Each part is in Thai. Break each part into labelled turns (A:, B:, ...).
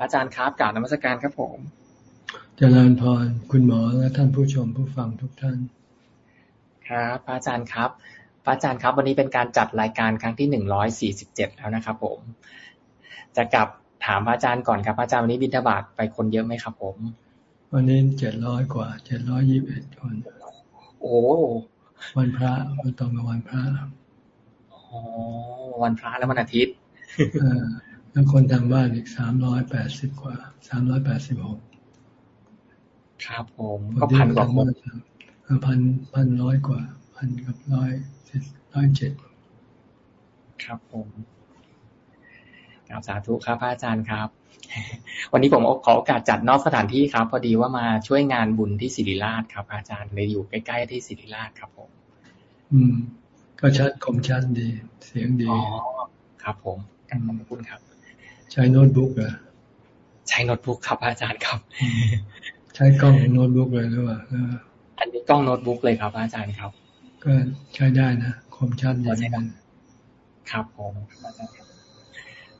A: อาจารย์ครับกล่าวนมัสการครับผม
B: เจริญพรคุณหมอและท่านผู้ชมผู้ฟังทุกท่าน
A: ครับอาจารย์ครับอาจารย์ครับ วันนี้เป็นการจัดรายการครั้งที่หนึ่งร้อยสี่สิบเจ็ดแล้วนะครับผม จะกลับถามอาจารย์ก่อนครับอาจารย์วันนี้บิณฑบาตไปคนเยอะไหมครับผม
B: วันนี้เจ็ดร้อยกว่าเจ็ดร้อยยี่สิบเอ็ดคน
A: โอ้
B: วันพระวันตรงกับวันพระ
A: อ๋อวันพระแล้ววันอาทิตย์
B: แล้วคนทางบ้านอีกสามร้อยแปดสิบกว่าสามร้อยแปดสิบหก
A: ครับผมก็พันกว่าคน
B: พันพันร้อยกว่า พันกับร้อยร้อยเจ็ด
A: ครับผมกราบสาธุครับพระอาจารย์ครับ วันนี้ผมขอโอกาสจัดนอกสถานที่ครับ พอดีว่ามาช่วยงานบุญที่ศิริราชครับอาจารย์เลยอยู่ใกล้ๆที่ศิริราชครับผม
B: อืม ก็ชัดคมชัดดี เสียงดีอ๋อ
A: ครับ ผมกราบขอบคุณครับ
B: ใช้โน้ตบุ๊กเหรอ
A: ใช้โน้ตบุ๊กครับอาจารย์ครับ
B: ใช้กล้องโน้ตบุ๊กเลยหรือเปล่า
A: อันนี้กล้องโน้ตบุ๊กเลยครับ อาจารย์ครับ
B: ก็ใช้ได้นะคมชัดดี
A: กันครับผมอาจารย์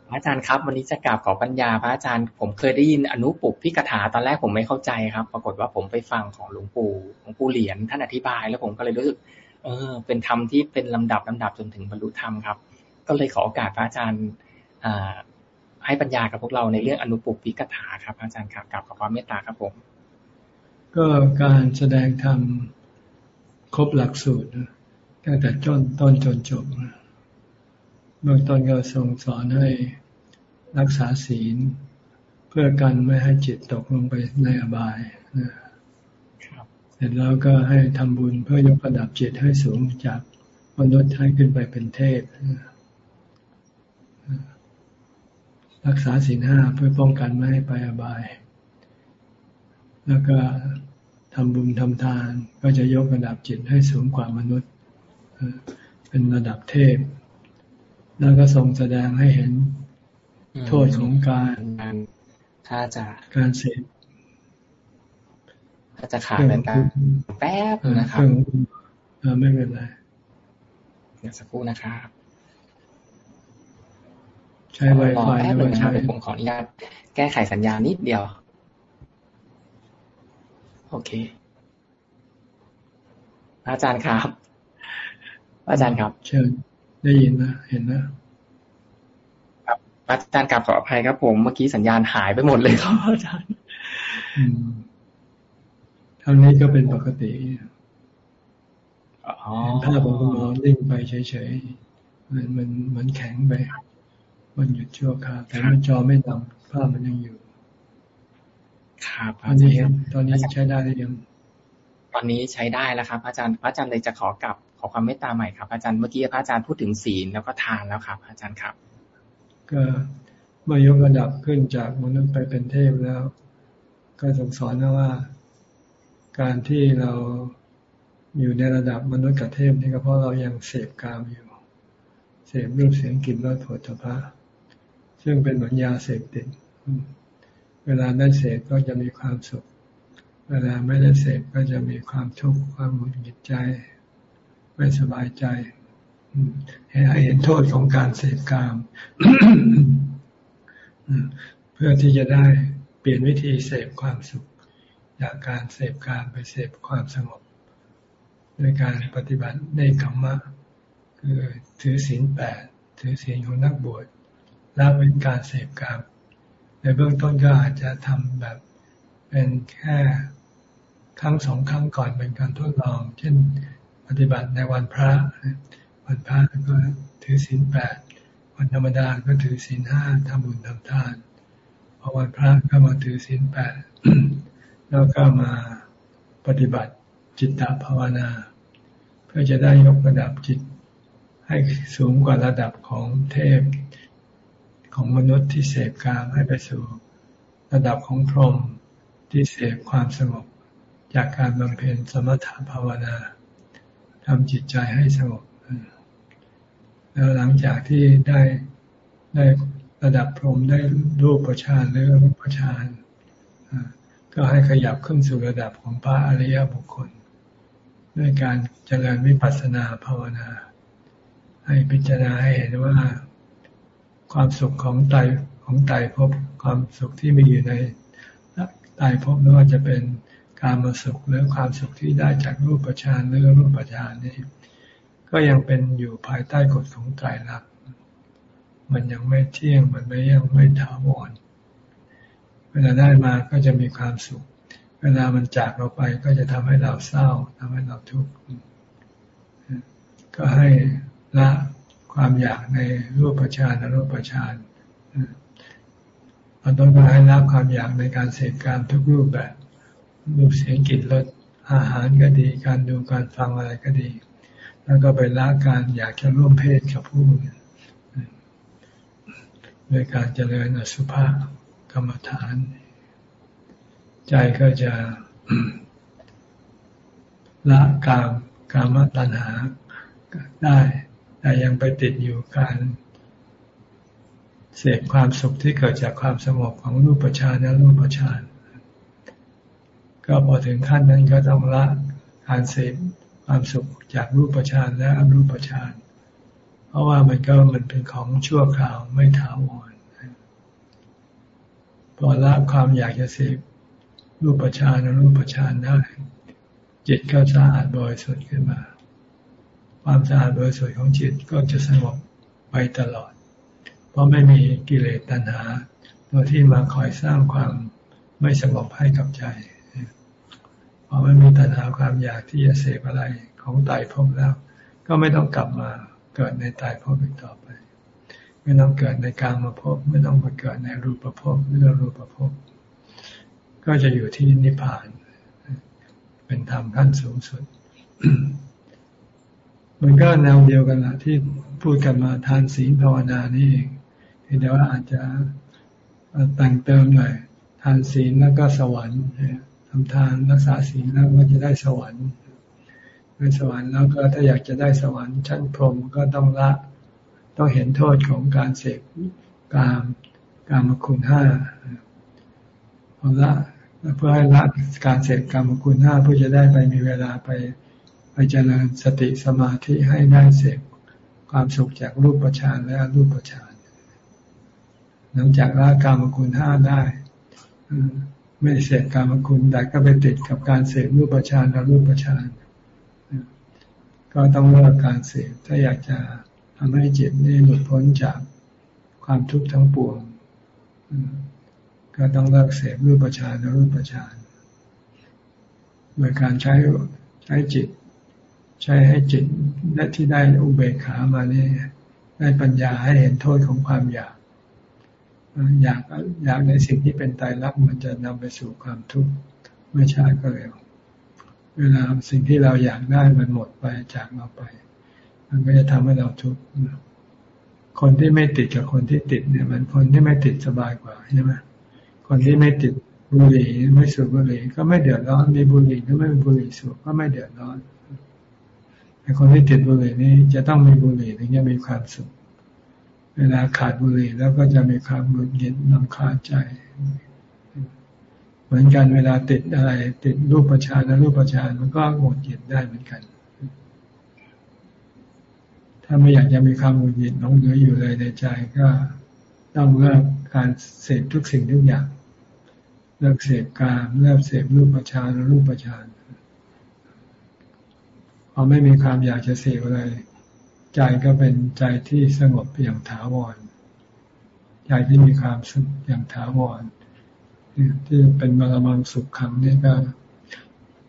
A: พระอาจารย์ครับ วันนี้จะกราบขอปัญญาพระอาจารย์ ผมเคยได้ยินอนุปุพพิกถาตอนแรกผมไม่เข้าใจครับ ปรากฏว่าผมไปฟังของหลวงปู่หลวงปู่เหรียญท่านอธิบายแล้วผมก็เลยรู้สึก เออ เป็นธรรมที่เป็นลำดับลำดับจนถึงบรรลุธรรมครับ ก็เลยขอโอกาสพระอาจารย์อ่า ให้ปัญญากับพวกเราในเรื่องอนุปุพิกถาครับ อาจารย์ครับกับขอความเมตตาครับผม
B: ก็การแสดงธรรมครบหลักสูตรตั้งแต่ต้นต้นจนจบเบื้องต้นก็ทรงสอนให้รักษาศีล เพื่อกันไม่ให้จิตตกลงไปในอบายนะเสร็จแล้วก็ให้ทำบุญเพื่อยกระดับจิตให้สูงจากมนุษย์ให้ขึ้นไปเป็นเทพ รักษาศีลห้าเพื่อป้องกันไม่ให้ไปอบาย แล้วก็ทำบุญทำทานก็จะยกระดับจิตให้สูงกว่ามนุษย์ เป็นระดับเทพ แล้วก็ทรงแสดงให้เห็นโทษของการ
A: ถ้าจะ
B: การเสพ
A: ถ้าจะขาดเป็นการแป๊บนะครับ
B: ไม่เป็นไร
A: เดี๋ยวสักครู่นะครับ
B: ใช้ไวไฟ
A: หรือใช้ผมขออนุญาตแก้ไขสัญญาณนิดเดียว โอเค อาจารย์ครับ อาจารย์ครับ
B: เชิญได้ยินนะเห็นนะ
A: ครับ อาจารย์กลับขออภัยครับ ผมเมื่อกี้สัญญาณหายไปหมดเลยครับอาจารย์
B: ทางนี้ก็เป็นปกติเห็นภาพของคุณหมอนิ่งไปเฉยๆมันมันมันแข็งไป มันหยุดชั่วคราวแต่มันจอไม่ดำภาพมันยังอยู่
A: ครับ
B: ตอนนี้เห็นตอนนี้ใช้ได้หรือยัง
A: ตอนนี้ใช้ได้แล้วครับ อาจารย์พระอาจารย์เลยจะขอกลับขอความเมตตาใหม่ครับ อาจารย์เมื่อกี้พระอาจารย์พูดถึงศีลแล้วก็ทานแล้วครับ อาจารย์ครับ
B: ก็เมื่อยกระดับขึ้นจากมนุษย์ไปเป็นเทพแล้ว ก็ทรงสอนว่า การที่เราอยู่ในระดับมนุษย์กับเทพนี่ก็เพราะเรายังเสพกามอยู่ เสพรูปเสียงกลิ่นรสผลิตภัณฑ์ ซึ่งเป็นเหมือนยาเสพติด เวลาได้เสพก็จะมีความสุข เวลาไม่ได้เสพก็จะมีความทุกข์ความหงุดหงิดใจ ไม่สบายใจให้เห็นโทษของการเสพกามเพื่อที่จะได้เปลี่ยนวิธีเสพความสุข จากการเสพกามไปเสพความสงบโดยการปฏิบัติในกรรมะคือถือศีลแปดถือศีลของนักบวช ละเว้นการเสพกามในเบื้องต้นก็อาจจะทำแบบเป็นแค่ครั้งสองครั้งก่อนเป็นการทดลอง เช่นปฏิบัติในวันพระ วันพระก็ถือศีลแปดวันธรรมดาก็ถือศีลห้าทำบุญทำทานพอวันพระก็มาถือศีลแปดแล้วก็มาปฏิบัติจิตตภาวนา เพื่อจะได้ยกระดับจิตให้สูงกว่าระดับของเทพ ของมนุษย์ที่เสพกามให้ไปสู่ระดับของพรหมที่เสพความสงบ จากการบำเพ็ญสมถะภาวนาทำจิตใจให้สงบแล้วหลังจากที่ได้ได้ระดับพรหมได้รูปประชานหรือรูปประชานก็ให้ขยับขึ้นสู่ระดับของพระอริยบุคคล ด้วยการเจริญวิปัสสนาภาวนา ให้พิจารณาให้เห็นว่า ความสุขของใจของตายภพความสุขที่มีอยู่ในไตายภพไม่ว่าจะเป็นการมาสุขหรือความสุขที่ได้จากรูปฌานหรือรูปฌานนี่ก็ยังเป็นอยู่ภายใต้กฎของไตรลักษณ์มันยังไม่เที่ยงมันไม่ยังไม่ถาวรเวลาได้มาก็จะมีความสุข เวลามันจากเราไปก็จะทำให้เราเศร้าทำให้เราทุกข์ก็ให้ละ ความอยากในรูปฌานรูปฌานเราต้องการให้ละความอยากในการเสพการทุกรูปแบบ รูปเสียงกลิ่นรสอาหารก็ดี การดูการฟังอะไรก็ดี แล้วก็ไปละการอยากจะร่วมเพศกับผู้อื่นโดยการเจริญอสุภะกรรมฐาน ใจก็จะละกามกามตัณหาได้ แต่ยังไปติดอยู่การเสพความสุขที่เกิดจากความสงบของรูปฌานและรูปฌานก็พอถึงขั้นนั้นก็ต้องละการเสพความสุขจากรูปฌานและอรูปฌานเพราะว่ามันก็มันเป็นของชั่วคราวไม่ถาวรพอละความอยากจะเสพรูปฌานรูปฌานได้จิตก็สะอาดบริสุทธิ์ขึ้นมา ความสะอาดบริสุทธิ์ของจิตก็จะสงบไปตลอด เพราะไม่มีกิเลสตัณหา ตัวที่มาคอยสร้างความไม่สงบให้กับใจพอไม่มีตัณหาความอยากที่จะเสพอะไรของตายภพแล้ว ก็ไม่ต้องกลับมาเกิดในตายภพอีกต่อไป ไม่ต้องเกิดในกลางมาพบ ไม่ต้องมาเกิดในรูปภพหรือรูปภพก็จะอยู่ที่นิพพาน เป็นธรรมขั้นสูงสุด มันก็แนวเดียวกันละที่พูดกันมาทานศีลภาวนานี่เองเดี๋ยวอาจจะแต่งเติมหน่อยทานศีลแล้วก็สวรรค์ทำทานรักษาศีลแล้วก็จะได้สวรรค์ในสวรรค์แล้วก็ถ้าอยากจะได้สวรรค์ชั้นพรหมก็ต้องละต้องเห็นโทษของการเสพกามกามคุณห้าเพราละเพื่อให้ละการเสพกามคุณห้าเพื่อจะได้ไปมีเวลาไป ไปเจริญสติสมาธิให้ได้เสพความสุขจากรูปฌานและรูปฌานหลังจากละกามคุณห้าได้ไม่เสพกามคุณแต่ก็ไปติดกับการเสพรูปฌานและรูปฌานก็ต้องเลิกการเสพถ้าอยากจะทำให้จิตนี่หลุดพ้นจากความทุกข์ทั้งปวงก็ต้องเลิกเสพรูปฌานและรูปฌานโดยการใช้ใช้จิต ใช้ให้จิตและที่ได้อุเบกขามาเนี่ยได้ปัญญาให้เห็นโทษของความอยาก อยากอยากในสิ่งที่เป็นตายรักมันจะนำไปสู่ความทุกข์ไม่ช้าก็เร็ว เวลาสิ่งที่เราอยากได้มันหมดไปจากเราไป มันก็จะทำให้เราทุกข์คนที่ไม่ติดกับคนที่ติดเนี่ย มันคนที่ไม่ติดสบายกว่าใช่ไหมคนที่ไม่ติดบุหรี่ไม่สูบบุหรี่ก็ไม่เดือดร้อนมีบุหรี่หรือไม่มีบุหรี่สูบก็ไม่เดือดร้อน คนที่ติดบุหรี่นี้จะต้องมีบุหรี่ถึงจะมีความสุข เวลาขาดบุหรี่แล้วก็จะมีความหงุดหงิดลำคาญใจ เหมือนกันเวลาติดอะไร ติดรูปประชานรูปประชานมันก็หงุดหงิดได้เหมือนกัน ถ้าไม่อยากจะมีความหงุดหงิดน้องเหลืออยู่เลยในใจก็ต้องเลิกการเสพทุกสิ่งทุกอย่าง เลิกเสพการเลิกเสพรูปประชานรูปประชาน พอไม่มีความอยากจะเสพอะไร ใจก็เป็นใจที่สงบอย่างถาวร ใจที่มีความสุขอย่างถาวรที่เป็นมรมังสุขขังนี่ก็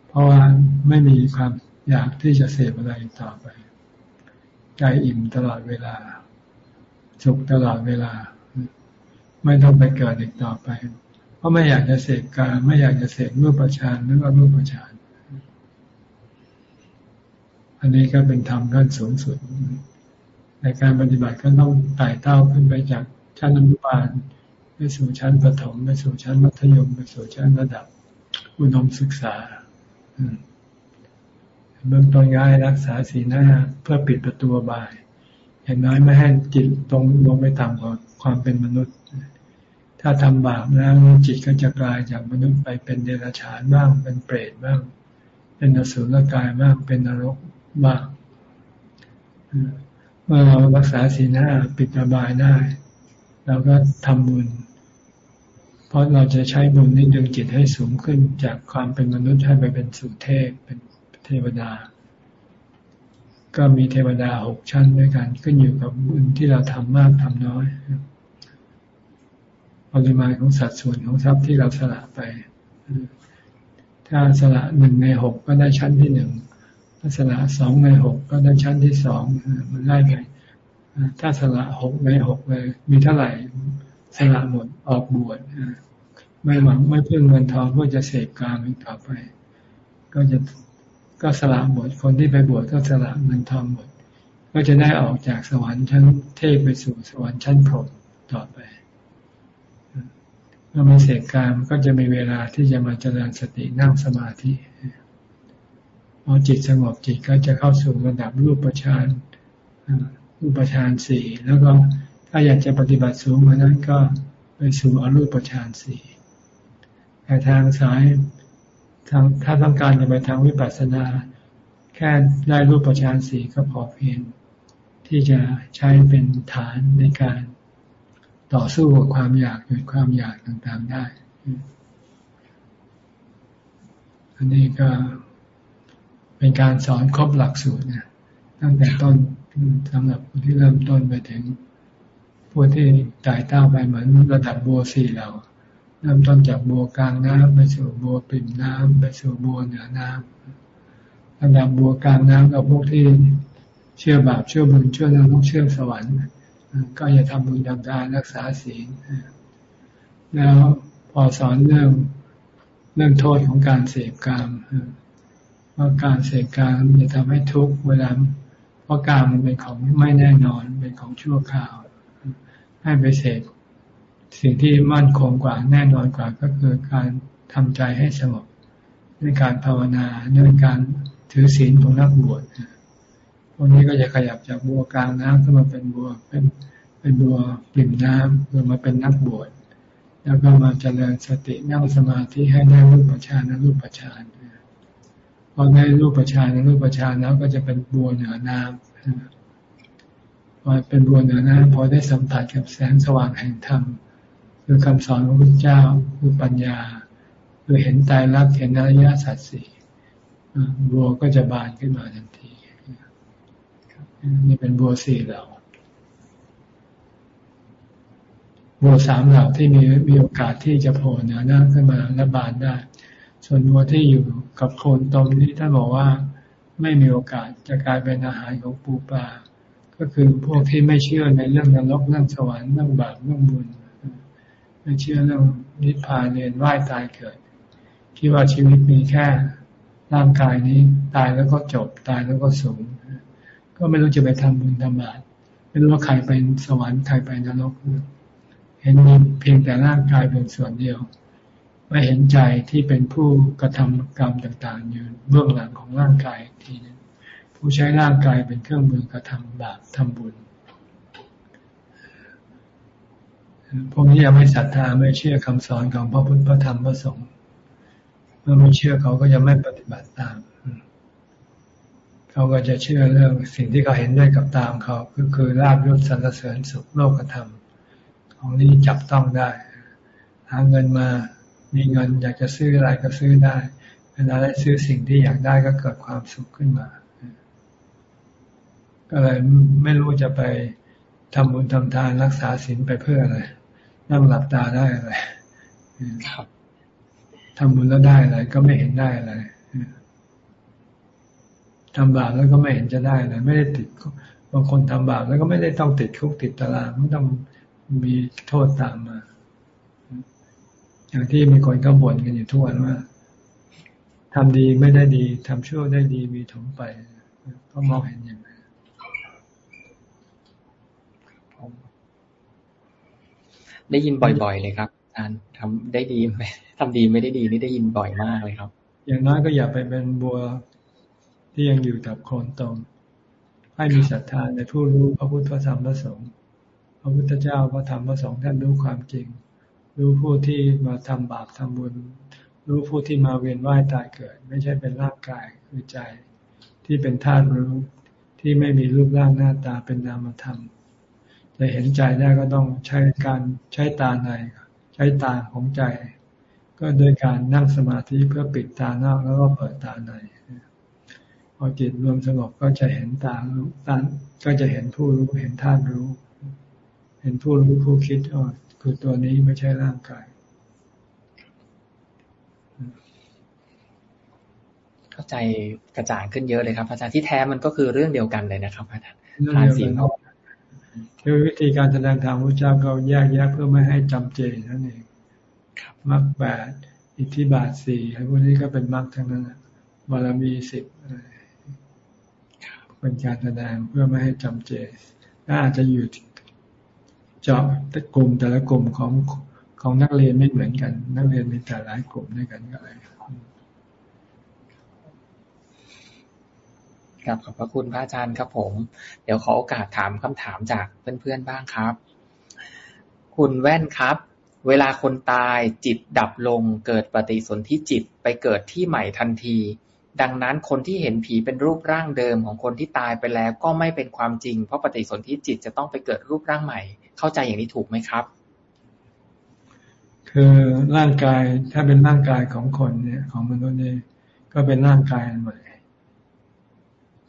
B: เพราะว่าไม่มีความอยากที่จะเสพอะไรต่อไป ใจอิ่มตลอดเวลา สุขตลอดเวลา ไม่ต้องไปเกิดอีกต่อไป เพราะไม่อยากจะเสกการไม่อยากจะเสกรูปประชานหรือว่ารูปประชาน อันนี้ก็เป็นธรรมขั้นสูงสุด ในการปฏิบัติก็ต้องไต่เต้าขึ้นไปจากชั้นอนุบาลไปสู่ชั้นประถมไปสู่ชั้นมัธยมไปสู่ชั้นระดับอุดมศึกษาอืมเบื้องต้นก็ให้รักษาสีหน้าเพื่อปิดประตูบาย อย่างน้อยไม่ให้จิตตรงลงไปต่ำกว่าความเป็นมนุษย์ ถ้าทำบาปแล้วจิตก็จะกลายจากมนุษย์ไปเป็นเดรัจฉานบ้างเป็นเปรตบ้าง เป็นอสุรกายบ้างเป็นนรก บ้างเมื่อเรารักษาสีหน้าปิดระบายได้เราก็ทำบุญ เพราะเราจะใช้บุญนี้ดึงจิตให้สูงขึ้นจากความเป็นมนุษย์ให้ไปเป็นสุเทพเป็นเทวดา ก็มีเทวดาหกชั้นด้วยกันขึ้นอยู่กับบุญที่เราทำมากทำน้อยปริมาณของสัดส่วนของทรัพย์ที่เราสละไป ถ้าสละหนึ่งในหกก็ได้ชั้นที่หนึ่ง สละสองในหกก็ได้ชั้นที่สองมันได้ไงถ้าสละหกในหกเลยมีเท่าไหร่สละหมดออกบวชไม่หวังไม่เพื่อเงินทองเพื่อจะเสพกามอีกต่อไป ก็จะก็สละหมดคนที่ไปบวชก็สละเงินทองหมด ก็จะได้ออกจากสวรรค์ชั้นเทพไปสู่สวรรค์ชั้นพรหมต่อไปเมื่อมีเสกกามก็จะมีเวลาที่จะมาเจริญสตินั่งสมาธิ พอจิตสงบจิตก็จะเข้าสู่ระดับรูปฌานรูปฌานสี่แล้วก็ถ้าอยากจะปฏิบัติสูงมานั้นก็ไปสู่อรูปฌานสี่แต่ทางสายทางถ้าต้องการจะไปทางวิปัสสนา แค่ได้รูปฌานสี่ก็พอเพียง ที่จะใช้เป็นฐานในการต่อสู้กับความอยากหยุดความอยากต่างๆได้ อันนี้ก็ เป็นการสอนครบหลักสูตรนะตั้งแต่ต้นสำหรับผู้ที่เริ่มต้นไปถึงผู้ที่ตายเต้าไปเหมือนระดับบัวสี่เหล่าเริ่มต้นจากบัวกลางน้ำไปสู่บัวปิ่มน้ำไปสู่บัวเหนือน้ำระดับบัวกลางน้ำกับพวกที่เชื่อบาปเชื่อบุญเชื่อนรกเชื่อสวรรค์ ก็อย่าทำบุญทำทานรักษาศีลแล้วพอสอนเรื่องเรื่องโทษของการเสพกาม ว่าการเสพกามจะทำให้ทุกข์เวลาเพราะกามมันเป็นของไม่แน่นอนเป็นของชั่วคราว ให้ไปเสพสิ่งที่มั่นคงกว่าแน่นอนกว่าก็คือการทำใจให้สงบด้วยการภาวนาด้วยการถือศีลของนักบวชพวกนี้ก็จะขยับจากบัวกลางน้ำขึ้นมาเป็นบัวเป็นเป็นบัวปริ่มน้ำคือมาเป็นนักบวชแล้วก็มาเจริญสตินั่งสมาธิให้ได้รูปฌานรูปฌาน พอได้รูปฌานรูปฌานแล้วก็จะเป็นบัวเหนือน้ำพอเป็นบัวเหนือน้ำพอได้สัมผัสกับแสงสว่างแห่งธรรมคือคำสอนของพระเจ้าคือปัญญาคือเห็นตายรักเห็นอริยสัจสี่บัวก็จะบานขึ้นมาทันทีนี่เป็นบัวสี่เหล่าบัวสามเหล่าที่มีมีโอกาสที่จะโผล่เหนือน้าขึ้นมาและบานได้ ส่วนบัวที่อยู่กับโคนตมนี้ถ้าบอกว่าไม่มีโอกาสจะกลายเป็นอาหารของปูปลา ก็คือพวกที่ไม่เชื่อในเรื่องนรกเรื่องสวรรค์เรื่องบาปเรื่องบุญ ไม่เชื่อเรื่องนิพพานเรียนว่ายตายเกิด คิดว่าชีวิตมีแค่ร่างกายนี้ตายแล้วก็จบตายแล้วก็สูญก็ไม่รู้จะไปทำบุญทำบาปไม่รู้ว่าใครไปสวรรค์ใครไปนรก เห็นมีเพียงแต่ร่างกายเป็นส่วนเดียว ไม่เห็นใจที่เป็นผู้กระทำกรรมต่างๆ อยู่เบื้องหลังของร่างกายทีนึงผู้ใช้ร่างกายเป็นเครื่องมือกระทำบาปทำบุญ พวกนี้ยังไม่ศรัทธาไม่เชื่อคำสอนของพระพุทธพระธรรมพระสงฆ์เมื่อไม่เชื่อเขาก็จะไม่ปฏิบัติตาม เขาก็จะเชื่อเรื่องสิ่งที่เขาเห็นด้วยกับตามเขาก็คือลาบยศสรรเสริญสุขโลกธรรม ของนี้จับต้องได้ หาเงินมา มีเงินอยากจะซื้ออะไรก็ซื้อได้ เวลาได้ซื้อสิ่งที่อยากได้ก็เกิดความสุขขึ้นมา ก็เลยไม่รู้จะไปทำบุญทำทานรักษาศีลไปเพื่ออะไร นั่งหลับตาได้อะไรทำบุญแล้วได้อะไรก็ไม่เห็นได้อะไรทำบาปแล้วก็ไม่เห็นจะได้อะไรไม่ได้ติดบางคนทำบาปแล้วก็ไม่ได้ต้องติดคุกติดตารางไม่ต้องมีโทษตามมา อย่างที่มีคนก็บ่นกันอยู่ทุกวันว่าทำดีไม่ได้ดีทำชั่วได้ดีมีถมไป ก็มองเห็นอย่างนั้น
A: ได้ยินบ่อยๆเลยครับอารทำได้ดีไหมทำดีไม่ได้ดีนี่ได้ยินบ่อยมากเลยครับ
B: อย่างน้อยก็อย่าไปเป็นบัวที่ยังอยู่กับโคนตมให้มีศรัทธาในผู้รู้พระพุทธธรรมพระสงฆ์พระพุทธเจ้าพระธรรมพระสงฆ์ท่านรู้ความจริง รู้ผู้ที่มาทำบาปทำบุญ รู้ผู้ที่มาเวียนว่ายตายเกิด ไม่ใช่เป็นร่างกายคือใจ ที่เป็นธาตุรู้ที่ไม่มีรูปร่างหน้าตาเป็นนามธรรมจะเห็นใจได้ก็ต้องใช้การใช้ตาในใช้ตาของใจ ก็โดยการนั่งสมาธิเพื่อปิดตานอกแล้วก็เปิดตาในพอจิตรวมสงบก็จะเห็นตาตาก็จะเห็นผู้รู้เห็นท่านรู้ เห็นผู้รู้ผู้คิดอ๋อ คือตัวนี้ไม่ใช่ร่างกาย
A: เข้าใจกระจ่างขึ้นเยอะเลยครับอาจารย์ที่แท้มันก็คือเรื่องเดียวกันเลยนะครับอาจารย์ทานศีล
B: คือวิธีการแสดงธรรมพระเจ้าก็แยกแยะเพื่อไม่ให้จำเจนั่นเองมรรคแปดอิทธิบาทสี่ไอ้พวกนี้ก็เป็นมรรคทั้งนั้นบารมีสิบเป็นการแสดงเพื่อไม่ให้จำเจและอาจจะอยู่ เจาะกลุ่มแต่ละกลุ่มของของนักเรียนไม่เหมือนกัน นักเรียนมีแต่หลายกลุ่มด้วยกันก็เลย
A: ครับขอบพระคุณพระอาจารย์ครับผม เดี๋ยวขอโอกาสถามคำถามจากเพื่อนๆบ้างครับ คุณแว่นครับ เวลาคนตายจิตดับลงเกิดปฏิสนธิจิตไปเกิดที่ใหม่ทันที ดังนั้นคนที่เห็นผีเป็นรูปร่างเดิมของคนที่ตายไปแล้วก็ไม่เป็นความจริง เพราะปฏิสนธิจิตจะต้องไปเกิดรูปร่างใหม่ เข้าใจอย่างนี้ถูกไหมครับ
B: คือร่างกายถ้าเป็นร่างกายของคนเนี่ย ของมนุษย์เนี่ยก็เป็นร่างกายใหม่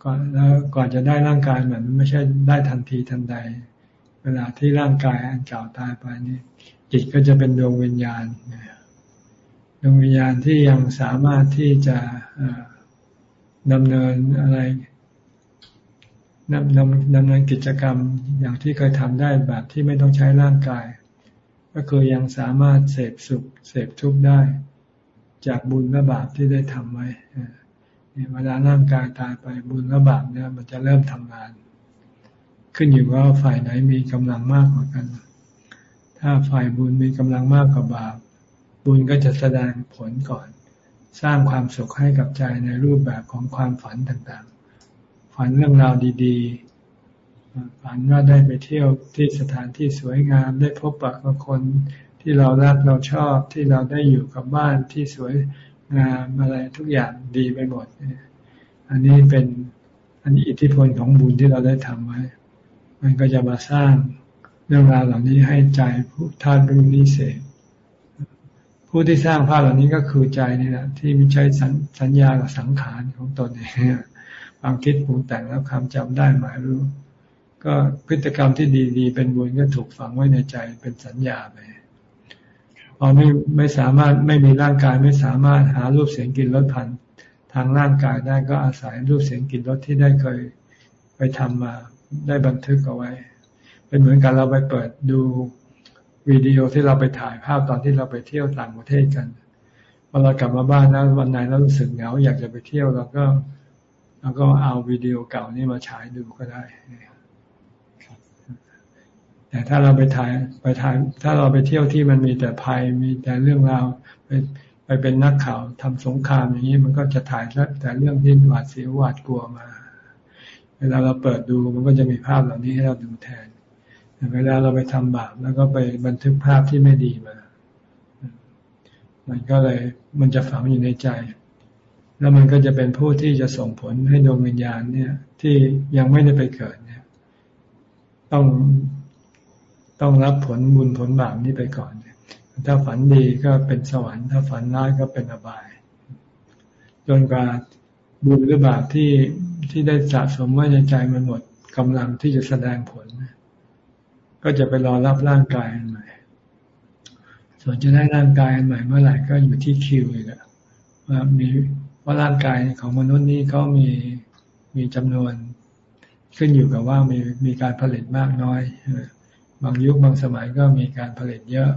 B: ก่อนแล้วก่อนจะได้ร่างกายเหมือนไม่ใช่ได้ทันทีทันใด เวลาที่ร่างกายอันเก่าตายไปนี่จิตก็จะเป็นดวงวิญญาณดวงวิญญาณที่ยังสามารถที่จะดำเนินอะไร ดำดำดำเนินกิจกรรมอย่างที่เคยทำได้แบบที่ไม่ต้องใช้ร่างกาย ก็คือยังสามารถเสพสุขเสพทุกข์ได้ จากบุญและบาปที่ได้ทำไว้เวลาร่างกายตายไปบุญและบาปเนี่ยมันจะเริ่มทำงาน ขึ้นอยู่ว่าฝ่ายไหนมีกำลังมากกว่ากัน ถ้าฝ่ายบุญมีกำลังมากกว่าบาป บุญก็จะแสดงผลก่อน สร้างความสุขให้กับใจในรูปแบบของความฝันต่างๆ ฝันเรื่องราวดีๆ ฝันว่าได้ไปเที่ยวที่สถานที่สวยงาม ได้พบปะกับคนที่เรารักเราชอบที่เราได้อยู่กับบ้านที่สวยงามอะไรทุกอย่างดีไปหมด อันนี้เป็นอันนี้อิทธิพลของบุญที่เราได้ทำไว้ มันก็จะมาสร้างเรื่องราวเหล่านี้ให้ใจผู้ท่านรู้นิเศษผู้ที่สร้างภาพเหล่านี้ก็คือใจนี่แหละที่มีใช้สัญญากับสังขารของตนเอง ความคิดปรุงแต่งแล้วคำจำได้หมายรู้ ก็พฤติกรรมที่ดีๆ เป็นบุญก็ถูกฝังไว้ในใจเป็นสัญญาไปพอไม่ไม่สามารถไม่มีร่างกายไม่สามารถหารูปเสียงกลิ่นรสผ่านทางร่างกายได้ก็อาศัยรูปเสียงกลิ่นรสที่ได้เคยไปทำมาได้บันทึกเอาไว้ เป็นเหมือนกันเราไปเปิดดูวิดีโอที่เราไปถ่ายภาพตอนที่เราไปเที่ยวต่างประเทศกันพอเรากลับมาบ้านแล้ววันไหนเรารู้สึกเหงาอยากจะไปเที่ยวเราก็ เราก็เอาวิดีโอเก่านี้มาฉายดูก็ได้แต่ถ้าเราไปถ่ายไปถ่าย ถ้าเราไปเที่ยวที่มันมีแต่ภัยมีแต่เรื่องราวไปไปเป็นนักข่าวทำสงครามอย่างนี้มันก็จะถ่ายแต่เรื่องที่หวาดเสียวหวาดกลัวมา เวลาเราเปิดดูมันก็จะมีภาพเหล่านี้ให้เราดูแทนเวลาเราไปทำบาปแล้วก็ไปบันทึกภาพที่ไม่ดีมา มันก็เลยมันจะฝังอยู่ในใจ แล้วมันก็จะเป็นผู้ที่จะส่งผลให้ดวงวิญญาณเนี่ย ที่ยังไม่ได้ไปเกิดเนี่ย ต้องต้องรับผลบุญผลบาปนี้ไปก่อน ถ้าฝันดีก็เป็นสวรรค์ ถ้าฝันร้ายก็เป็นอบาย จนกว่าบุญหรือบาปที่ที่ได้สะสมไว้ในใจมันหมดกำลังที่จะแสดงผล ก็จะไปรอรับร่างกายอันใหม่ ส่วนจะได้ร่างกายอันใหม่เมื่อไหร่ก็อยู่ที่คิวเลยละว่ามี ว่าร่างกายของมนุษย์นี้เขามีมีจำนวนขึ้นอยู่กับว่ามีมีการผลิตมากน้อยบางยุคบางสมัยก็มีการผลิตเยอะ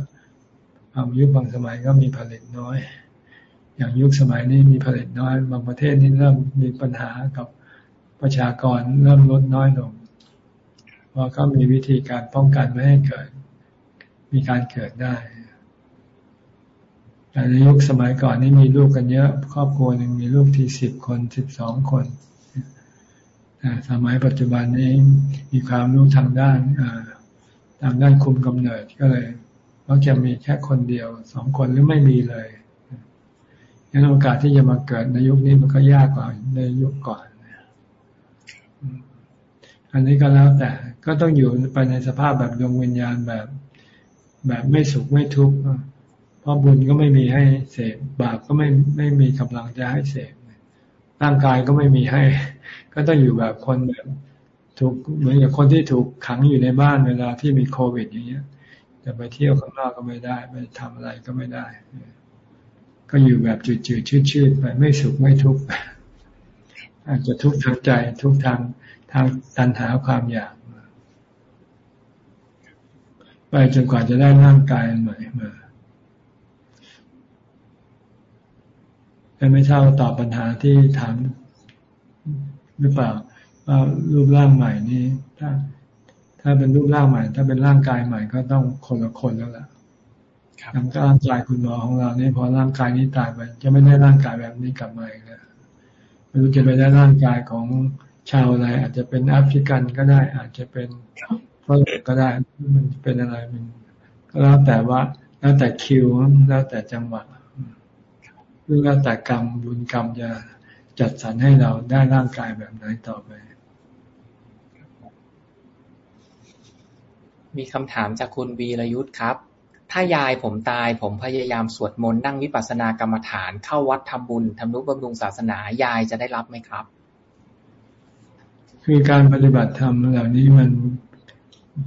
B: บางยุคบางสมัยก็มีผลิตน้อย อย่างยุคสมัยนี้มีผลิตน้อย บางประเทศนี่เริ่มมีปัญหากับประชากรเริ่มลดน้อยลงเพราะเขามีวิธีการป้องกันไม่ให้เกิด มีการเกิดได้ แต่ในยุคสมัยก่อนนี่มีลูกกันเยอะ ครอบครัวหนึ่งมีลูกทีสิบคนสิบสองคนสมัยปัจจุบันนี้มีความรู้ทางด้านทางด้านคุมกำเนิดก็เลยมักจะมีแค่คนเดียวสองคนหรือไม่มีเลยงั้นโอกาสที่จะมาเกิดในยุคนี้มันก็ยากกว่าในยุคก่อนอันนี้ก็แล้วแต่ก็ต้องอยู่ไปในสภาพแบบดวงวิญญาณแบบ แบบไม่สุขไม่ทุกข์ เพราะบุญก็ไม่มีให้เสพบาปก็ไม่ไม่มีกำลังจะให้เสพร่างกายก็ไม่มีให้ ก็ต้องอยู่แบบคนแบบถูกเหมือนกับคนที่ถูกขังอยู่ในบ้านเวลาที่มีโควิด อย่างเงี้ยจะไปเที่ยวข้างนอกก็ไม่ได้ไปทำอะไรก็ไม่ได้ ก็อยู่แบบจืดๆชืดๆไปไม่สุขไม่ทุกข์อาจจะทุกข์ทางใจทุกข์ทางทางตันหาความอยากไปจนกว่าจะได้ร่างกายใหม่มา แต่ไม่ทราบตอบปัญหาที่ถามหรือเปล่าว่ารูปร่างใหม่นี้ถ้า ถ้าเป็นรูปร่างใหม่ ถ้าเป็นร่างกายใหม่ก็ต้องคนละคนแล้วล่ะร่างกายคุณหมอของเราเนี่ยพอร่างกายนี้ตายไปจะไม่ได้ร่างกายแบบนี้กลับมาอีกแล้วไม่รู้จะไปได้ร่างกายของชาวอะไร อาจจะเป็นแอฟริกันก็ได้ อาจจะเป็นฝรั่งก็ได้มันเป็นอะไรมันก็แล้วแต่ว่าแล้วแต่คิวแล้วแต่จังหวะห รือแล้วแต่กรรมบุญกรรมจะจัดสรรให้เราได้ร่างกายแบบไหนต่อไป
A: มีคำถามจากคุณวีรยุทธ์ครับ ถ้ายายผมตายผมพยายามสวดมนต์นั่งวิปัสสนากรรมฐานเข้าวัดทำบุญทำนุบำรุงศาสนายายจะได้รับไหมครับ
B: คือการปฏิบัติธรรมเหล่านี้มัน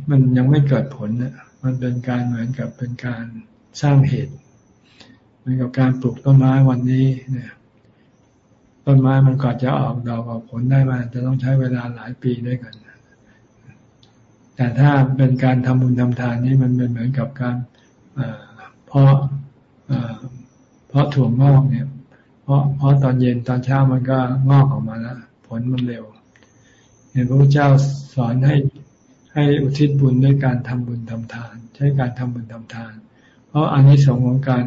B: มันยังไม่เกิดผลนะมันเป็นการเหมือนกับเป็นการสร้างเหตุ เหมือนกับการปลูกต้นไม้วันนี้เนี่ยต้นไม้มันก่อนจะออกดอกออกผลได้มาจะต้องใช้เวลาหลายปีด้วยกัน แต่ถ้าเป็นการทำบุญทำทานนี่มันเป็นเหมือนกับการเพาะเพาะถั่วงอกเนี่ย เพราะเพราะตอนเย็นตอนเช้ามันก็งอกออกมาแล้วผลมันเร็วเห็นพระเจ้าสอนให้ให้อุทิศบุญด้วยการทำบุญทำทาน ใช้การทำบุญทำทาน เพราะอันนี้สองของการ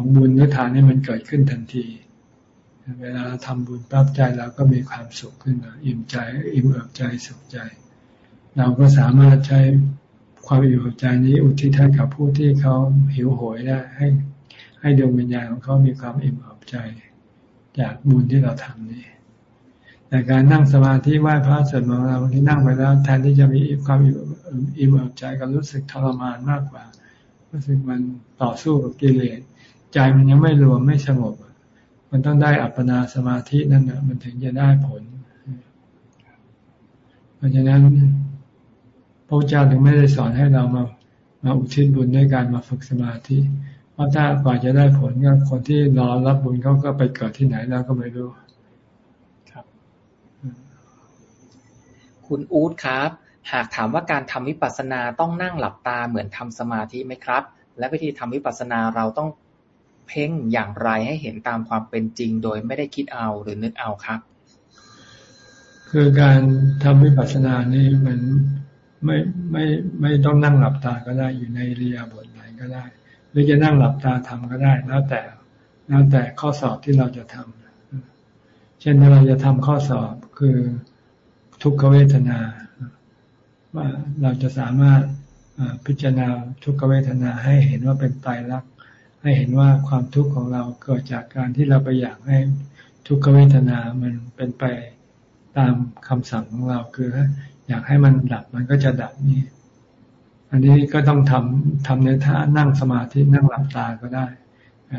B: ของบุญหรือทานนี่มันเกิดขึ้นทันที เวลาเราทำบุญปั๊บใจเราก็มีความสุขขึ้นมาอิ่มใจ อิ่มเอิบใจสุขใจ เราก็สามารถใช้ความอิ่มเอิบใจนี้อุทิศให้กับผู้ที่เขาหิวโหยได้ให้ ให้ดวงวิญญาณของเขามีความอิ่มเอิบใจ จากบุญที่เราทำนี้แต่การนั่งสมาธิไหว้พระสวดมนต์เราที่นั่งไปแล้วแทนที่จะมีความอิ่มเอิบใจก็รู้สึกทรมานมากกว่า รู้สึกมันต่อสู้กับกิเลส ใจมันยังไม่รวมไม่สงบ มันต้องได้อัปปนาสมาธินั่นนะมันถึงจะได้ผล เพราะฉะนั้นพระเจ้าถึงไม่ได้สอนให้เรามามาอุทิศบุญด้วยการมาฝึกสมาธิ เพราะถ้ากว่าจะได้ผลก็คนที่รอรับบุญเขาก็ไปเกิดที่ไหนแล้วก็ไม่รู้
A: ครับ คุณอู๊ดครับ หากถามว่าการทำวิปัสสนาต้องนั่งหลับตาเหมือนทำสมาธิไหมครับ และวิธีทำวิปัสสนาเราต้อง เพ่งอย่างไรให้เห็นตามความเป็นจริง โดยไม่ได้คิดเอาหรือนึกเอาครับ
B: คือการทำวิปัสสนานี่มันไม่ไม่ไม่ต้องนั่งหลับตาก็ได้อยู่ในเรียบทไหนก็ได้ หรือจะนั่งหลับตาทำก็ได้แล้วแต่แล้วแต่ข้อสอบที่เราจะทำเช่นถ้าเราจะทำข้อสอบคือทุกขเวทนา ว่าเราจะสามารถพิจารณาทุกขเวทนาให้เห็นว่าเป็นไตรลักษ ให้เห็นว่าความทุกข์ของเราเกิดจากการที่เราไปอยากให้ทุกขเวทนา มันเป็นไปตามคำสั่งของเราคือ อยากให้มันดับมันก็จะดับนี่ อันนี้ก็ต้องทำทำในท่านั่งสมาธินั่งหลับตาก็ได้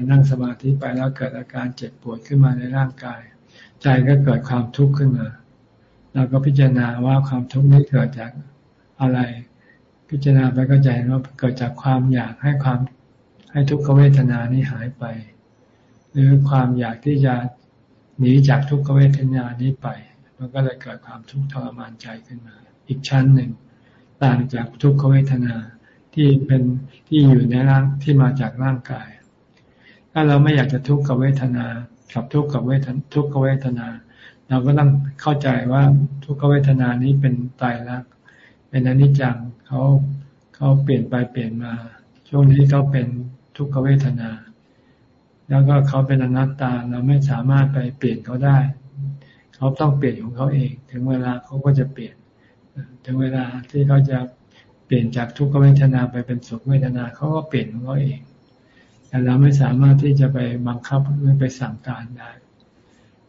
B: นั่งสมาธิไปแล้วเกิดอาการเจ็บปวดขึ้นมาในร่างกาย ใจก็เกิดความทุกข์ขึ้นมาเราก็พิจารณาว่าความทุกข์นี้เกิดจากอะไร พิจารณาไปก็ใจว่าเกิดจากความอยากให้ความ ให้ทุกขเวทนานี้หายไป หรือความอยากที่จะหนีจากทุกขเวทนานี้ไป มันก็เลยเกิดความทุกข์ทรมานใจขึ้นมา อีกชั้นหนึ่ง ต่างจากทุกขเวทนาที่เป็นที่อยู่ในร่างที่มาจากร่างกาย ถ้าเราไม่อยากจะทุกขเวทนากับทุกขเวททุกขเวทนา เราก็ต้องเข้าใจว่าทุกขเวทนานี้เป็นตายรักเป็นอนิจจังเขาเขาเปลี่ยนไปเปลี่ยนมา ช่วงนี้เขาเป็น ทุกขเวทนา แล้วก็เขาเป็นอนัตตาเราไม่สามารถไปเปลี่ยนเขาได้ เขาต้องเปลี่ยนของเขาเอง ถึงเวลาเขาก็จะเปลี่ยน ถึงเวลาที่เขาจะเปลี่ยนจากทุกขเวทนาไปเป็นสุขเวทนาเขาก็เปลี่ยนของเขาเองแต่เราไม่สามารถที่จะไปบังคับหรือไปสั่งการได้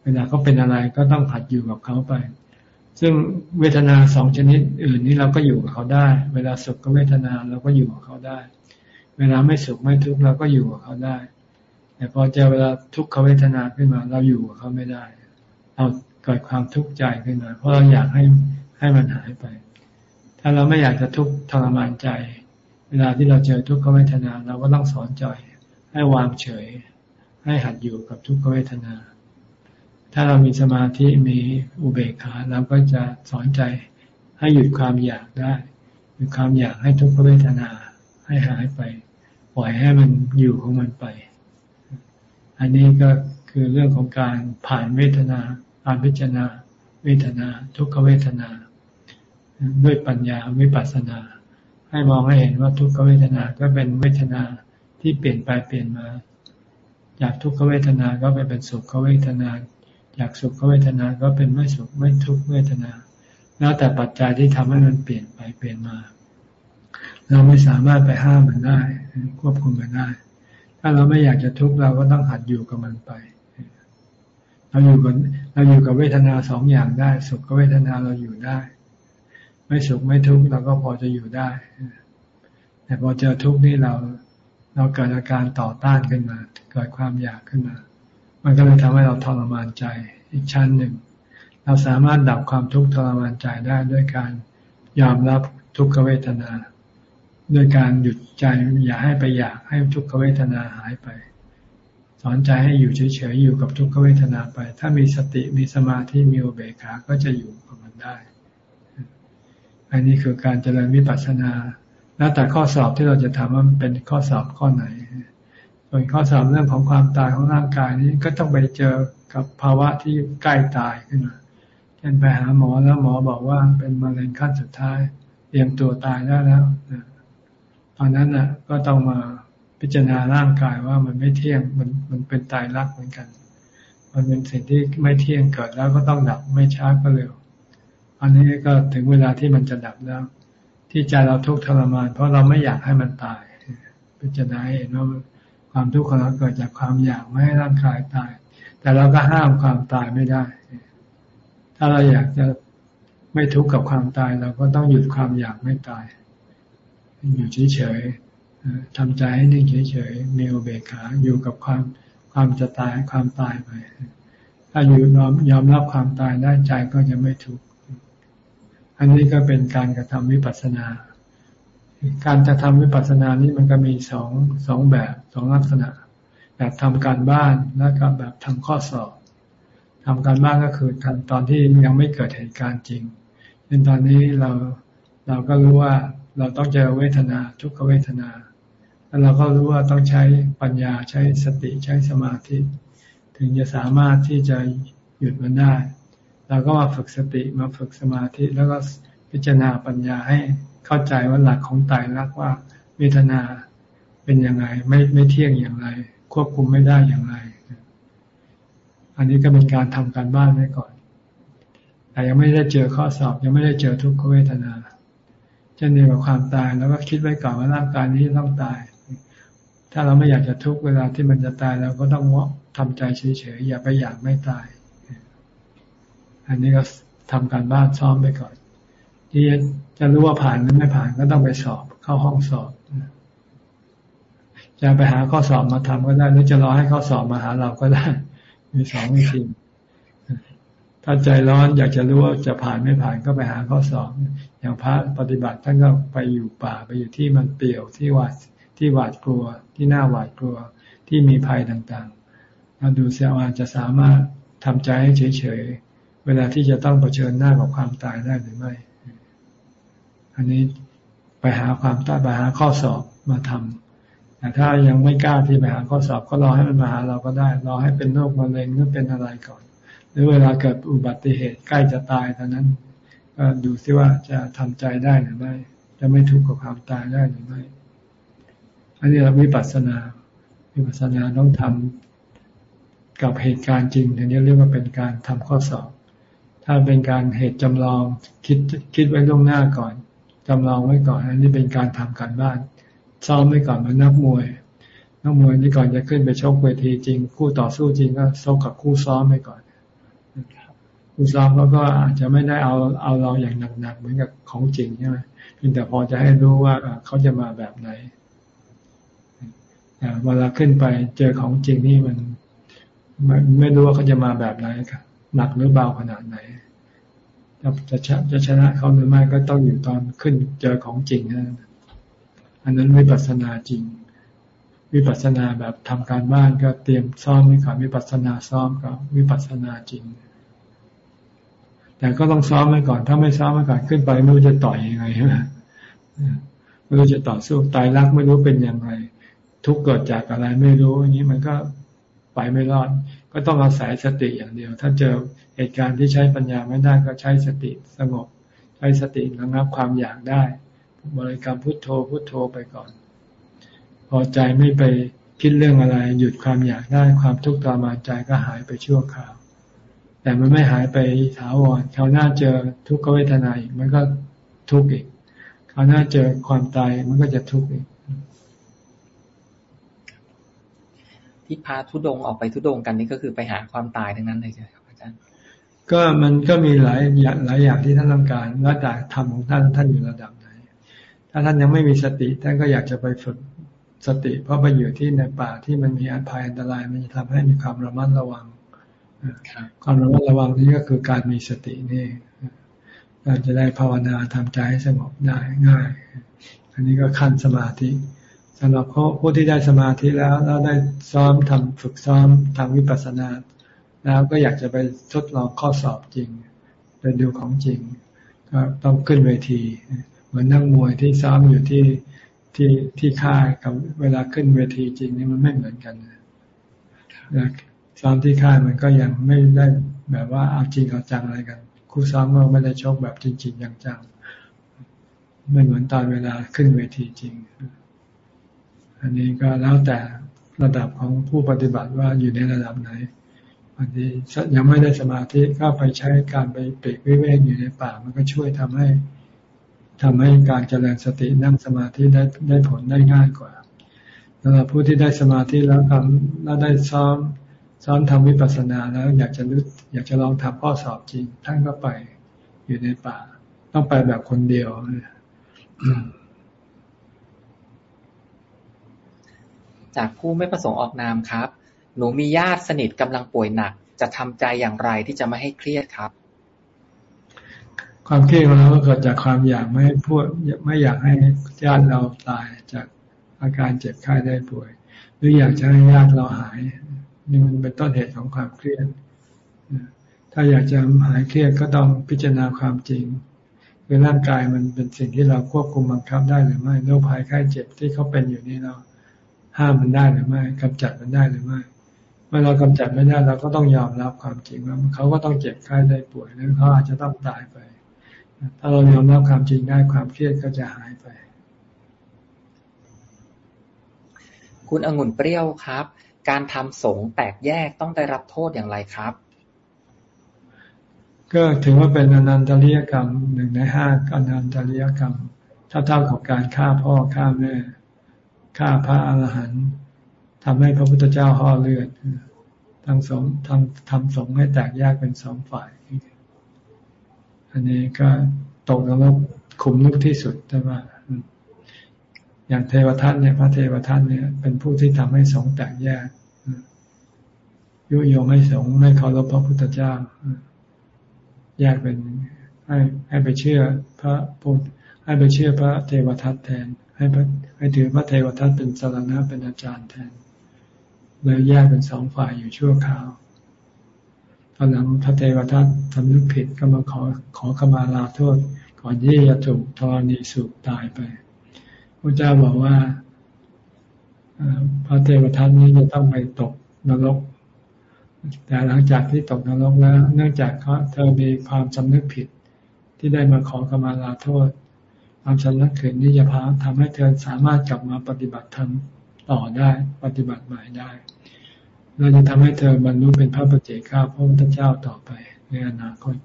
B: เวลาเขาเป็นอะไรก็ต้องผัดอยู่กับเขาไป ซึ่งเวทนาสองชนิดอื่นนี้เราก็อยู่กับเขาได้ เวลาสุขก็เวทนาเราก็อยู่กับเขาได้ เวลาไม่สุขไม่ทุกข์เราก็อยู่กับเขาได้ แต่พอเจอเวลาทุกขเวทนาขึ้นมา เราอยู่กับเขาไม่ได้ เราเกิดความทุกข์ใจขึ้นมา เพราะเราอยากให้ให้มันหายไป ถ้าเราไม่อยากจะทุกข์ทรมานใจ เวลาที่เราเจอทุกขเวทนา เราก็ต้องสอนใจให้วางเฉย ให้หัดอยู่กับทุกขเวทนา ถ้าเรามีสมาธิมีอุเบกขาเราก็จะสอนใจให้หยุดความอยากได้หยุดความอยากให้ทุกขเวทนาให้หายไป ปล่อยให้มันอยู่ของมันไป อันนี้ก็คือเรื่องของการผ่านเวทนาการพิจารณา เวทนา ทุกขเวทนา ด้วยปัญญาวิปัสสนา ให้มองให้เห็นว่าทุกขเวทนาก็เป็นเวทนาที่เปลี่ยนไปเปลี่ยนมา จากทุกขเวทนาก็ไปเป็นสุขเวทนา จากสุขเวทนาก็เป็นไม่สุขไม่ทุกขเวทนา แล้วแต่ปัจจัยที่ทำให้มันเปลี่ยนไปเปลี่ยนมา เราไม่สามารถไปห้ามมันได้ ควบคุมมันได้ ถ้าเราไม่อยากจะทุกข์เราก็ต้องหัดอยู่กับมันไป เราอยู่กับเราอยู่กับเวทนาสองอย่างได้ สุขกับเวทนาเราอยู่ได้ ไม่สุขไม่ทุกข์เราก็พอจะอยู่ได้ แต่พอเจอทุกข์นี่เรา เราเกิดอาการต่อต้านขึ้นมา เกิดความอยากขึ้นมา มันก็เลยทำให้เราทรมานใจอีกชั้นหนึ่ง เราสามารถดับความทุกข์ทรมานใจได้ด้วยการยอมรับทุกขเวทนา ด้วยการหยุดใจอย่าให้ไปอยากให้ทุกขเวทนาหายไป สอนใจให้อยู่เฉยๆอยู่กับทุกขเวทนาไป ถ้ามีสติมีสมาธิมีอุเบกขาก็จะอยู่กับมันได้ อันนี้คือการเจริญวิปัสสนา แล้วแต่ข้อสอบที่เราจะทำว่ามันเป็นข้อสอบข้อไหนส่วนข้อสามเรื่องของความตายของร่างกายนี้ก็ต้องไปเจอกับภาวะที่ใกล้ตายขึ้นมาเช่นไปหาหมอแล้วหมอบอกว่าเป็นมะเร็งขั้นสุดท้าย เตรียมตัวตายได้แล้ว ตอนนั้นน่ะ ก็ต้องมาพิจารณาร่างกายว่ามันไม่เที่ยง มันมันเป็นตายรักเหมือนกัน มันเป็นสิ่งที่ไม่เที่ยงเกิดแล้วก็ต้องดับไม่ช้าก็เร็ว อันนี้ก็ถึงเวลาที่มันจะดับแล้ว ที่ใจเราทุกข์ทรมาน เพราะเราไม่อยากให้มันตาย พิจารณาเห็นว่าความทุกข์ของเราเกิดจากความอยากไม่ให้ร่างกายตาย แต่เราก็ห้ามความตายไม่ได้ ถ้าเราอยากจะไม่ทุกข์กับความตายเราก็ต้องหยุดความอยากไม่ตาย อยู่เฉยๆทำใจให้นิ่งเฉยๆมีอุเบกขาอยู่กับความความจะตายความตายไป ถ้าอยู่ยอมยอมรับความตายได้ใจก็จะไม่ทุกข์อันนี้ก็เป็นการกระทำวิปัสสนา การจะทำวิปัสสนานี้มันก็มีสองสองแบบสองลักษณะ แบบทำการบ้านแล้วก็แบบทำข้อสอบทำการบ้านก็คือทำตอนที่ยังไม่เกิดเหตุการณ์จริงเช่นตอนนี้เราเราก็รู้ว่า เราต้องเจอเวทนาทุกขเวทนา แล้วเราก็รู้ว่าต้องใช้ปัญญาใช้สติใช้สมาธิ ถึงจะสามารถที่จะหยุดมันได้ เราก็มาฝึกสติมาฝึกสมาธิ แล้วก็พิจารณาปัญญาให้เข้าใจว่าหลักของตายรักว่าเวทนาเป็นยังไงไม่ไม่เที่ยงอย่างไร ควบคุมไม่ได้อย่างไร อันนี้ก็เป็นการทำการบ้านไว้ก่อน แต่ยังไม่ได้เจอข้อสอบ ยังไม่ได้เจอทุกขเวทนา เช่นเดียวกับความตายแล้วก็คิดไว้ก่อนว่าร่างกายนี้ต้องตาย ถ้าเราไม่อยากจะทุกเวลาที่มันจะตายเราก็ต้องทำใจเฉยๆอย่าไปอยากไม่ตาย อันนี้ก็ทำการบ้านซ้อมไปก่อน ที่จะรู้ว่าผ่านหรือไม่ผ่านก็ต้องไปสอบเข้าห้องสอบจะไปหาข้อสอบมาทำก็ได้หรือจะรอให้ข้อสอบมาหาเราก็ได้ มีสองวิธีถ้าใจร้อนอยากจะรู้ว่าจะผ่านไม่ผ่านก็ไปหาข้อสอบ อย่างพระปฏิบัติท่านก็ไปอยู่ป่าไปอยู่ที่มันเปลี่ยวที่หวาดที่หวาดกลัว ที่น่าหวาดกลัวที่มีภัยต่างๆเราดูเสียว่าจะสามารถทำใจให้เฉยๆเวลาที่จะต้องเผชิญหน้ากับความตายได้หรือไม่ อันนี้ไปหาความต้ไปหาข้อสอบมาทำแต่ถ้ายังไม่กล้าที่ไปหาข้อสอบก็รอให้มันมาหาเราก็ได้ รอให้เป็นโรคมะเร็งหรือเป็นอะไรก่อน หรือเวลาเกิดอุบัติเหตุใกล้จะตายตอนนั้น ก็ดูซิว่าจะทำใจได้หรือไม่ จะไม่ทุกข์กับความตายได้หรือไม่ อันนี้เราวิปัสสนาวิปัสสนาต้องทำกับเหตุการณ์จริงอันนี้เรียกว่าเป็นการทำข้อสอบ ถ้าเป็นการเหตุจำลองคิดคิดไว้ล่วงหน้าก่อนจำลองไว้ก่อน อันนี้เป็นการทำการบ้านซ้อมไว้ก่อนเหมือนนักมวยนักมวยนี่ก่อนจะขึ้นไปชกเวทีจริง คู่ต่อสู้จริงก็ซกกับคู่ซ้อมไว้ก่อน ครูซ้อมเขาก็อาจจะไม่ได้เอาเอาเราอย่างหนักๆเหมือนกับของจริงใช่ไหมเพียงแต่พอจะให้รู้ว่าเขาจะมาแบบไหนเวลาขึ้นไปเจอของจริงนี่มันไม่ไม่รู้ว่าเขาจะมาแบบไหนครับหนักหรือเบาขนาดไหนจะจะจะชนะเขาหรือไม่ก็ต้องอยู่ตอนขึ้นเจอของจริงนะอันนั้นวิปัสสนาจริง วิปัสสนาแบบทำการบ้านก็เตรียมซ้อมไว้ก่อนวิปัสสนาซ้อมกับวิปัสสนาจริง แต่ก็ต้องซ้อมไว้ก่อน ถ้าไม่ซ้อมไว้ก่อนขึ้นไปไม่รู้จะต่อยยังไงใช่ไหมไม่รู้จะต่อสู้ตายรักไม่รู้เป็นยังไงทุกเกิดจากอะไรไม่รู้อย่างนี้มันก็ไปไม่รอด ก็ต้องอาศัยสติอย่างเดียว ถ้าเจอเหตุการณ์ที่ใช้ปัญญาไม่ได้ก็ใช้สติสงบ ใช้สติระงับความอยากได้ บริกรรมพุทโธพุทโธไปก่อน พอใจไม่ไปคิดเรื่องอะไร หยุดความอยากได้ความทุกข์ทรมาใจก็หายไปชั่วคราว แต่มันไม่หายไปถาวรคราวหน้าเจอทุกขเวทนาอีกมันก็ทุกข์อีกคราวหน้าเจอความตายมันก็จะทุกข์อีก
A: ที่พาทุดงออกไปทุดงกันนี่ก็คือไปหาความตายทั้งนั้นเลยใช่ไหมครับอาจารย์
B: ก็มันก็มีหลายอย่างหลายอย่างที่ท่านต้องการแล้วแต่ธรรมของท่านท่านอยู่ระดับไหน ถ้าท่านยังไม่มีสติท่านก็อยากจะไปฝึกสติ เพราะไปอยู่ที่ในป่าที่มันมีอันภัยอันตรายมันจะทำให้มีความระมัดระวัง ความระมัดระวังนี้ก็คือการมีสตินี่เราจะได้ภาวนาทำใจให้สงบได้ง่าย อันนี้ก็ขั้นสมาธิสำหรับผู้ที่ได้สมาธิแล้วแล้วได้ซ้อมทำฝึกซ้อมทาวิปัสสนา แล้วก็อยากจะไปทดลองข้อสอบจริงไปดูของจริง ก็ต้องขึ้นเวที เหมือนนักมวยที่ซ้อมอยู่ที่ที่ที่ค่ายกับเวลาขึ้นเวทีจริงนี่มันไม่เหมือนกันนะ ซ้อมที่ค่ายมันก็ยังไม่ได้แบบว่าเอาจริงเอาจังอะไรกันคู่ซ้อมก็ไม่ได้ชกแบบจริงๆอย่างจังไม่เหมือนตอนเวลาขึ้นเวทีจริง อันนี้ก็แล้วแต่ระดับของผู้ปฏิบัติว่าอยู่ในระดับไหนบางทียังไม่ได้สมาธิก็ไปใช้การไปเปรกวิเวกอยู่ในป่า มันก็ช่วยทำให้ทำให้การเจริญสตินั่งสมาธิได้ได้ผลได้ง่ายกว่าสำหรับผู้ที่ได้สมาธิแล้วทำแล้วได้ซ้อม ซ้อมทำวิปัสสนาแล้วอยากจะรู้อยากจะลองทำข้อสอบจริง ท่านก็ไปอยู่ในป่า ต้องไปแบบคนเดียว
A: จากผู้ไม่ประสงค์ออกนามครับ หนูมีญาติสนิทกำลังป่วยหนัก จะทำใจอย่างไรที่จะไม่ให้เครียดครับ
B: ความเครียดของเราก็เกิดจากความอยากไม่ให้พูดไม่อยากให้ญาติเราตายจากอาการเจ็บไข้ได้ป่วย หรืออยากจะให้ญาติเราหาย นี่มันเป็นต้นเหตุของความเครียดถ้าอยากจะหายเครียดก็ต้องพิจารณาความจริงคือร่างกายมันเป็นสิ่งที่เราควบคุมบังคับได้หรือไม่โรคภัยไข้เจ็บที่เขาเป็นอยู่นี่เราห้ามมันได้หรือไม่กำจัดมันได้หรือไม่เมื่อเรากำจัดไม่ได้เราก็ต้องยอมรับความจริงว่าเขาก็ต้องเจ็บไข้ได้ป่วยแล้วเขาอาจจะต้องตายไป ถ้าเรายอมรับความจริงได้ความเครียดก็จะหายไป
A: คุณองุ่นเปรี้ยวครับ การทำสงแตกแยกต้องได้รับโทษอย่างไรครับ
B: ก็ถือว่าเป็นอนันตริยกรรมหนึ่งในห้าอนันตริยกรรมเท่าๆกับการฆ่าพ่อฆ่าแม่ฆ่าพระอรหันต์ทำให้พระพุทธเจ้าห่อเลือดทั้งสองทำทำสงให้แตกแยกเป็นสองฝ่าย อันนี้ก็ตกนรกขุมลุกที่สุดใช่ไหม อย่างเทวทัตเนี่ยพระเทวทัตเนี่ย เป็นผู้ที่ทำให้สงแตกแยกยุโยงให้สงไม่เคารพพระพุทธเจ้าแยกเป็นให้ให้ไปเชื่อพระพุทธให้ไปเชื่อพระเทวทัตแทน ให้ให้ถือพระเทวทัตเป็นสารณะเป็นอาจารย์แทนเลยแยกเป็นสองฝ่ายอยู่ชั่วคราวตอนหลังพระเทวทัตทำนึกผิดก็มาขอขอขมาลาโทษ ก่อนที่จะถูกธรณีสูบตายไป พระเจ้าบอกว่าพระเทวทัตนี้จะต้องไปตกนรก แต่หลังจากที่ตกนรกแล้ว เนื่องจากเขาเธอมีความสำนึกผิดที่ได้มาขอขมาลาโทษ ความชำนักขืนนี้จะพาทำให้เธอสามารถกลับมาปฏิบัติธรรมต่อได้ปฏิบัติใหม่ได้เราจะทำให้เธอบรรลุเป็นพระปฏิเจ้าพระพุทธเจ้าต่อไปในอนาคต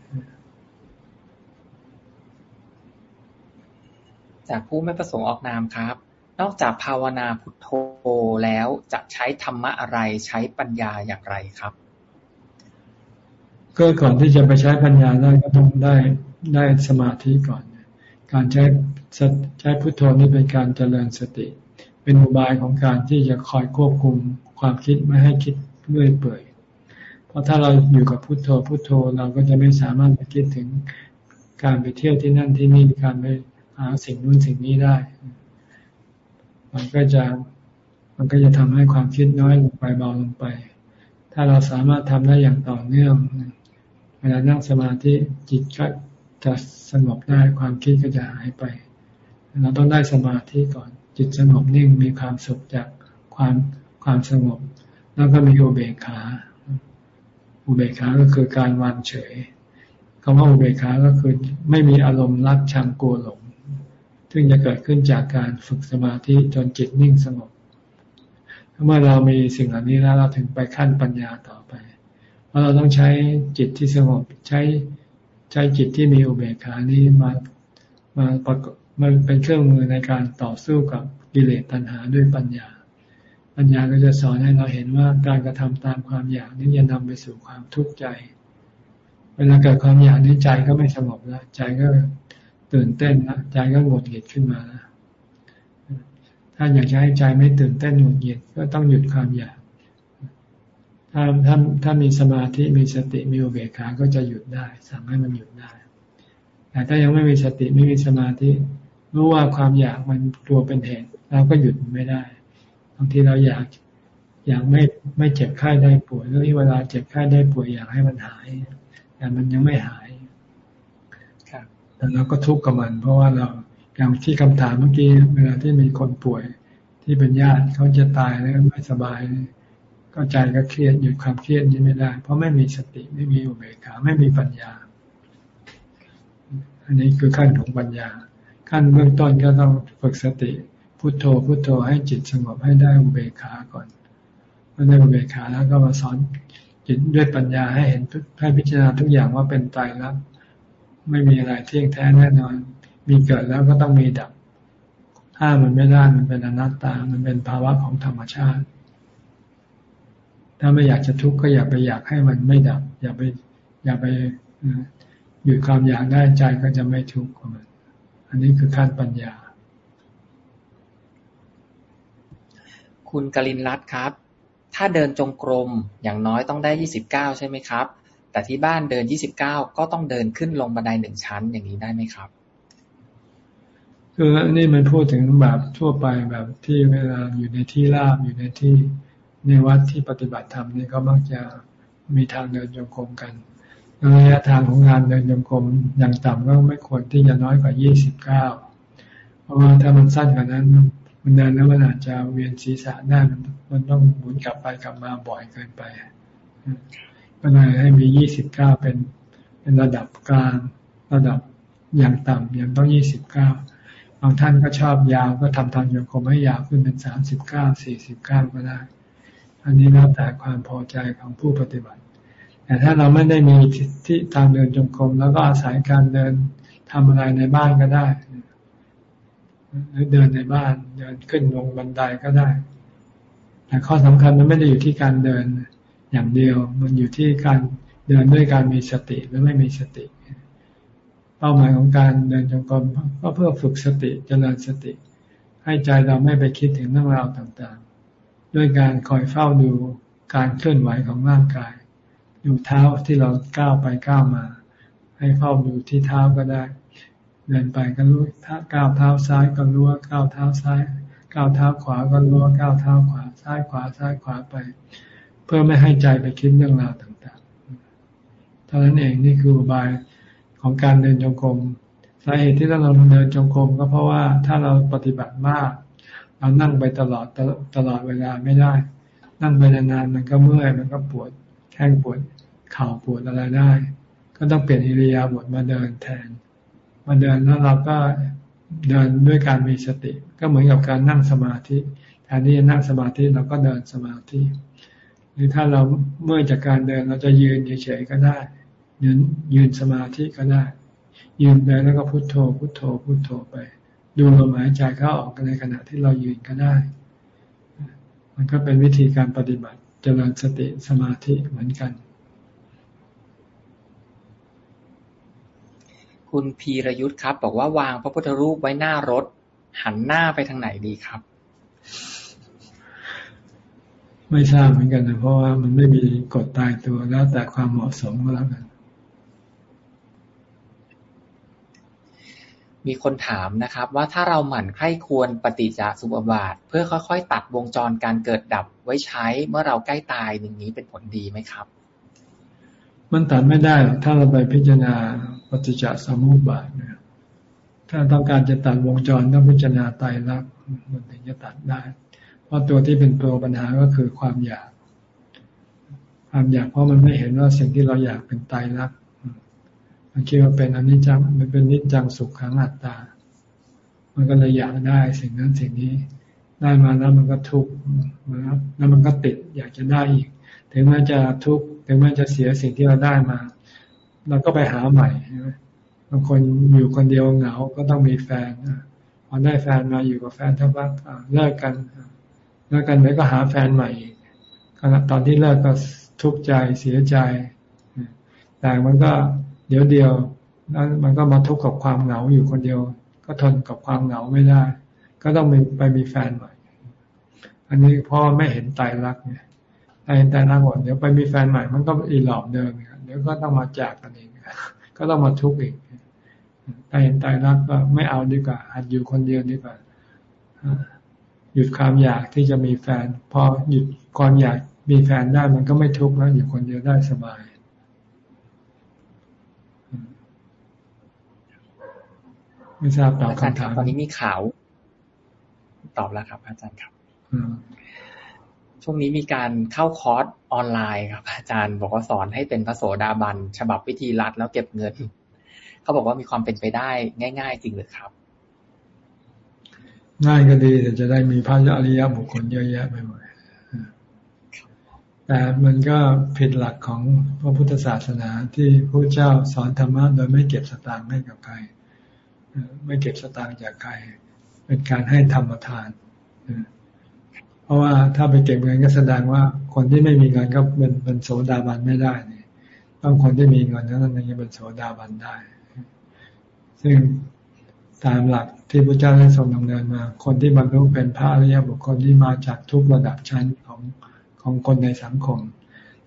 A: จากผู้ไม่ประสงค์ออกนามครับ นอกจากภาวนาพุทโธแล้วจะใช้ธรรมะอะไรใช้ปัญญาอย่างไรครับ
B: ก็ก่อนที่จะไปใช้ปัญญาได้ก็ต้องได้ได้สมาธิก่อน การใช้ใช้พุทโธนี่เป็นการเจริญสติ เป็นอุบายของการที่จะคอยควบคุมความคิดไม่ให้คิดเรื่อยเปื่อย เพราะถ้าเราอยู่กับพุทโธพุทโธเราก็จะไม่สามารถไปคิดถึงการไปเที่ยวที่นั่นที่นี่การไป หาสิ่งนู้นสิ่งนี้ได้ มันก็จะมันก็จะทำให้ความคิดน้อยลงไปเบาลงไป ถ้าเราสามารถทำได้อย่างต่อเนื่อง เวลานั่งสมาธิจิตก็จะสงบได้ความคิดก็จะหายไป เราต้องได้สมาธิก่อน จิตสงบนิ่งมีความสุขจากความความสงบ แล้วก็มีอุเบกขา อุเบกขาก็คือการวางเฉยคำว่าอุเบกขาก็คือไม่มีอารมณ์รักชังกลัวหลง ซึ่งจะเกิดขึ้นจากการฝึกสมาธิจนจิตนิ่งสงบเมื่อเรามีสิ่งเหล่านี้แล้วเราถึงไปขั้นปัญญาต่อไป เพราะเราต้องใช้จิตที่สงบใช้ใช้จิตที่มีอุเบกขานี้มามาประกอบมันเป็นเครื่องมือในการต่อสู้กับกิเลสตัณหาด้วยปัญญา ปัญญาก็จะสอนให้เราเห็นว่าการกระทำตามความอยากนี้จะนำไปสู่ความทุกข์ใจ เวลาเกิดความอยากนี้ใจก็ไม่สงบแล้วใจก็ ตื่นเต้นนะใจก็หงุดหงิดขึ้นมาแล้วถ้าอยากจะให้ใจไม่ตื่นเต้นหงุดหงิดก็ต้องหยุดความอยาก ถ้าถ้าถ้ามีสมาธิมีสติมีอุเบกขาก็จะหยุดได้ สั่งให้มันหยุดได้ แต่ถ้ายังไม่มีสติไม่มีสมาธิรู้ว่าความอยากมันตัวเป็นเหตุเราก็หยุดไม่ได้บางทีเราอยากอยากไม่ไม่เจ็บไข้ได้ป่วยแล้วที่เวลาเจ็บไข้ได้ป่วยอยากให้มันหาย แต่มันยังไม่หาย แต่เราก็ทุกข์กับมัน เพราะว่าเราอย่างที่คำถามเมื่อกี้เวลาที่มีคนป่วย ที่เป็นญาติเขาจะตายแล้วไม่สบาย ก็ใจก็เครียดหยุดความเครียดนี้ไม่ได้ เพราะไม่มีสติไม่มีอุเบกขาไม่มีปัญญา อันนี้คือขั้นของปัญญา ขั้นเบื้องต้นก็ต้องฝึกสติพุโทโธพุโทโธให้จิตสงบให้ได้อุเบกขาก่อนเมื่อได้อุเบกขาแล้วก็มาสอนจิตด้วยปัญญาให้เห็นให้พิจารณาทุกอย่างว่าเป็นตายแล้ว ไม่มีอะไรเที่ยงแท้แน่นอน มีเกิดแล้วก็ต้องมีดับถ้ามันไม่ได้มันเป็นอนัตตา มันเป็นภาวะของธรรมชาติ ถ้าไม่อยากจะทุกข์ก็อย่าไปอยากให้มันไม่ดับ อย่าไป อย่าไปหยุดความอยากได้ใจก็จะไม่ทุกข์กับมัน อันนี้คือขั้นปัญญา
A: คุณกลินรัตครับ ถ้าเดินจงกรมอย่างน้อยต้องได้ยี่สิบเก้าใช่ไหมครับ แต่ที่บ้านเดินยี่สิบเก้าก็ต้องเดินขึ้นลงบันไดหนึ่งชั้นอย่างนี้ได้ไหมครับ
B: คืออันนี้มันพูดถึงแบบทั่วไปแบบที่เวลาอยู่ในที่ราบอยู่ในที่ในวัดที่ปฏิบัติธรรมนี่ก็มักจะมีทางเดินโยกมกันระยะทางของงานเดินโยกมอย่างต่ำก็ไม่ควรที่จะน้อยกว่ายี่สิบเก้าเพราะว่าถ้ามันสั้นกว่านั้นมันเดินแล้วมันอาจจะเวียนศีรษะได้มันมันต้องหมุนกลับไปกลับมาบ่อยเกินไป ก็เลยให้มียี่สิบเก้าเป็นเป็นระดับกลาง ระดับอย่างต่ำยังต้องยี่สิบเก้าบางท่านก็ชอบยาวก็ทำทางโยกมให้ยาวขึ้นเป็นสามสิบเก้าสี่สิบเก้าก็ได้ อันนี้แล้วแต่ความพอใจของผู้ปฏิบัติ แต่ถ้าเราไม่ได้มีที่ทางเดินจงกรมแล้วก็อาศัยการเดินทำอะไรในบ้านก็ได้หรือเดินในบ้านเดินขึ้นลงบันไดก็ได้แต่ข้อสำคัญมันไม่ได้อยู่ที่การเดิน อย่างเดียว มันอยู่ที่การเดินด้วยการมีสติหรือไม่มีสติ เป้าหมายของการเดินจงกรมก็เพื่อฝึกสติเจริญสติ ให้ใจเราไม่ไปคิดถึงเรื่องราวต่างๆ ด้วยการคอยเฝ้าดูการเคลื่อนไหวของร่างกาย ดูเท้าที่เราก้าวไปก้าวมา ให้เฝ้าดูที่เท้าก็ได้ เดินไปก็รู้ถ้าก้าวเท้าซ้ายก็รู้ว่าก้าวเท้าซ้ายก้าวเท้าขวาก็รู้ว่าก้าวเท้าขวา ซ้ายขวาซ้ายขวาไป เพื่อไม่ให้ใจไปคิดเรื่องราวต่างๆเท่านั้นเองนี่คือบายของการเดินจงกรมสาเหตุที่เราเดินจงกรมก็เพราะว่าถ้าเราปฏิบัติมาก เรานั่งไปตลอดตลอดเวลาไม่ได้ นั่งไปนานๆมันก็เมื่อยมันก็ปวดแข้งปวดเข่าปวดอะไรได้ ก็ต้องเปลี่ยนอิริยาบถมาเดินแทน มาเดินแล้วเราก็เดินด้วยการมีสติ ก็เหมือนกับการนั่งสมาธิแทนที่จะนั่งสมาธิเราก็เดินสมาธิ รือถ้าเราเมื่อจากการเดินเราจะยืนเฉยๆก็ได้ยืนยืนสมาธิก็ได้ ยืนไปแล้วก็พุโทโธ พุโทโธ พุโทโธไป ดูลมหายใจเข้าออกในขณะที่เรายืนก็ได้ มันก็เป็นวิธีการปฏิบัติเจริญสติสมาธิเหมือนกัน
A: คุณพีรยุทธ์ครับ บอกว่าวางพระพุทธรูปไว้หน้ารถ หันหน้าไปทางไหนดีครับ
B: ไม่ทราบเหมือนกันนะเพราะว่ามันไม่มีกฎตายตัวแล้วแต่ความเหมาะสมก็แล้วกัน
A: มีคนถามนะครับ ว่าถ้าเราหมั่นใคร่ควรปฏิจจสุบาท เพื่อค่อยๆ ตัดวงจรการเกิดดับไว้ใช้เมื่อเราใกล้ตายอย่างนี้เป็นผลดีไหมครับ
B: มันตัดไม่ได้ ถ้าเราไปพิจารณาปฏิจจสมุปบาทเนี่ยถ้าต้องการจะตัดวงจรต้องพิจารณาไตรลักษณ์มันถึงจะตัดได้ เพราะตัวที่เป็นตัวปัญหาก็คือความอยาก ความอยากเพราะมันไม่เห็นว่าสิ่งที่เราอยากเป็นไตรลัก มันคิดว่าเป็นอนิจจังมันเป็นนิจจังสุขขังอัตตา มันก็เลยอยากได้สิ่งนั้นสิ่งนี้ ได้มาแล้วมันก็ทุกข์นะแล้วมันก็ติดอยากจะได้อีก ถึงแม้จะทุกข์ถึงแม้จะเสียสิ่งที่เราได้มาเราก็ไปหาใหม่บางคนอยู่คนเดียวเหงา ก็ต้องมีแฟนพอได้แฟนมาอยู่กับแฟนทั้งวันเลิกกัน เลิกกันแล้วก็หาแฟนใหม่อีกขณะตอนที่เลิกก็ทุกข์ใจเสียใจ แต่มันก็เดี๋ยวเดียวนั้นมันก็มาทุกข์กับความเหงาอยู่คนเดียว ก็ทนกับความเหงาไม่ได้ ก็ต้องไปมีแฟนใหม่ อันนี้พ่อไม่เห็นตายรักเนี่ยเห็นตายรักหมดเดี๋ยวไปมีแฟนใหม่ มันก็อีหลอบเดิมเดี๋ยวก็ต้องมาจากกันเองก็ต้องมาทุกข์อีกตาเห็นตายรักก็ไม่เอาดีกว่าหัดอยู่คนเดียวดีกว่า ยุดความอยากที่จะมีแฟน พอหยุดความอยากมีแฟนได้มันก็ไม่ทุกข์แล้วอยู่คนเดียวได้สบายไม่ทราบตอบคำถาม
A: ตอนนี้มีข่าว ตอบแล้วครับ อาจารย์ครับช่วงนี้มีการเข้าคอร์สออนไลน์ครับ อาจารย์บอกว่าสอนให้เป็นพระโสดาบัน ฉบับวิธีรัดแล้วเก็บเงิน เขาบอกว่ามีความเป็นไปได้ง่าย ๆ จริงหรือครับ
B: ง่ายก็ดีแต่จะได้มีพระอริยบุคคลเยอะแยะไปหมดแต่มันก็ผิดหลักของพระพุทธศาสนาที่พระเจ้าสอนธรรมะโดยไม่เก็บสตางค์ให้กับใคร ไม่เก็บสตางค์จากใคร เป็นการให้ธรรมทาน เพราะว่าถ้าไปเก็บเงินก็แสดงว่าคนที่ไม่มีเงินก็เป็นเป็นโสดาบันไม่ได้นี่ต้องคนที่มีเงินนั้นถึงจะเป็นโสดาบันได้ ซึ่งตามหลัก ที่พระเจ้าได้ทรงดำเนินมา คนที่บรรลุเป็นพระอริยบุคคลที่มาจากทุกระดับชั้นของของคนในสังคม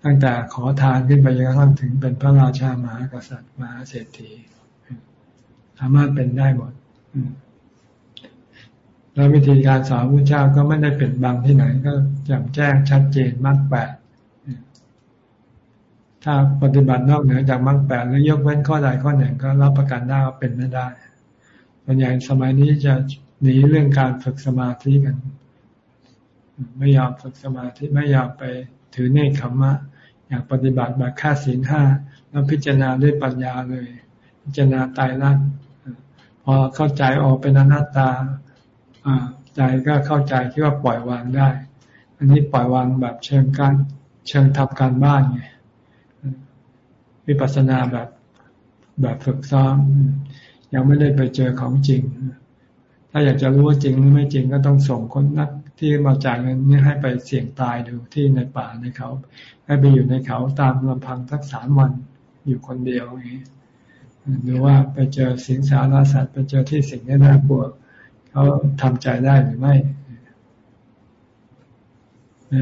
B: ตั้งแต่ขอทานขึ้นไปจนกระทั่งถึงเป็นพระราชามหากษัตริย์มหาเศรษฐี สามารถเป็นได้หมดแล้ววิธีการสอนพระเจ้าก็ไม่ได้เป็นบางที่ไหน ก็แจ่มแจ้งชัดเจนมากแปดถ้าปฏิบัตินอกเหนือจากมรรคแปดแล้วยกเว้นข้อใดข้อหนึ่งก็รับประกันได้ว่าเป็นไม่ได้ ส่วนใหญ่สมัยนี้จะหนีเรื่องการฝึกสมาธิกัน ไม่ยอมฝึกสมาธิไม่ยอมไปถือเนคขมะ อยากปฏิบัติแบบค่าศีลห้าแล้วพิจารณาด้วยปัญญาเลย พิจารณาตายรักพอเข้าใจออกเป็นอนัตตาใจก็เข้าใจที่ว่าปล่อยวางได้ อันนี้ปล่อยวางแบบเชิงการเชิงทำการบ้านไงวิปัสสนาแบบแบบฝึกซ้อม ยังไม่ได้ไปเจอของจริง ถ้าอยากจะรู้ว่าจริงหรือไม่จริงก็ต้องส่งคนนักที่มาจ่ายเงินนี่ให้ไปเสี่ยงตายดูที่ในป่าในเขา ให้ไปอยู่ในเขาตามลำพังสักสามวัน อยู่คนเดียวอย่างนี้หรือว่าไปเจอสิงสารสัตว์ไปเจอที่สิ่งที่น่ากลัวเขาทำใจได้หรือไม่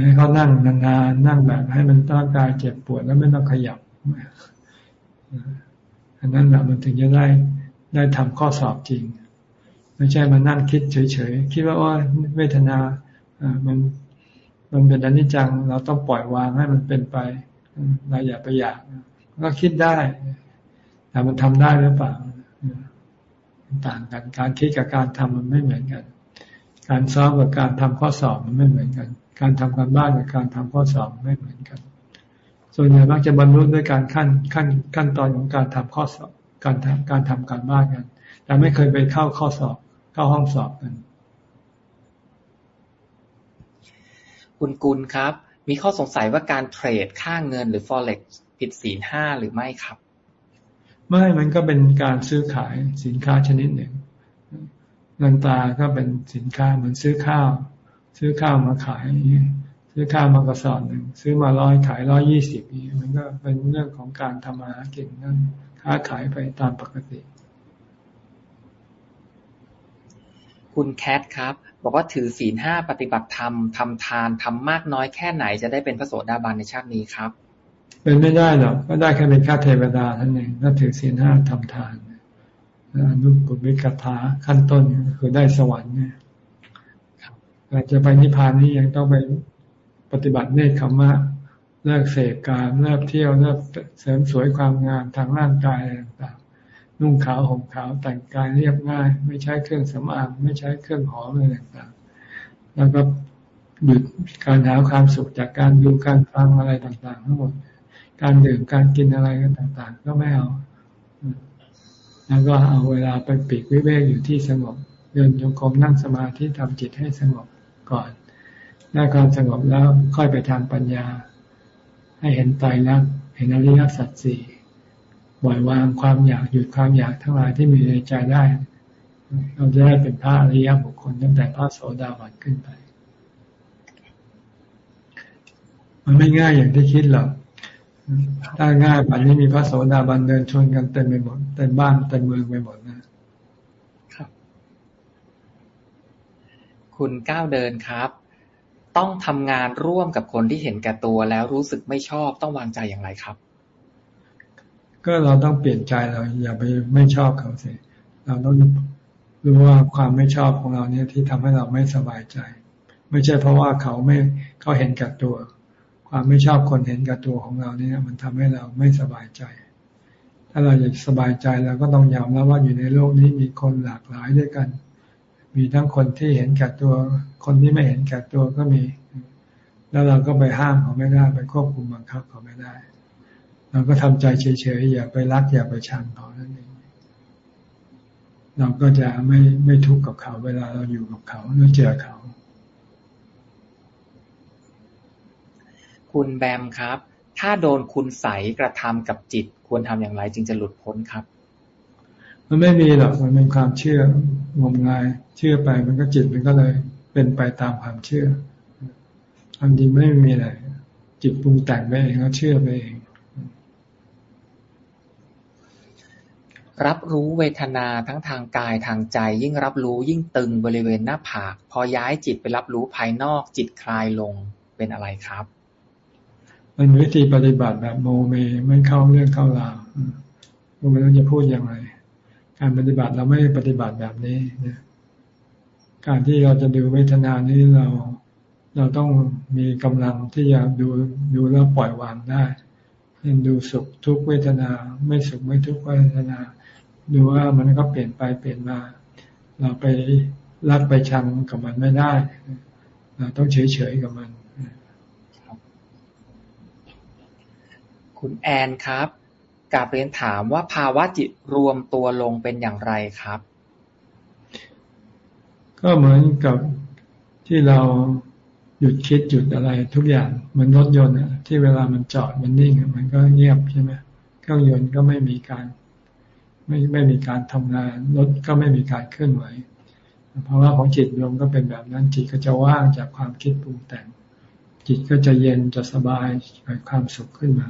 B: ให้เขานั่งนานๆนั่งแบบให้มันร่างกายเจ็บปวดแล้วไม่ต้องขยับ อันนั้นแหละมันถึงจะได้ ได้ทำข้อสอบจริง ไม่ใช่มานั่งคิดเฉยๆ คิดว่าว่าเวทนาอ่ามันมันเป็นอนิจจัง เราต้องปล่อยวางให้มันเป็นไป เราอย่าไปอยาก ก็คิดได้ แต่มันทำได้หรือเปล่า ต่างกัน การคิดกับการทำมันไม่เหมือนกัน การซ้อมกับการทำข้อสอบมันไม่เหมือนกัน การทำการบ้านกับการทำข้อสอบไม่เหมือนกัน ส่วนใหญ่มักจะบรรลุด้วยการขั้นขั้นขั้นตอนของการทำข้อสอบ การทำการทำการบ้านกัน แต่ไม่เคยไปเข้าข้อสอบ เข้าห้องสอบกัน
A: คุณกุลครับ มีข้อสงสัยว่าการเทรดค่าเงินหรือ forex ผิดศีลห้าหรือไม่ครับ
B: ไม่มันก็เป็นการซื้อขายสินค้าชนิดหนึ่งเงินตาก็เป็นสินค้าเหมือนซื้อข้าว ซื้อข้าวมาขายซื้อข้าวมากระสอบหนึ่งซื้อมาร้อยขายร้อยยี่สิบนี่มันก็เป็นเรื่องของการทำมาหากินนั่น ค้าขายไปตามปกติ
A: คุณแคทครับ บอกว่าถือศีลห้าปฏิบัติธรรมทำทานทำมากน้อยแค่ไหนจะได้เป็นพระโสดาบันในชาตินี้ครับ
B: เป็นไม่ได้หรอกก็ได้แค่เป็นข้าเทวดาท่านเองถ้าถือศีลห้าทำทานอนุกุลวิกถาขั้นต้นคือได้สวรรค์เนี่ยอาจจะไปนิพพานนี่ยังต้องไปปฏิบัติเนคขมะ เลิกเสพการเลิกเที่ยวเลิกเสริมสวยความงามทางร่างกายต่างๆ นุ่งขาวห่มขาวแต่งกายเรียบง่าย ไม่ใช้เครื่องสำอางไม่ใช้เครื่องหอมอะไรต่างๆ แล้วก็หยุดการหาความสุขจากการดูการฟังอะไรต่างๆ ทั้งหมด การดื่มการกินอะไรกันต่างๆ ก็ไม่เอา แล้วก็เอาเวลาไปปีกวิเวกอยู่ที่สงบเดินโยกมนั่งสมาธิทำจิตให้สงบก่อน ได้ความสงบแล้วค่อยไปทางปัญญา ให้เห็นไตรลักษณ์เห็นอริยสัจสี่ปล่อยวางความอยากหยุดความอยากทั้งหลายที่มีในใจได้ เราจะได้เป็นพระอริยบุคคลตั้งแต่พระโสดาบันขึ้นไป มันไม่ง่ายอย่างที่คิดหรอกถ้าง่ายป่านนี้มีพระโสดาบันเดินชนกันเต็มไปหมดเต็มบ้านเต็มเมืองไปหมดนะครับ
A: คุณก้าวเดินครับ ต้องทำงานร่วมกับคนที่เห็นแก่ตัวแล้วรู้สึกไม่ชอบต้องวางใจอย่างไรครับ
B: ก็เราต้องเปลี่ยนใจเราอย่าไปไม่ชอบเขาสิเราต้องรู้ว่าความไม่ชอบของเราเนี่ยที่ทำให้เราไม่สบายใจ ไม่ใช่เพราะว่าเขาไม่เขาเห็นแก่ตัว ความไม่ชอบคนเห็นกับตัวของเราเนี่ย มันทำให้เราไม่สบายใจ ถ้าเราอยากสบายใจเราก็ต้องยอมรับว่าอยู่ในโลกนี้มีคนหลากหลายด้วยกัน มีทั้งคนที่เห็นแก่ตัว คนที่ไม่เห็นแก่ตัวก็มี แล้วเราก็ไปห้ามเขาไม่ได้ ไปควบคุมบังคับเขาไม่ได้ เราก็ทำใจเฉยๆอย่าไปรักอย่าไปชังเขานั่นเองเราก็จะไม่ไม่ทุกข์กับเขา เวลาเราอยู่กับเขาหรือเจอเขา
A: คุณแบมครับ ถ้าโดนคุณใสกระทำกับจิต ควรทำอย่างไรจึงจะหลุดพ้นครับ
B: มันไม่มีหรอกมันเป็นความเชื่องมงาย เชื่อไปมันก็จิตมันก็เลย เป็นไปตามความเชื่อความจริงไม่มีอะไรจิตปรุงแต่งไปเองก็เชื่อไปเอง
A: รับรู้เวทนาทั้งทางกายทางใจ ยิ่งรับรู้ยิ่งตึงบริเวณหน้าผาก พอย้ายจิตไปรับรู้ภายนอกจิตคลายลงเป็นอะไรครับ
B: มันวิธีปฏิบัติแบบโมเมไม่เข้าเรื่องเข้าราวไม่รู้จะพูดยังไง การปฏิบัติเราไม่ปฏิบัติแบบนี้นะการที่เราจะดูเวทนานี้เราเราต้องมีกำลังที่จะดูดูแล้วปล่อยวางได้เห็นดูสุขทุกเวทนา ไม่สุขไม่ทุกเวทนา ดูว่ามันก็เปลี่ยนไปเปลี่ยนมา เราไปรักไปชังกับมันไม่ได้เราต้องเฉยๆกับมัน
A: คุณแอนครับ กาบเรียนถามว่าภาวะจิตรวมตัวลงเป็นอย่างไรครับ
B: ก็เหมือนกับที่เราหยุดคิดหยุดอะไรทุกอย่างเหมือนรถยนต์อะที่เวลามันจอดมันนิ่งมันก็เงียบใช่ไหมเครื่องยนต์ก็ไม่มีการ ไม่ไม่มีการทำงานรถก็ไม่มีการเคลื่อนไหวภาะวะของจิตรวมก็เป็นแบบนั้นจิตก็จะว่างจากความคิดปรุงแต่ง จิตก็จะเย็นจะสบายเกิดความสุขขึ้นมา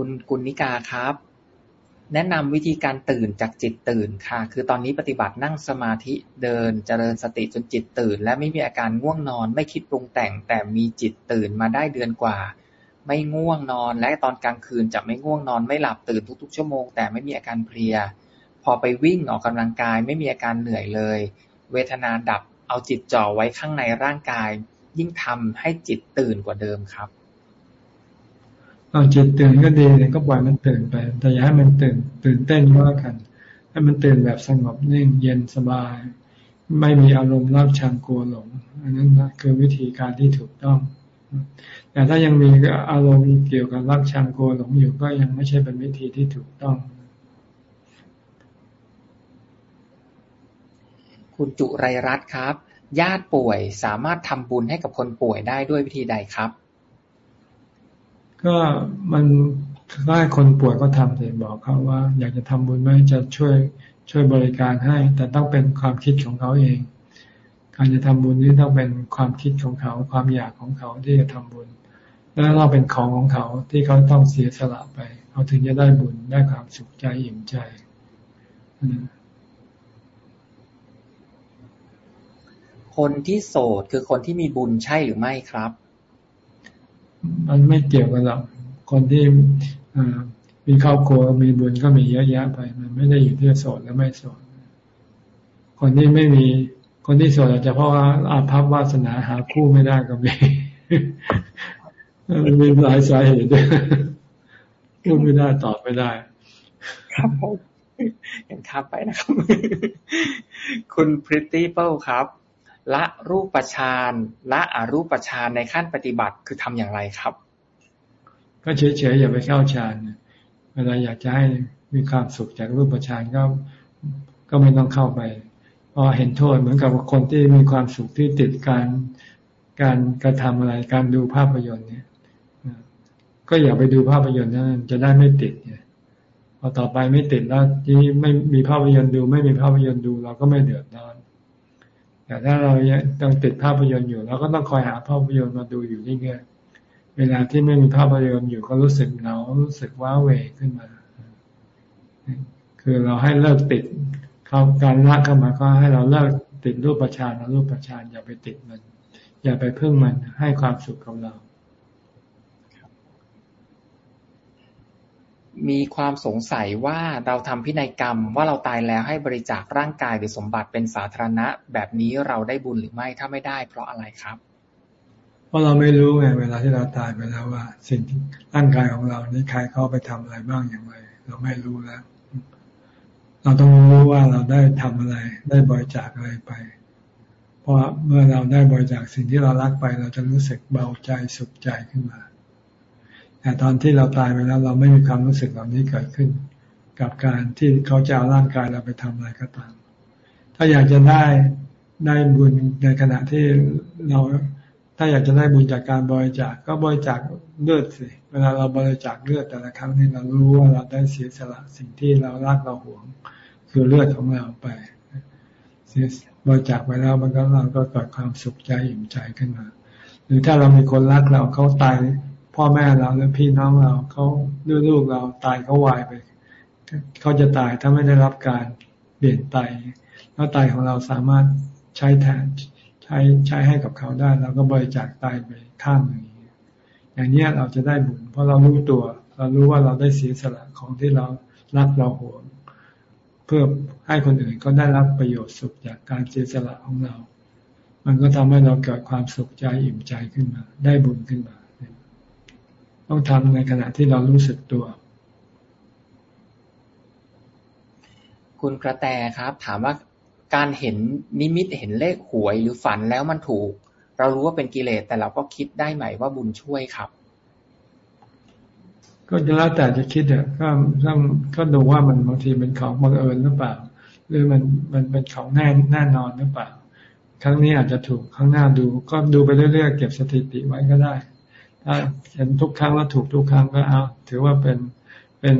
A: คุณกุณิกาครับ แนะนำวิธีการตื่นจากจิตตื่นค่ะ คือตอนนี้ปฏิบัตินั่งสมาธิเดินเจริญสติจนจิตตื่น และไม่มีอาการง่วงนอน ไม่คิดปรุงแต่ง แต่มีจิตตื่นมาได้เดือนกว่า ไม่ง่วงนอน และตอนกลางคืนจะไม่ง่วงนอน ไม่หลับตื่นทุกๆชั่วโมง แต่ไม่มีอาการเพลีย พอไปวิ่งออกกำลังกายไม่มีอาการเหนื่อยเลย เวทนาดับเอาจิตจ่อไว้ข้างในร่างกาย ยิ่งทำให้จิตตื่นกว่าเดิมครับ
B: เอาจิตตื่นก็ดีเนี่ยก็ปล่อยมันตื่นไป แต่อย่าให้มันตื่นตื่นเต้นว่ากกัน ให้มันตื่นแบบสงบนิ่งเย็นสบาย ไม่มีอารมณ์รับชังกลัวหลง อันนั้นนะคือวิธีการที่ถูกต้อง แต่ถ้ายังมีอารมณ์เกี่ยวกับรักชังกลัวหลงอยู่ก็ยังไม่ใช่เป็นวิธีที่ถูกต้อง
A: คุณจุไรรัตน์ครับ ญาติป่วยสามารถทำบุญให้กับคนป่วยได้ด้วยวิธีใดครับ
B: ก็มันถ้าคนป่วยก็ทำเลยบอกเขาว่า อยากจะทำบุญไหมจะช่วยช่วยบริการให้ แต่ต้องเป็นความคิดของเขาเอง การจะทำบุญนี้ต้องเป็นความคิดของเขา ความอยากของเขาที่จะทำบุญ แล้วเราเป็นของของเขาที่เขาต้องเสียสละไปเขาถึงจะได้บุญได้ความสุขใจอิ่มใจ
A: คนที่โสดคือคนที่มีบุญใช่หรือไม่ครับ
B: มันไม่เกี่ยวกันหรอกคนที่มีครอบครัวมีบุญก็มีเยอะแยะไป มันไม่ได้อยู่ที่โสดและไม่โสดคนที่ไม่มีคนที่โสดอาจจะเพราะว่าอาภัพวาสนาหาคู่ไม่ได้ก็มีมันมีหลายสาเหตุพูดไม่ได้ตอบไม่ได้
A: ครับผมยังข้ามไปนะครับ คุณพริตตี้เปิลครับ ละรูปฌานละอรูปฌานในขั้นปฏิบัติคือทำอย่างไรครับ
B: ก็เฉยๆอย่าไปเข้าฌานเวลาอยากจะให้มีความสุขจากรูปฌานก็ก็ไม่ต้องเข้าไปพราะเห็นโทษเหมือนกับคนที่มีความสุขที่ติดการการกระทำอะไรการดูภาพยนตร์เนี่ยก็อย่าไปดูภาพยนตร์นั้นจะได้ไม่ติดเนี่ยพอต่อไปไม่ติดแล้วทีนี้ไม่มีภาพยนตร์ดู ไม่มีภาพยนตร์ดู เราก็ไม่เดือดร้อน แต่ถ้าเรายังติดภาพยนตร์อยู่เราก็ต้องคอยหาภาพยนตร์มาดูอยู่เรื่อยๆเวลาที่ไม่มีภาพยนตร์อยู่ก็รู้สึกเหงารู้สึกว้าเวขึ้นมา คือเราให้เลิกติดเขาการละเข้ามาก็ให้เราเลิกติดรูปประชานรูปประชานอย่าไปติดมัน อย่าไปพึ่งมันให้ความสุขกับเรา
A: มีความสงสัยว่าเราทำพินัยกรรม ว่าเราตายแล้วให้บริจาคร่างกายหรือสมบัติเป็นสาธารณะ แบบนี้เราได้บุญหรือไม่ถ้าไม่ได้ เพราะอะไรครับ
B: เพราะเราไม่รู้ไงเวลาที่เราตายไปแล้วว่า สิ่งร่างกายของเรานี้ใครเข้าไปทำอะไรบ้างอย่างไร เราไม่รู้แล้ว เราต้องรู้ว่าเราได้ทำอะไร ได้บริจาคอะไรไป เพราะเมื่อเราได้บริจาคสิ่งที่เรารักไป เราจะรู้สึกเบาใจสุขใจขึ้นมา แต่ตอนที่เราตายไปแล้วเราไม่มีความรู้สึกเหล่านี้เกิดขึ้น กับการที่เขาจะเอาร่างกายเราไปทำอะไรก็ตาม ถ้าอยากจะได้ได้บุญในขณะที่เราถ้าอยากจะได้บุญจากการบริจาคกก็บริจาคเลือดสิ เวลาเราบริจาคเลือดแต่ละครั้งนี่เรารู้ว่าเราได้เสียสละสิ่งที่เรารักเราหวง คือเลือดของเราไปเสียบริจาคไปแล้วมันก็เราก็เกิดความสุขใจอิ่มใจขึ้นมา หรือถ้าเรามีคนรักเราเขาตาย พ่อแม่เราหรือพี่น้องเราเขาด้วยลูกเราตายเขาวายไปเขาจะตายถ้าไม่ได้รับการเปลี่ยนไตแล้วไตของเราสามารถใช้แทนใช้ใช้ให้กับเขาได้เราก็บริจาคไตไปข้างหนึ่งอย่างนี้เราจะได้บุญเพราะเรารู้ตัว เรารู้ว่าเราได้เสียสละของที่เรารักเราหวง เพื่อให้คนอื่นก็ได้รับประโยชน์สุขจากการเสียสละของเรา มันก็ทำให้เราเกิดความสุขใจอิ่มใจขึ้นมา ได้บุญขึ้นมา ต้องทำในขณะที่เรารู้สึกตัว
A: คุณกระแตครับ ถามว่าการเห็นนิมิตเห็นเลขหวยหรือฝันแล้วมันถูก เรารู้ว่าเป็นกิเลสแต่เราก็คิดได้ไหมว่าบุญช่วยครับ
B: ก็จะแล้วแต่จะคิดอะก็ต้องก็ดูว่ามันบางทีเป็นของบังเอิญหรือเปล่า หรือมันมันเป็นของแน่แน่นอนหรือเปล่า ครั้งนี้อาจจะถูกครั้งหน้าดู ก็ดูไปเรื่อยๆเก็บสถิติไว้ก็ได้ ถ้าเห็นทุกครั้งแล้วถูกทุกครั้งก็เอาถือว่าเป็นเป็น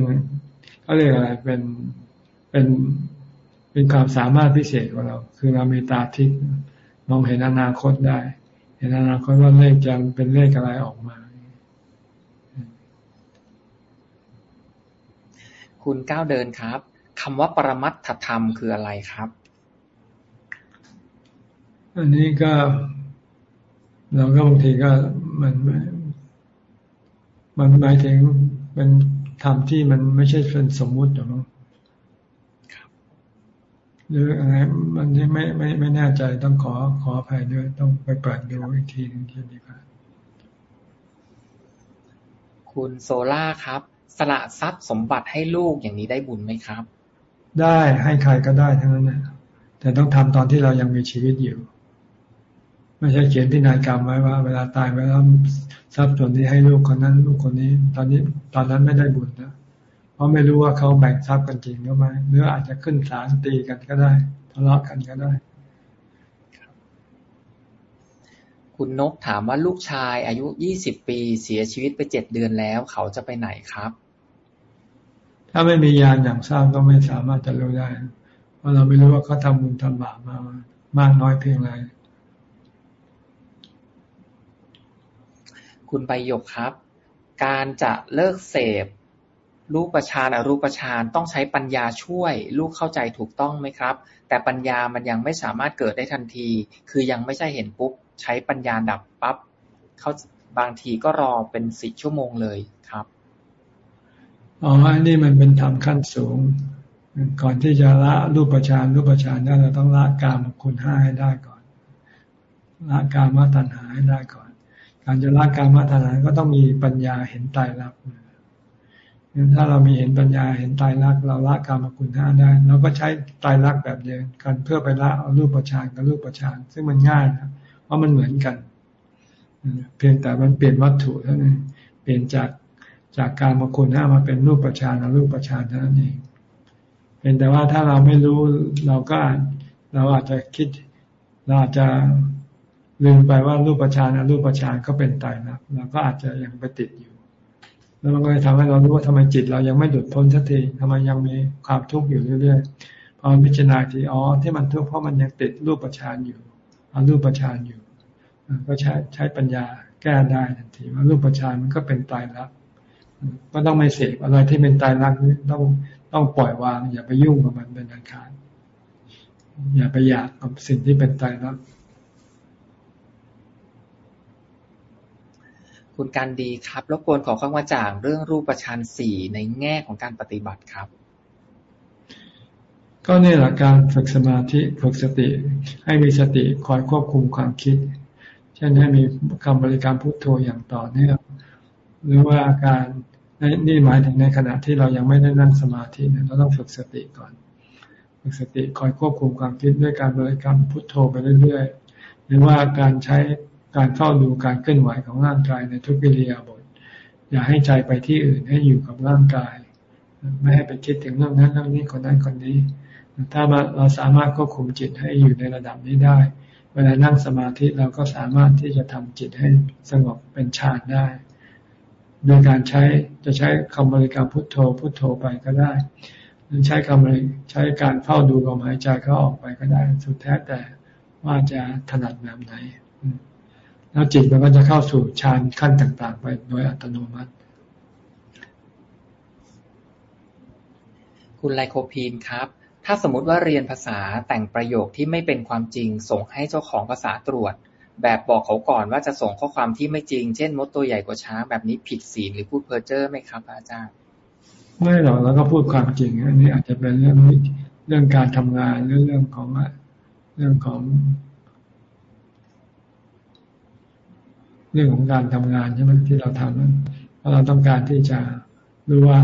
B: เขาเรียกอะไรเป็นเป็นเป็นความสามารถพิเศษของเรา คือเรามีตาทิพย์มองเห็นอนาคตได้ เห็นอนาคตว่าเลขจะเป็นเลขอะไรออกมา
A: คุณก้าวเดินครับคำว่าปรมัตถธรรมคืออะไรครับ
B: อันนี้ก็เราก็บางทีก็มัน มันหมายถึงเป็นธรรมที่มันไม่ใช่เป็นสมมุติหรอกหรืออะไรมันที่ไม่ไม่ไม่แน่ใจต้องขอขออภัยด้วยต้องไปเปิดดูอีกทีนึงที่ดีกว่า
A: คุณโซล่าครับ สละทรัพย์สมบัติให้ลูกอย่างนี้ได้บุญไหมครับ
B: ได้ให้ใครก็ได้ทั้งนั้นนะแต่ต้องทำตอนที่เรายังมีชีวิตอยู่ ไม่ใช่เขียนพินัยกรรมไว้ว่า เวลาตายไปแล้วทรัพย์ส่วนนี้ให้ลูกคนนั้น ลูกคนนี้ ตอนนี้ตอนนั้นไม่ได้บุญนะเพราะไม่รู้ว่าเขาแบ่งทรัพย์กันจริงหรือไม่หรืออาจจะขึ้นศาลตีกันก็ได้ทะเลาะกันก็ได้
A: คุณนกถามว่าลูกชายอายุยี่สิบปีเสียชีวิตไปเจ็ดเดือนแล้ว เขาจะไปไหนครับ
B: ถ้าไม่มียานอย่างทราบก็ไม่สามารถจะรู้ได้ เพราะเราไม่รู้ว่าเขาทำบุญทำบาปมามากน้อยเพียงไร
A: คุณใบหยกครับ การจะเลิกเสพ รูปฌานอรูปฌานต้องใช้ปัญญาช่วย ลูกเข้าใจถูกต้องไหมครับ แต่ปัญญามันยังไม่สามารถเกิดได้ทันที คือยังไม่ใช่เห็นปุ๊บ ใช้ปัญญาดับปั๊บเขาบางทีก็รอเป็นสิชั่วโมงเลยครับ
B: อ๋ออันนี้มันเป็นธรรมขั้นสูง ก่อนที่จะละรูปฌานรูปฌานนั้นเราต้องละกามคุณห้าให้ได้ก่อนละกามตัณหาให้ได้ก่อน การจะละการมตัณหาก็ต้องมีปัญญาเห็นตายรักถ้าเรามีเห็นปัญญาเห็นตายรักเราละกามคุณห้าได้เราก็ใช้ตายรักแบบเดียวกันเพื่อไปละเอารูปฌานกับรูปฌานซึ่งมันง่ายนะเพราะมันเหมือนกัน เพียงแต่มันเปลี่ยนวัตถุเท่านั้นเปลี่ยนจากจากการมาคุณห้ามาเป็นรูปประชานกับรูปประชานเท่านั้นเองเป็นแต่ว่าถ้าเราไม่รู้เราก็เราอาจจะคิดเราอาจจะ ลืมไปว่ารูปประชานรูปประชานก็เป็นตายนะเราก็อาจจะยังไปติดอยู่ แล้วมันก็เลยทำให้เรารู้ว่าทำไมจิตเรายังไม่หลุดพ้นสักทีทำไมยังมีความทุกข์อยู่เรื่อยๆพอพิจารณาทีอ๋อที่มันทุกข์เพราะมันยังติดรูปประชานอยู่อรูปประชานอยู่ก็ใช้ใช้ปัญญาแก้ได้ทันทีว่ารูปประชานมันก็เป็นตายรักก็ต้องไม่เสพอะไรที่เป็นตายรักนี่ต้องต้องปล่อยวาง อย่าไปยุ่งกับมันเป็นอันขาดอย่าไปอยากกับสิ่งที่เป็นตายรัก
A: คุณการดีครับรบกวนขอข้อมาจากเรื่องรูปฌานสี่ในแง่ของการปฏิบัติครับ
B: ก็เนี่แหละการฝึกสมาธิฝึกสติ ให้มีสติคอยควบคุมความคิด เช่นให้มีคำบริกรรมพุทโธอย่างต่อเนื่องหรือว่าการนี่หมายถึงในขณะที่เรายังไม่ได้นั่งสมาธิเราต้องฝึกสติก่อน ฝึกสติคอยควบคุมความคิดด้วยการบริกรรมพุทโธไปเรื่อยๆหรือว่าการใช้ การเฝ้าดูการเคลื่อนไหวของร่างกายในทุกวิริยาบถอย่าให้ใจไปที่อื่นให้อยู่กับร่างกาย ไม่ให้ไปคิดถึงเรื่องนั้นเรื่องนี้คนนั้นคนนี้ ถ้าเราสามารถควบคุมจิตให้อยู่ในระดับนี้ได้ เวลานั่งสมาธิเราก็สามารถที่จะทำจิตให้สงบเป็นฌานได้ โดยการใช้จะใช้คำบริกรรมพุทโธพุทโธไปก็ได้หรือใช้คำบริใช้การเฝ้าดูลมหายใจเข้าออกไปก็ได้ สุดแท้แต่ว่าจะถนัดแบบไหน แล้วจิตมันก็จะเข้าสู่ฌานขั้นต่าง ๆ ไปโดยอัตโนมัติ
A: คุณไลโคพีนครับ ถ้าสมมติว่าเรียนภาษาแต่งประโยคที่ไม่เป็นความจริง ส่งให้เจ้าของภาษาตรวจ แบบบอกเขาก่อนว่าจะส่งข้อความที่ไม่จริง เช่นมดตัวใหญ่กว่าช้างแบบนี้ผิดศีลหรือพูดเพ้อเจ้อไหมครับ อาจารย์
B: ไม่หรอกแล้วก็พูดความจริงอันนี้อาจจะเป็นเรื่องเรื่องการทำงานเรื่องเรื่องของเรื่องของ เรื่องของการทำงานใช่ไหมที่เราทำเพราะเราต้องการที่จะรู้ว่า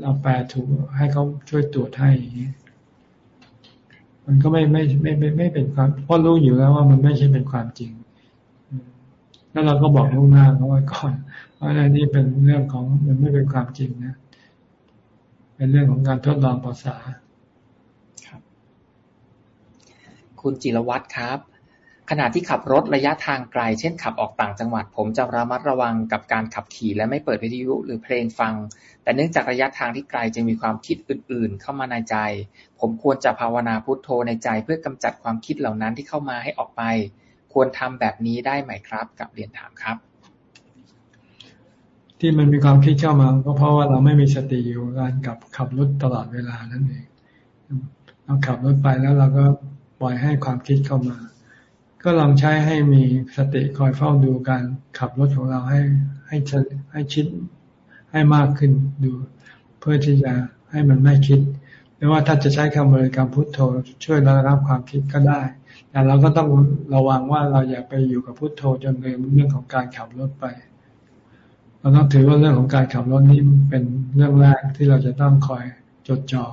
B: เราแปลถูกให้เขาช่วยตรวจให้มันก็ไม่ไม่ไม่ไม่ไม่เป็นความเพราะรู้อยู่แล้วว่ามันไม่ใช่เป็นความจริง แล้วเราก็บอกล่วงหน้าเขาไว้ก่อนเพราะอันนี้เป็นเรื่องของมันไม่เป็นความจริงนะเป็นเรื่องของการทดลองภาษา
A: ครับ คุณจิรวัตรครับ ขณะที่ขับรถระยะทางไกล เช่น ขับออกต่างจังหวัด ผมจะระมัดระวังกับการขับขี่และไม่เปิดวิทยุหรือเพลงฟัง แต่เนื่องจากระยะทางที่ไกลจึงมีความคิดอื่น ๆ เข้ามาในใจ ผมควรจะภาวนาพุทโธในใจเพื่อกำจัดความคิดเหล่านั้นที่เข้ามาให้ออกไป ควรทำแบบนี้ได้ไหมครับ กับเรียนถามครับ
B: ที่มันมีความคิดเข้ามาก็เพราะว่าเราไม่มีสติอยู่การกับขับรถตลอดเวลานั่นเองเราขับรถไปแล้วเราก็ปล่อยให้ความคิดเข้ามา ก็ลองใช้ให้มีสติคอยเฝ้าดูการขับรถของเราให้ให้ให้ชิดให้มากขึ้นดู เพื่อที่จะให้มันไม่คิดไม่ว่าถ้าจะใช้คำบริกรรมพุทโธช่วยระงับความคิดก็ได้แต่เราก็ต้องระวังว่าเราอย่าไปอยู่กับพุทโธจนลืมเรื่องของการขับรถไป เราต้องถือว่าเรื่องของการขับรถนี้เป็นเรื่องแรกที่เราจะต้องคอยจดจ่อ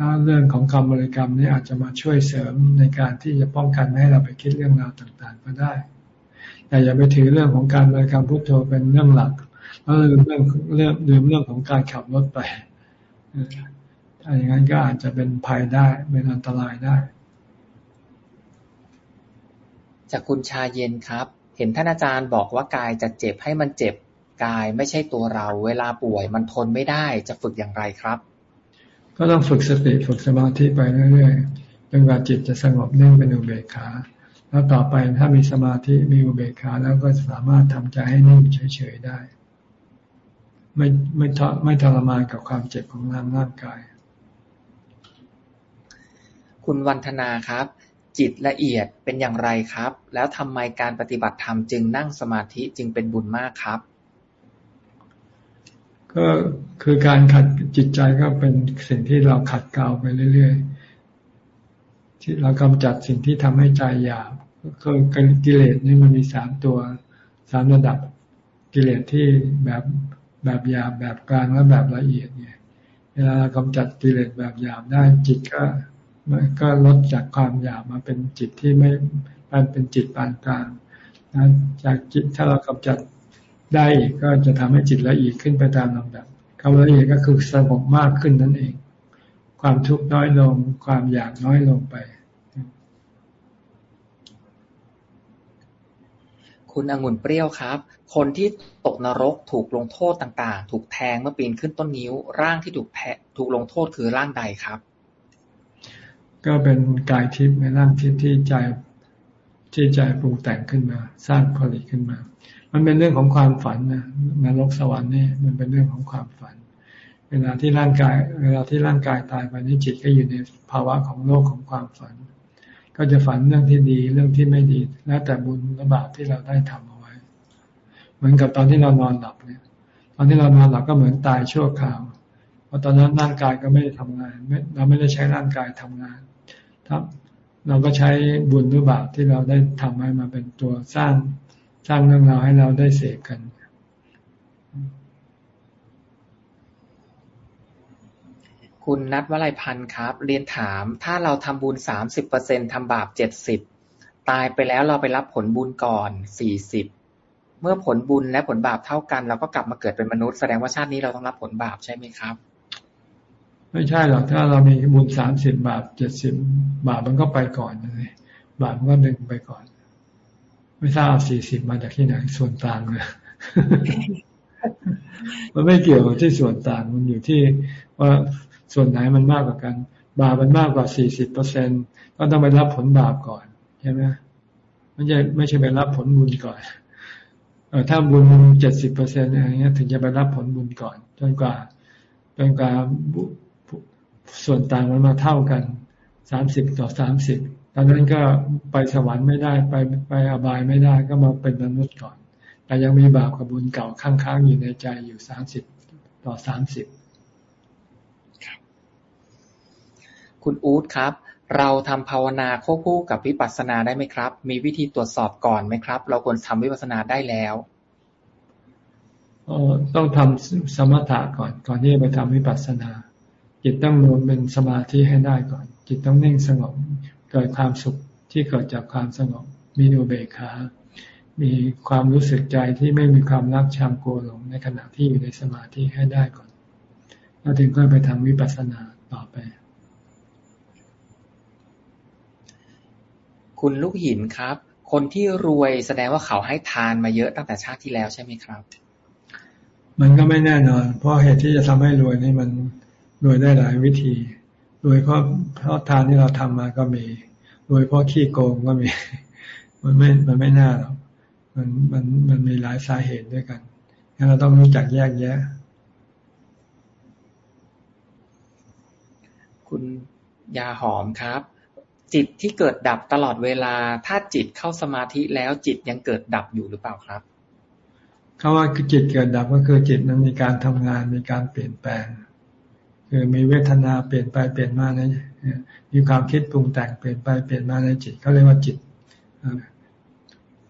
B: แล้วเรื่องของคำบริกรรมนี้อาจจะมาช่วยเสริมในการที่จะป้องกันไม่ให้เราไปคิดเรื่องราวต่างๆ ก็ได้แต่อย่าไปถือเรื่องของการบริกรรมพุทโธเป็นเรื่องหลักก็ลืมเรื่องเรื่องลืมเรื่องของการขับรถไปถ้าอย่างนั้นก็อาจจะเป็นภัยได้เป็นอันตรายได้
A: จากคุณชาเย็นครับ เห็นท่านอาจารย์บอกว่ากายจะเจ็บให้มันเจ็บกายไม่ใช่ตัวเรา เวลาป่วยมันทนไม่ได้จะฝึกอย่างไรครับ
B: ก็ต้องฝึกสติฝึกสมาธิไปเรื่อยๆจนกว่าจิตจะสงบนิ่งเป็นอุเบกขา แล้วต่อไปถ้ามีสมาธิมีอุเบกขาแล้วก็สามารถทำใจให้นิ่งเฉยๆได้ ไม่ไม่ทไม่ทรมานกับความเจ็บของร่างร่างกาย
A: คุณวันธนาครับ จิตละเอียดเป็นอย่างไรครับ แล้วทำไมการปฏิบัติธรรมจึงนั่งสมาธิจึงเป็นบุญมากครับ
B: ก็คือการขัดจิตใจก็เป็นสิ่งที่เราขัดเกลาไปเรื่อยๆ ที่เรากำจัดสิ่งที่ทำให้ใจหยาบก็คือกิเลสนี่มันมีสามตัวสามระดับกิเลสที่แบบแบบหยาบแบบกลางและแบบละเอียดเนี่ยเวลาเรากำจัดกิเลสแบบหยาบได้จิตก็มันก็ลดจากความหยาบมาเป็นจิตที่ไม่มันเป็นจิตปานกลางนะจากจิตถ้าเรากำจัด ได้อีกก็จะทำให้จิตละเอียดขึ้นไปตามลำดับคำละเอียดก็คือสงบมากขึ้นนั่นเอง ความทุกข์น้อยลง ความอยากน้อยลงไป
A: คุณองุ่นเปรี้ยวครับ คนที่ตกนรกถูกลงโทษต่าง ๆ ถูกแทงเมื่อปีนขึ้นต้นนิ้ว ร่างที่ถูกแทถูกลงโทษคือร่างใดครับ
B: ก็เป็นกายทิพย์ในร่างทิพย์ที่ใจที่ใจปรุงแต่งขึ้นมา สร้างผลิตขึ้นมา มันเป็นเรื่องของความฝันนะนรกสวรรค์นี่มันเป็นเรื่องของความฝัน เวลาที่ร่างกาย เวลาที่ร่างกายตายไปนี่จิตก็อยู่ในภาวะของโลกของความฝัน ก็จะฝันเรื่องที่ดีเรื่องที่ไม่ดี แล้วแต่บุญและบาปที่เราได้ทำเอาไว้ เหมือนกับตอนที่เรานอนหลับเนี่ย ตอนที่เรานอนหลับก็เหมือนตายชั่วคราวเพราะตอนนั้นร่างกายก็ไม่ได้ทำงานเราไม่ได้ใช้ร่างกายทำงานครับเราก็ใช้บุญหรือบาปที่เราได้ทำให้มาเป็นตัวสร้าง สร้างเรื่องราวให้เราได้เสพกัน
A: คุณนัทวลัยพันธ์ครับ เรียนถาม ถ้าเราทำบุญสามสิบเปอร์เซ็นทำบาปเจ็ดสิบตายไปแล้วเราไปรับผลบุญก่อนสี่สิบเมื่อผลบุญและผลบาปเท่ากัน เราก็กลับมาเกิดเป็นมนุษย์แสดงว่าชาตินี้เราต้องรับผลบาปใช่ไหมครับ
B: ไม่ใช่หรอกถ้าเรามีบุญสามสิบบาปเจ็ดสิบบาปมันก็ไปก่อนเลยบาปมันก็ดึงไปก่อน ไม่ทราบสี่สิบมาจากที่ไหนส่วนต่างเลยมันไม่เกี่ยวที่ส่วนต่างมันอยู่ที่ว่าส่วนไหนมันมากกว่ากัน บาปมันมากกว่าสี่สิบเปอร์เซ็นก็ต้องไปรับผลบาปก่อนใช่ไหมไม่ใช่ไม่ใช่ไปรับผลบุญก่อนเออถ้าบุญเจ็ดสิบเปอร์เซ็นต์อะไรเงี้ย ถึงจะไปรับผลบุญก่อน จนกว่าจนกว่าส่วนต่างมันมาเท่ากันสามสิบต่อสามสิบ ตอนนั้นก็ไปสวรรค์ไม่ได้ไปไปอบายไม่ได้ก็มาเป็นมนุษย์ก่อน แต่ยังมีบาปกับบุญเก่าค้างๆอยู่ในใจอยู่สามสิบต่อสามสิบ
A: คุณอู๊ดครับ เราทำภาวนาควบคู่กับวิปัสสนาได้ไหมครับ มีวิธีตรวจสอบก่อนไหมครับ เราควรทำวิปัสสนาได้แล้ว
B: ต้องทำสมถะก่อน ก่อนที่จะไปทำวิปัสสนา จิตต้องรวมเป็นสมาธิให้ได้ก่อน จิตต้องนิ่งสงบ เกิดความสุขที่เกิดจากความสงบ มีอุเบกขา มีความรู้สึกใจที่ไม่มีความรักชังกลัวหลงในขณะที่อยู่ในสมาธิให้ได้ก่อน แล้วถึงค่อยไปทำวิปัสสนาต่อไป
A: คุณลูกหินครับ คนที่รวยแสดงว่าเขาให้ทานมาเยอะตั้งแต่ชาติที่แล้วใช่ไหมครับ
B: มันก็ไม่แน่นอน เพราะเหตุที่จะทำให้รวยนี่มันรวยได้หลายวิธี รวยเพราะเพราะทานที่เราทำมาก็มีรวยเพราะขี้โกงก็มี มันไม่มันไม่น่าหรอกมันมันมันมีหลายสาเหตุด้วยกันงั้นเราต้องรู้จักแยกแยะ
A: คุณยาหอมครับ จิตที่เกิดดับตลอดเวลา ถ้าจิตเข้าสมาธิแล้วจิตยังเกิดดับอยู่หรือเปล่าครับ
B: คำว่าคือจิตเกิดดับก็คือจิตมันมีการทำงานมีการเปลี่ยนแปลง คือมีเวทนาเปลี่ยนไปเปลี่ยนมาในมีความคิดปรุงแต่งเปลี่ยนไปเปลี่ยนมาในจิตเขาเรียกว่าจิต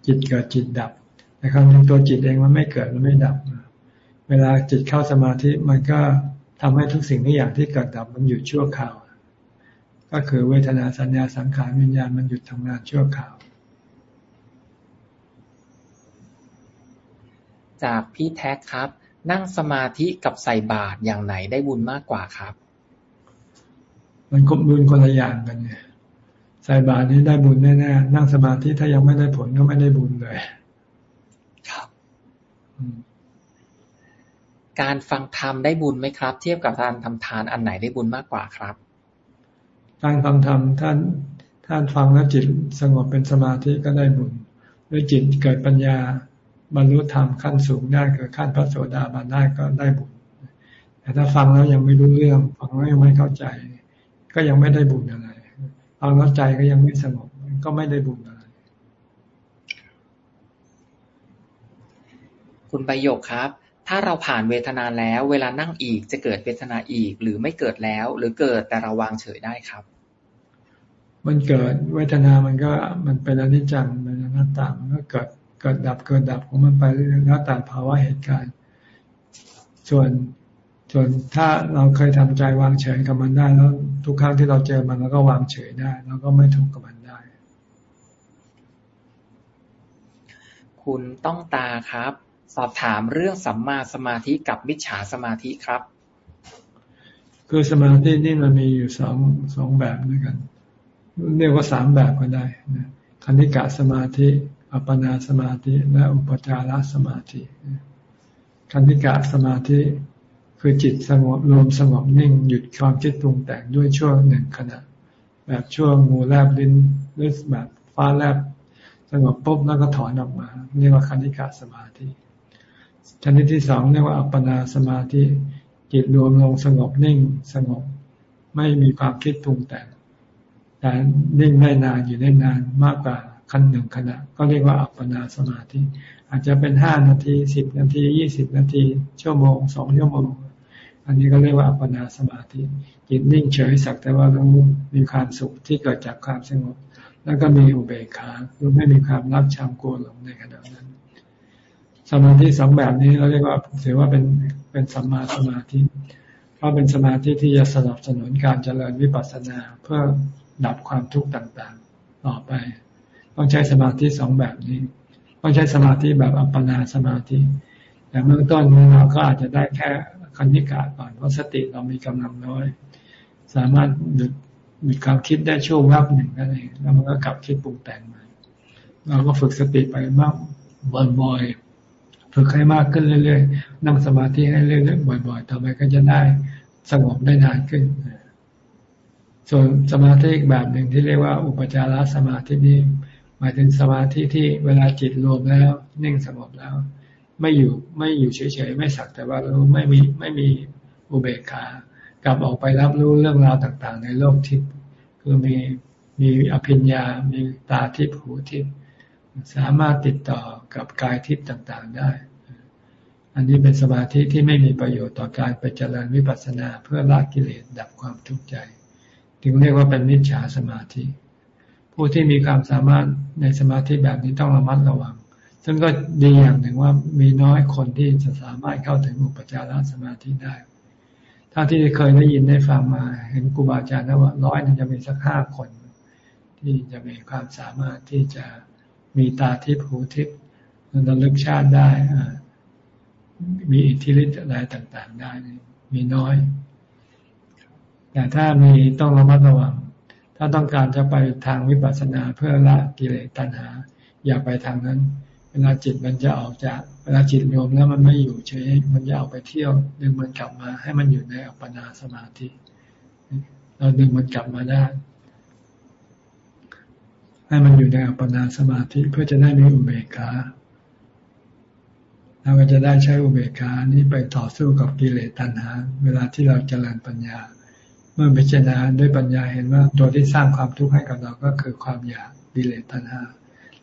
B: จิตเกิดจิตดับแต่คำนึงตัวจิตเองมันไม่เกิดมันไม่ดับ เวลาจิตเข้าสมาธิมันก็ทำให้ทุกสิ่งทุกอย่างที่เกิดดับมันหยุดชั่วคราว ก็คือเวทนาสัญญาสังขารวิญญาณมันหยุดทำงานชั่วคราว
A: จากพี่แท็กครับ นั่งสมาธิกับใส่บาตรอย่างไหนได้บุญมากกว่าครับ
B: มันกบบุญคนละอย่างกันไงใส่บาตรนี้ได้บุญแน่ๆนั่งสมาธิถ้ายังไม่ได้ผลก็ไม่ได้บุญเลย
A: ครับการฟังธรรมได้บุญไหมครับ เทียบกับการทำทานอันไหนได้บุญมากกว่าครับ
B: การฟังธรรมท่านท่านฟังแล้วจิตสงบเป็นสมาธิก็ได้บุญด้วยจิตเกิดปัญญา บรรลุธรรมขั้นสูงได้คือขั้นพระโสดาบันได้ก็ได้บุญแต่ถ้าฟังแล้วยังไม่รู้เรื่องฟังแล้วยังไม่เข้าใจ ก็ยังไม่ได้บุญอะไรฟังแล้วใจก็ยังไม่สงบก็ไม่ได้บุญอะไร
A: คุณประโยคครับ ถ้าเราผ่านเวทนาแล้ว เวลานั่งอีกจะเกิดเวทนาอีก หรือไม่เกิดแล้ว หรือเกิดแต่เราวางเฉยได้ครับ
B: มันเกิดเวทนามันก็มันเป็นอนิจจังเป็นอนัตตามันก็เกิด เกิดดับเกิดดับของมันไปเรื่อยๆแล้วแต่ภาวะเหตุการณ์ ส่วนส่วนถ้าเราเคยทำใจวางเฉยกับมันได้ แล้วทุกครั้งที่เราเจอมันเราก็วางเฉยได้เราก็ไม่ทุกข์กับมันได้
A: คุณต้องตาครับ สอบถามเรื่องสัมมาสมาธิกับมิจฉาสมาธิครับ
B: คือสมาธินี่มันมีอยู่สองสองแบบด้วยกัน เรียกว่าสามแบบก็ได้นะคณิกะสมาธิ อัปปนาสมาธิ และอุปจารสมาธิคณิกะสมาธิคือจิตสงบรวมสงบนิ่ง หยุดความคิดปรุงแต่งด้วยช่วงหนึ่งขณะ แบบช่วงงูแลบลิ้นหรือแบบฟ้าแลบสงบปุ๊บแล้วก็ถอนออกมา เรียกว่าคณิกะสมาธิชนิดที่สองเรียกว่าอัปปนาสมาธิ จิตรวมลงสงบนิ่งสงบ ไม่มีความคิดปรุงแต่งแต่นิ่งได้นานอยู่ได้นานมากกว่า ขั้นหนึ่งขณะ ก็เรียกว่าอัปปนาสมาธิ อาจจะเป็นห้านาทีสิบนาทียี่สิบนาที ชั่วโมงสองชั่วโมง อันนี้ก็เรียกว่าอัปปนาสมาธิจิตนิ่งเฉยสักแต่ว่ารู้มีความสุขที่เกิดจากความสงบ แล้วก็มีอุเบกขาคือไม่มีความรักชังกลัวหลงในขณะนั้น สมาธิสองแบบนี้เราเรียกว่าถือว่าเป็นเป็นสัมมาสมาธิเพราะเป็นสมาธิที่จะสนับสนุนการเจริญวิปัสสนาเพื่อดับความทุกข์ต่างๆ ต่อไป ต้องใช้สมาธิสองแบบนี้ ต้องใช้สมาธิแบบอัปปนาสมาธิ แต่เบื้องต้นเราก็อาจจะได้แค่คันธิกาก่อนเพราะสติเรามีกำลังน้อย สามารถหยุดหยุดความคิดได้ช่วงแวบหนึ่งนั่นเองแล้วมันก็กลับคิดปรุงแต่งใหม่เราก็ฝึกสติไปมากบ่อยๆฝึกให้มากขึ้นเรื่อยๆนั่งสมาธิให้เรื่อยๆบ่อย ๆ ต่อไปก็จะได้สงบได้นานขึ้นส่วนสมาธิอีกแบบหนึ่งที่เรียกว่าอุปจารสมาธินี้ หมายถึงสมาธิที่เวลาจิตรวมแล้ว นิ่งสงบแล้ว ไม่อยู่ไม่อยู่เฉยๆไม่สักแต่ว่ารู้ไม่มีไม่มีอุเบกขากลับออกไปรับรู้เรื่องราวต่าง ๆ ในโลกทิพย์คือมีมีอภิญญา มีตาทิพย์หูทิพย์สามารถติดต่อกับกายทิพย์ต่างๆได้ อันนี้เป็นสมาธิที่ไม่มีประโยชน์ต่อการไปเจริญวิปัสสนาเพื่อละกิเลสดับความทุกข์ใจจึงเรียกว่าเป็นมิจฉาสมาธิ ผู้ที่มีความสามารถในสมาธิแบบนี้ต้องระมัดระวัง ซึ่งก็ดีอย่างหนึ่งว่ามีน้อยคนที่จะสามารถเข้าถึงอุปจารสมาธิได้ถ้าที่เคยได้ยินได้ฟังมาเห็นครูบาอาจารย์นะว่าร้อยนึงจะมีสักห้าคน ที่จะมีความสามารถที่จะมีตาทิพย์หูทิพย์ระลึกชาติได้มีอิทธิฤทธิ์อะไรต่าง ๆ ได้มีน้อย แต่ถ้ามีต้องระมัดระวัง ถ้าต้องการจะไปทางวิปัสสนาเพื่อละกิเลสตัณหา อย่าไปทางนั้น เวลาจิตมันจะออกจาก เวลาจิตรวมแล้วมันไม่อยู่เฉยมันจะออกไปเที่ยวดึงมันกลับมา ให้มันอยู่ในอัปปนาสมาธิ เราดึงมันกลับมาได้ ให้มันอยู่ในอัปปนาสมาธิเพื่อจะได้มีอุเบกขาเราก็จะได้ใช้อุเบกขานี้ไปต่อสู้กับกิเลสตัณหา เวลาที่เราเจริญปัญญา มื่อพิจารณาด้วยปัญญาเห็นว่าตัวที่สร้างความทุกข์ให้กับเราก็คือความอยากกิเลสตัณหา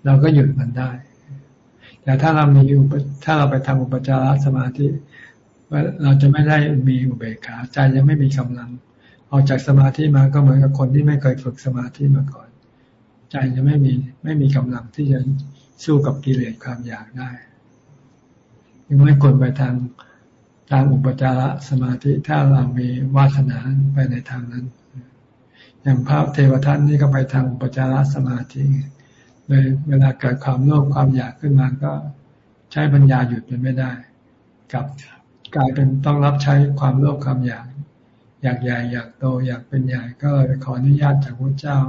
B: เราก็หยุดมันได้ แต่ถ้าเรามีถ้าเราไปทำอุปจารสมาธิเราจะไม่ได้มีอุเบกขาใจยังไม่มีกำลังออกจากสมาธิมาก็เหมือนกับคนที่ไม่เคยฝึกสมาธิมาก่อน ใจจะไม่มีไม่มีกำลังที่จะสู้กับกิเลสความอยากได้ยังไม่ควรไปทาง ทางอุปจารสมาธิถ้าเรามีวาสนาไปในทางนั้น อย่างพระเทวทัตนี่ก็ไปทางอุปจารสมาธิเลยเวลาเกิดความโลภความอยากขึ้นมาก็ใช้ปัญญาหยุดมันไม่ได้กับกลายเป็นต้องรับใช้ความโลภความอยาก อยากใหญ่อยากโตอยากเป็นใหญ่ก็เลยขออนุญาตจากพระเจ้า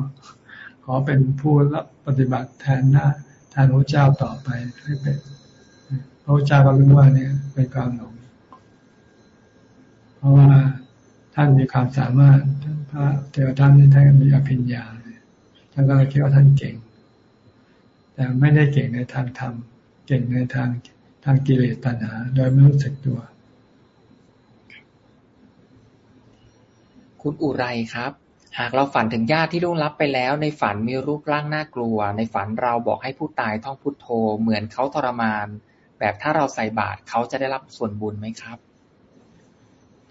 B: ขอเป็นผู้รับปฏิบัติแทนหน้าแทนพระเจ้าต่อไปให้เป็นพระเจ้าก็รู้ว่าเนี่ยเป็นความหลง เพราะว่าท่านมีความสามารถพระเทวทัตนี่ท่านมีอภิญญาท่านก็คิดว่าท่านเก่ง แต่ไม่ได้เก่งในทางธรรม เก่งในทางทางกิเลสตัณหา โดยไม่รู้สึกตัว
A: คุณอุไรครับ หากเราฝันถึงญาติที่ล่วงลับไปแล้ว ในฝันมีรูปร่างน่ากลัว ในฝันเราบอกให้ผู้ตายท่องพุทโธ เหมือนเขาทรมาน แบบถ้าเราใส่บาตรเขาจะได้รับส่วนบุญไหมครับ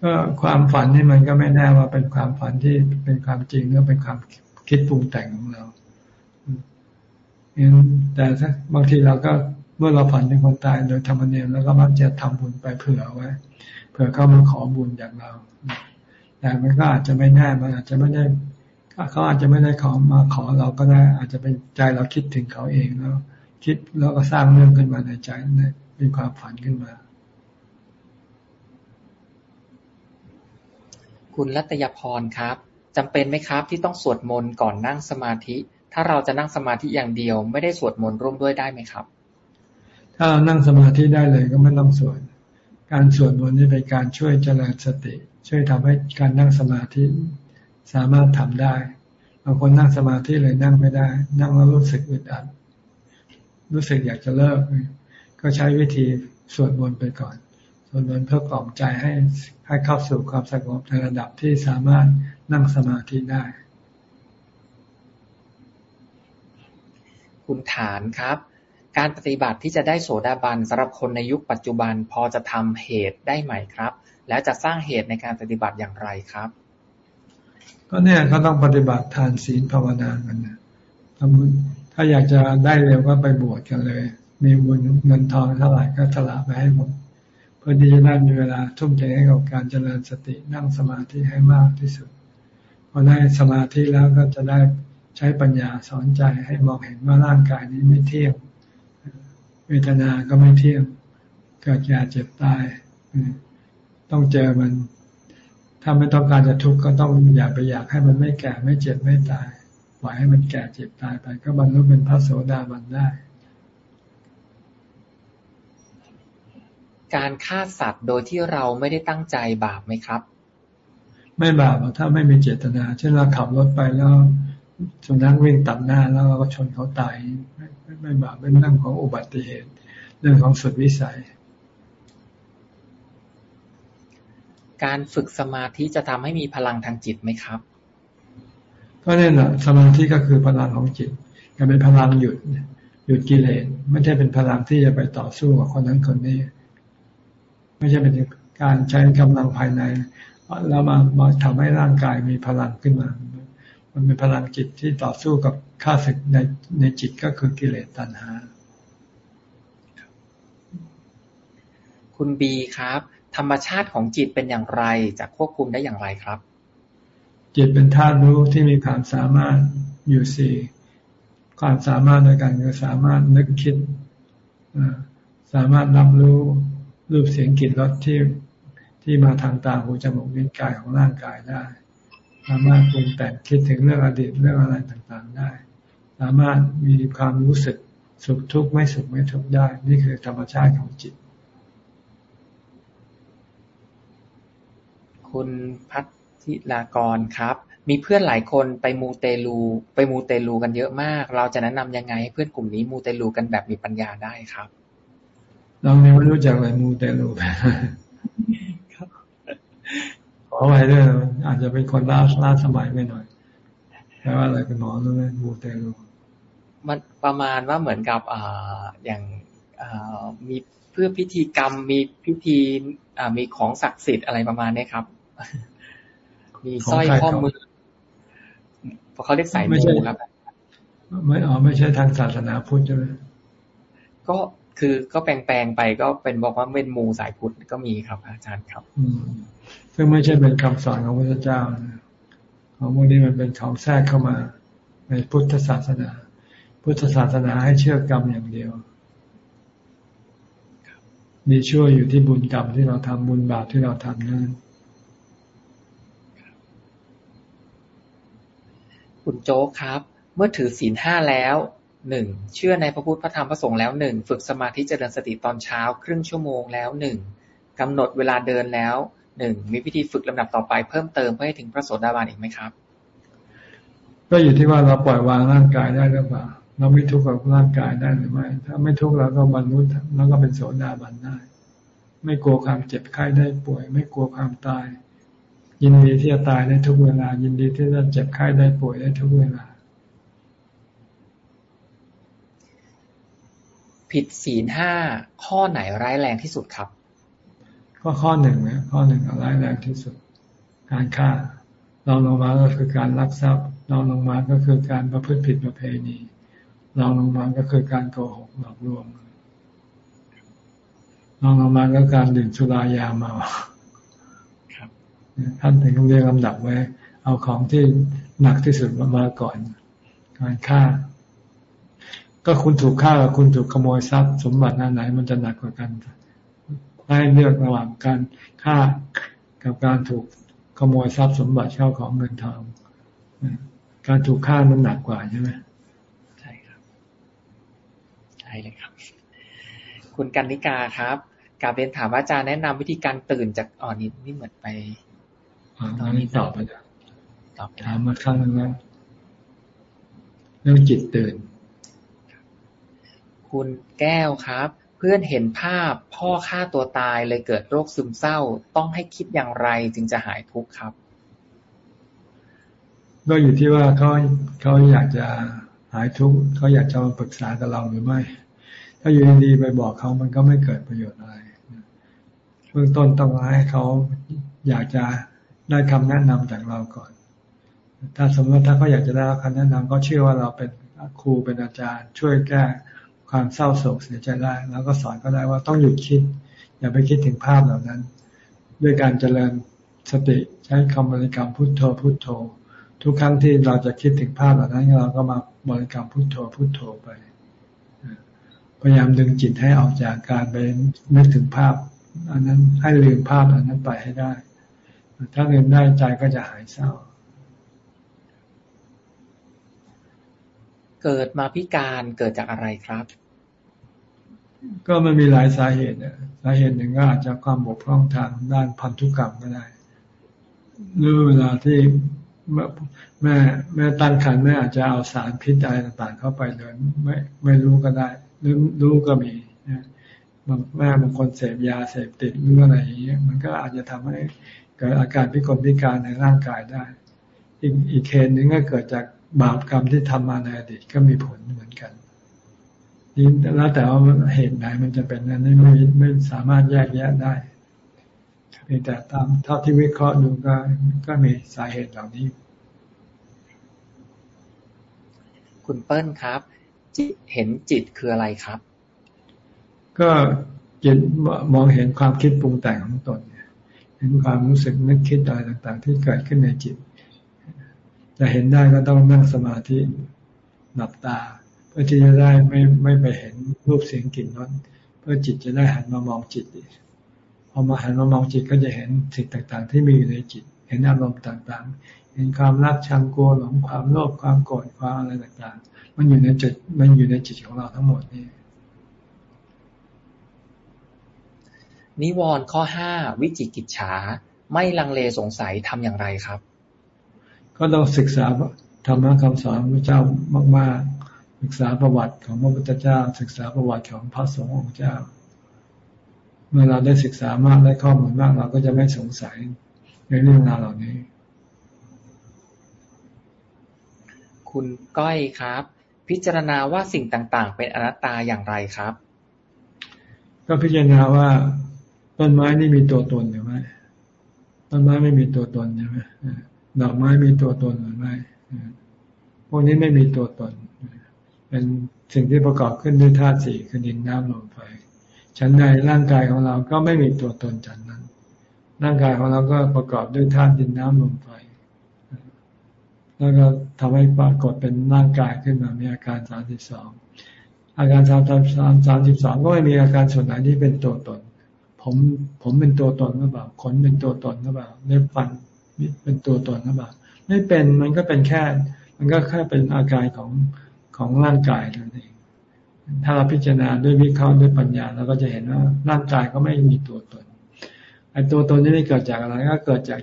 B: ก็ความฝันนี่มันก็ไม่แน่ว่าเป็นความฝันที่เป็นความจริงหรือเป็นความคิดปรุงแต่งของเราแต่ถ้าบางทีเราก็เมื่อเราฝันเป็นคนตายโดยธรรมเนียมแล้วก็มักจะทำบุญไปเผื่อไว้ เผื่อเขามาขอบุญจากเรา แต่มันก็อาจจะไม่แน่มันอาจจะไม่ได้เขาอาจจะไม่ได้ขอมาขอเราก็ได้ อาจจะเป็นใจเราคิดถึงเขาเองแล้ว คิดแล้วก็สร้างเรื่องขึ้นมาในใจเป็นความฝันขึ้นมา
A: คุณรัตยพรครับ จำเป็นไหมครับที่ต้องสวดมนต์ก่อนนั่งสมาธิ ถ้าเราจะนั่งสมาธิอย่างเดียว ไม่ได้สวดมนต์ร่วมด้วยได้ไหมครับ
B: ถ้าเรานั่งสมาธิได้เลยก็ไม่ต้องสวด การสวดมนต์นี่เป็นการช่วยเจริญสติ ช่วยทำให้การนั่งสมาธิสามารถทำได้บางคนนั่งสมาธิเลยนั่งไม่ได้ นั่งแล้วรู้สึกอึดอัด รู้สึกอยากจะเลิก ก็ใช้วิธีสวดมนต์ไปก่อน สวดมนต์เพื่อกล่อมใจให้ให้เข้าสู่ความสงบในระดับที่สามารถนั่งสมาธิได้
A: คุณฐานครับ การปฏิบัติที่จะได้โสดาบันสำหรับคนในยุคปัจจุบันพอจะทำเหตุได้ไหมครับ แล้วจะสร้างเหตุในการปฏิบัติอย่างไรครับ
B: ก็เนี่ยก็ต้องปฏิบัติทานศีลภาวนากันนะทำบุญถ้าอยากจะได้เร็วก็ไปบวชกันเลย มีบุญเงินทองเท่าไหร่ก็สละไปให้หมดเพื่อที่จะได้มีเวลาทุ่มเทให้กับการเจริญสตินั่งสมาธิให้มากที่สุดพอได้สมาธิแล้วก็จะได้ใช้ปัญญาสอนใจให้มองเห็นว่าร่างกายนี้ไม่เที่ยงเวทนาก็ไม่เที่ยงเกิดแก่เจ็บตายต้องเจอมัน ถ้าไม่ต้องการจะทุกข์ก็ต้องอย่าไปอยากให้มันไม่แก่ไม่เจ็บไม่ตายปล่อยให้มันแก่เจ็บตายไป ก็บรรลุเป็นพระโสดาบันได้
A: การฆ่าสัตว์โดยที่เราไม่ได้ตั้งใจบาปไหมครับ
B: ไม่บาปถ้าไม่มีเจตนา เช่นเราขับรถไปแล้วสุนัขวิ่งตัดหน้าแล้วเราก็ชนเขาตายไม่บาปเป็นเรื่องของอุบัติเหตุ เรื่องของสุดวิสัย
A: การฝึกสมาธิจะทำให้มีพลังทางจิตไหมครับ
B: ก็เนี่ยแหละสมาธิก็คือพลังของจิตจะเป็นพลังหยุดหยุดกิเลสไม่ใช่เป็นพลังที่จะไปต่อสู้กับคนนั้นคนนี้ ไม่ใช่เป็นการใช้กำลังภายในแล้วมามาทำให้ร่างกายมีพลังขึ้นมา มันเป็นพลังจิตที่ต่อสู้กับข้าศึกในในจิตก็คือกิเลสตัณหา
A: คุณบีครับ ธรรมชาติของจิตเป็นอย่างไรจะควบคุมได้อย่างไรครับ
B: จิตเป็นธาตุรู้ที่มีความสามารถอยู่สี่ความสามารถในการคือสามารถนึกคิดสามารถรับรู้ รูปเสียงกลิ่นรสที่ที่มาทางตาหูจมูกลิ้นกายของร่างกายได้ สามารถปรุงแต่งคิดถึงเรื่องอดีตเรื่องอะไรต่างๆได้ สามารถมีความรู้สึกสุขทุกข์ไม่สุขไม่ทุกข์ได้ นี่คือธรรมชาติของจิต
A: คุณพัทิลากรครับ มีเพื่อนหลายคนไปมูเตลู ไปมูเตลูกันเยอะมาก เราจะแนะนำยังไงให้เพื่อนกลุ่มนี้มูเตลูกันแบบมีปัญญาได้ครับ
B: เราไม่รู้จักเลยมูเตลูขอไว้ด้วยอาจจะเป็นคนล้าล้าสมัยไปหน่อยแปลว่าอะไรเป็นหมอรู้ไหมมูเตลู
A: มันประมาณว่าเหมือนกับอ่าอย่างอ่ามีเพื่อพิธีกรรมมีพิธีอ่ามีของศักดิ์สิทธิ์อะไรประมาณนี้ครับ มีสร้อยข้อมือเพราะเขาเรียกสายมูครับ
B: ไม่อ๋อไม่ใช่ทางศาสนาพุทธใช่ไหม
A: ก็ คือก็แปลงๆไปก็เป็นบอกว่าเป็นมูสายพุทธก็มีครับอาจารย์ครับ
B: อืมซึ่งไม่ใช่เป็นคำสอนของพระเจ้าของพวกนี้มันเป็นของแทรกเข้ามา ในพุทธศาสนา พุทธศาสนาให้เชื่อกรรมอย่างเดียวมีช่วยอยู่ที่บุญกรรมที่เราทำบุญบาปที่เราทำนั้น
A: คุณโจ๊กครับ เมื่อถือศีลห้าแล้ว หนึ่งเชื่อในพระพุทธพระธรรมพระสงฆ์แล้วหนึ่งฝึกสมาธิเจริญสติตอนเช้า ครึ่งชั่วโมงแล้วหนึ่งกำหนดเวลาเดินแล้วหนึ่งมีวิธีฝึกลำดับต่อไปเพิ่มเติมเพื่อให้ถึงพระโสดาบันอีกไหมครับ
B: ก็อยู่ที่ว่าเราปล่อยวางร่างกายได้หรือเปล่าเราไม่ทุกข์กับร่างกายได้หรือไม่ ถ้าไม่ทุกข์เราก็บรรลุแล้วก็เป็นโสดาบันได้ ไม่กลัวความเจ็บไข้ได้ป่วย ไม่กลัวความตาย ยินดีที่จะตายได้ทุกเวลา ยินดีที่จะเจ็บไข้ได้ป่วยได้ทุกเวลา
A: ผิดศีลห้าข้อไหนร้ายแรงที่สุดครับ
B: ก็ข้อหนึ่งนะข้อหนึ่งร้ายแรงที่สุด การฆ่าลองลงมาก็คือการลักทรัพย์ลองลงมาก็คือการประพฤติผิดประเพณีลองลงมาก็คือการโกหกหลอกลวงลองลงมาก็การดื่มสุรายาเมาท่านถึงเรียกลำดับไว้ เอาของที่หนักที่สุดมาก่อน การฆ่า ก็คุณถูกฆ่ากับคุณถูกขโมยทรัพย์สมบัติหน้าไหน มันจะหนักกว่ากันให้เลือกระหว่างการฆ่ากับการถูกขโมยทรัพย์สมบัติเข้าของเงินทองการถูกฆ่ามันหนักกว่าใช่ไหม
A: ใช่ครับใช่เลยครับ คุณกันนิกาครับกาบเรียนถามว่าอาจารย์แนะนำวิธีการตื่นจากอ่อนนี้นี่เหมือนไป
B: ตอนนี้ตอบไปแล้วตอบถามมาครั้งนึงแล้วเรื่องจิตตื่น
A: คุณแก้วครับ เพื่อนเห็นภาพพ่อฆ่าตัวตายเลยเกิดโรคซึมเศร้า ต้องให้คิดอย่างไรจึงจะหายทุกข์ครับ
B: ก็อยู่ที่ว่าเขาเขาอยากจะหายทุกข์เขาอยากจะมาปรึกษากับเราหรือไม่ ถ้าอยู่ดีๆไปบอกเขามันก็ไม่เกิดประโยชน์อะไรเบื้องต้นต้องให้เขาอยากจะได้คำแนะนำจากเราก่อน ถ้าสมมติถ้าเขาอยากจะได้คำแนะนำก็เชื่อว่าเราเป็นครูเป็นอาจารย์ ช่วยแก้ ความเศร้าโศกเสียใจได้ แล้วก็สอนก็ได้ว่าต้องหยุดคิด อย่าไปคิดถึงภาพเหล่านั้น ด้วยการเจริญสติใช้คำบริกรรมพุทโธพุทโธ ทุกครั้งที่เราจะคิดถึงภาพเหล่านั้น เราก็มาบริกรรมพุทโธพุทโธไปพยายามดึงจิตให้ออกจากการไปนึกถึงภาพ อันนั้นให้ลืมภาพอันนั้นไปให้ได้ ถ้าลืมได้ใจก็จะหายเศร้า
A: เกิดมาพิการเกิดจากอะไรครับ
B: ก็มันมีหลายสาเหตุสาเหตุหนึ่งก็อาจจะความบกพร่องทางด้านพันธุกรรมก็ได้หรือเวลาที่แม่แม่แม่ตั้งครรภ์แม่อาจจะเอาสารพิษอะไรต่างๆ เข้าไปเลยไม่ไม่รู้ก็ได้หรือรู้ก็มีนะบางแม่บางคนเสพยาเสพติดหรืออะไรอย่างเงี้ยมันก็อาจจะทำให้เกิดอาการพิกลพิการในร่างกายได้ อีกอีกเคสหนึ่งก็เกิดจาก บาปกรรมที่ทำมาในอดีตก็มีผลเหมือนกันนี่แล้วแต่ว่าเหตุไหนมันจะเป็นนั้นไม่ไม่สามารถแยกแยะได้แต่ตามเท่าที่วิเคราะห์ดูก็ก็มีสาเหตุเหล่านี้
A: คุณเปิ้ลครับ จิตเห็นจิตคืออะไรครับ
B: ก็จิตมองเห็นความคิดปรุงแต่งของตนเห็นความรู้สึกนึกคิดอะไรต่าง ๆ ที่เกิดขึ้นในจิต จะเห็นได้ก็ต้องนั่งสมาธิหลับตา เพื่อที่จะได้ไม่ไม่ไปเห็นรูปเสียงกลิ่นรสเพื่อจิตจะได้หันมามองจิตพอมาหันมามองจิตก็จะเห็นสิ่งต่างๆ ที่มีอยู่ในจิต เห็นอารมณ์ต่างๆ เห็นความรักชังกลัวหลงความโลภความโกรธความอะไรต่างๆ มันอยู่ในจิตมันอยู่ในจิตของเราทั้งหมดนี่
A: นิวรณ์ข้อห้าวิจิกิจฉาไม่ลังเลสงสัยทำอย่างไรครับ
B: ก็ต้องศึกษาธรรมะคำสอนพระเจ้ามาก ๆ ศึกษาประวัติของพระพุทธเจ้า ศึกษาประวัติของพระสงฆ์องค์เจ้า เมื่อเราได้ศึกษามากได้ข้อมูลมาก เราก็จะไม่สงสัยในเรื่องราวเหล่านี้
A: คุณก้อยครับ พิจารณาว่าสิ่งต่างๆ เป็นอนัตตาอย่างไรครับ
B: ก็พิจารณาว่าต้นไม้นี่มีตัวตนหรือไม่ต้นไม้ไม่มีตัวตนใช่ไหม ดอกไม้มีตัวตนหรือไม่พวกนี้ไม่มีตัวตน เป็นสิ่งที่ประกอบขึ้นด้วยธาตุสี่คือดินน้ำลมไฟฉันใดร่างกายของเราก็ไม่มีตัวตนจันนั้น ร่างกายของเราก็ประกอบด้วยธาตุดินน้ำลมไฟ แล้วก็ทำให้ปรากฏเป็นร่างกายขึ้นมามีอาการสามสิบสองอาการสามสามสามสามสิบสองก็ไม่มีอาการส่วนไหนที่เป็นตัวตน ผมผมเป็นตัวตนหรือเปล่าขนเป็นตัวตนหรือเปล่าเล็บฟัน เป็นตัวตนหรือเปล่าไม่เป็นมันก็เป็นแค่ มันก็แค่เป็นอาการของของร่างกายเท่านั้นเองถ้าเราพิจารณาด้วยวิเคราะห์ด้วยปัญญาเราก็จะเห็นว่าร่างกายก็ไม่มีตัวตนไอ้ตัวตนนี่เกิดจากอะไรก็เกิดจาก